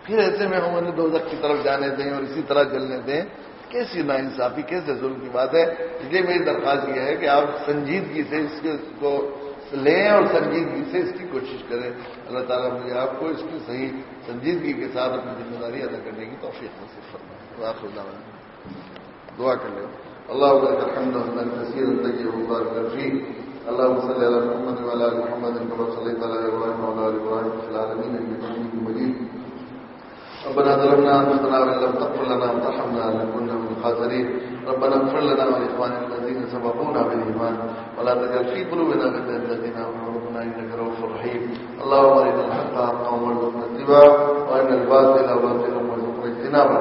S1: پھر ایسے میں ہم انہیں دو کی طرف جانے دیں اور اسی طرح چلنے دیں، کیسی نا انصافی کیسے ظلم کی بات ہے؟ اس لیے میری درخواست یہ ہے کہ آپ سنجیدگی سے اس کو لیں اور سنجیدگی سے اس کی کوشش کریں۔ اللہ تعالیٰ مجھے آپ کو اس کی صحیح سنجیدگی کے ساتھ اپنی ذمہ داری ادا کرنے کی توفیق نصیب کرنا ہے دعا کر لیں۔ اللہ الحمد اللہ صلی اللہ محمد محمد صلی اللہ مجید۔ ربنا ظلمنا أنفسنا وإن لم تغفر لنا وترحمنا لنكن من الخاسرين. ربنا اغفر لنا ولإخواننا الذين سبقونا بالإيمان. ولا تجعل في قلوبنا غلا للذين آمنوا. ربنا إنك رؤوف رحيم. اللهم أرنا الحق حقا وارزقنا اتباعه. وأرنا الباطل باطلا وارزقنا اجتنابه.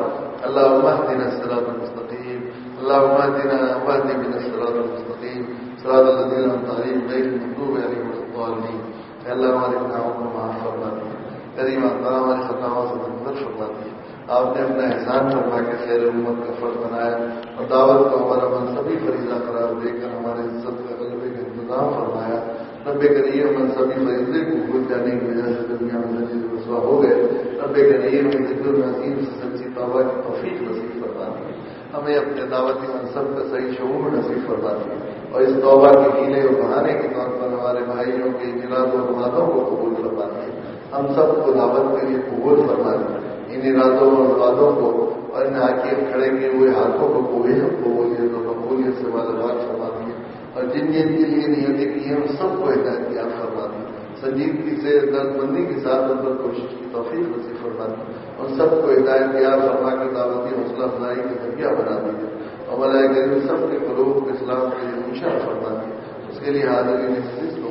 S1: اللهم اهدنا الصراط المستقيم. اللهم اهدنا واهد بنا الصراط المستقيم. صراط الذين أنعمت عليهم غير المغضوب عليهم ولا الضالين. يا الله ہمارے گناہوں کو معاف فرما دیے کریم اللہ ہماری خطاؤں سے درگزر فرما دیے آپ نے اپنا احسان فرما کے خیر امت کا فرض بنایا اور دعوت کو ہمارا منصبی فریضہ قرار دے کر ہمارے عزت کا غلبے کا انتظام فرمایا۔ رب کریم منصبی فریضے کو بھول جانے کی وجہ سے دنیا میں نجیز رسوا ہو گئے۔ رب کریم ذکر نظیم سے سچی توبہ کی توفیق نصیب فرما دی ہمیں اپنے دعوتی منصب کا صحیح شعور نصیب فرما دی اور اس توبہ کے ہیلے اور بہانے کے طور پر ہمارے بھائیوں کے اراد اور وادوں کو قبول فرما دی ہم سب کو دعوت کے لیے قبول فرما دی ان ارادوں اور وادوں کو اور ان آکے کھڑے کیے ہوئے ہاتھوں کو قبولیت اور قبولیت سے والا بات فرما دیے۔ اور جن جن کے لیے نیتیں کی ہیں ان سب کو ہدایت کیا فرما دی۔ سنجیدگی سے درد بندی کے ساتھ ان پر کوشش کی توفیق نصیب فرما دی۔ ان سب کو ہدایت کیا فرما کے دعوتی حوصلہ افزائی کا ذریعہ بنا دیجیے اور ملائے گریب سب کے قلوب اسلام کے لیے اونچا فرما دی۔ اس کے لیے حاضری نفس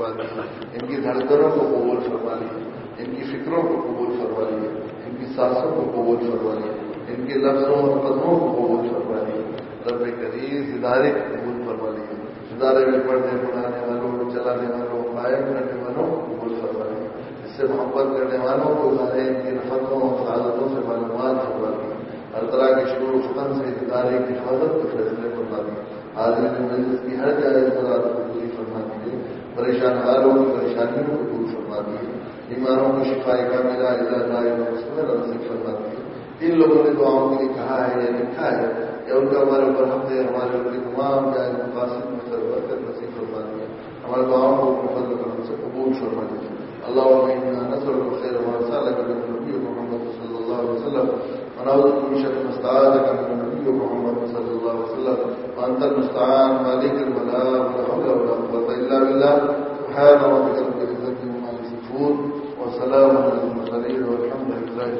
S1: فرما دی ان کی دھڑکنوں کو قبول فرما لی ان کی فکروں کو قبول فرما لیے کی سانسوں کو قبول فرما لیا ان کے لفظوں اور قدموں کو قبول فرما لیا رب قریض ادارے کو قبول فرما لیا ادارے میں پڑھنے، پڑھانے والوں کو، چلانے والوں قائم کرنے والوں کو قبول فرما لیا اس سے محبت کرنے والوں کو ادارے ان کی رفتوں اور سعادتوں سے معلومات فرما لیا ہر طرح کے شروع فتن سے ادارے کی حفاظت کے فیصلے فرما دیے حاضر مجلس کی ہر جائز ضرورت کو پوری فرما پریشان حالوں کی پریشانیوں کو دور فرما دیے بیماروں کو شفائی کا میرا نصیب فرما دی ان لوگوں نے دعاؤں کے لیے کہا ہے یا لکھا ہے یا ان کا ہمارے اوپر ہم نے ہمارے اوپر تمام جائز مقاصد میں سر برکت نصیب فرما دیا ہمارے دعاؤں کو فضل کرنے سے قبول فرما دیا اللہ نصر خیر نبی محمد صلی اللہ علیہ وسلم۔ ونعوذ من شر مستعاذك من النبي محمد صلى الله عليه وسلم وأنت المستعان مالك البلاء ولا حول ولا قوة إلا بالله. سبحان ربك رب العزة عما يصفون وسلام على المرسلين والحمد لله.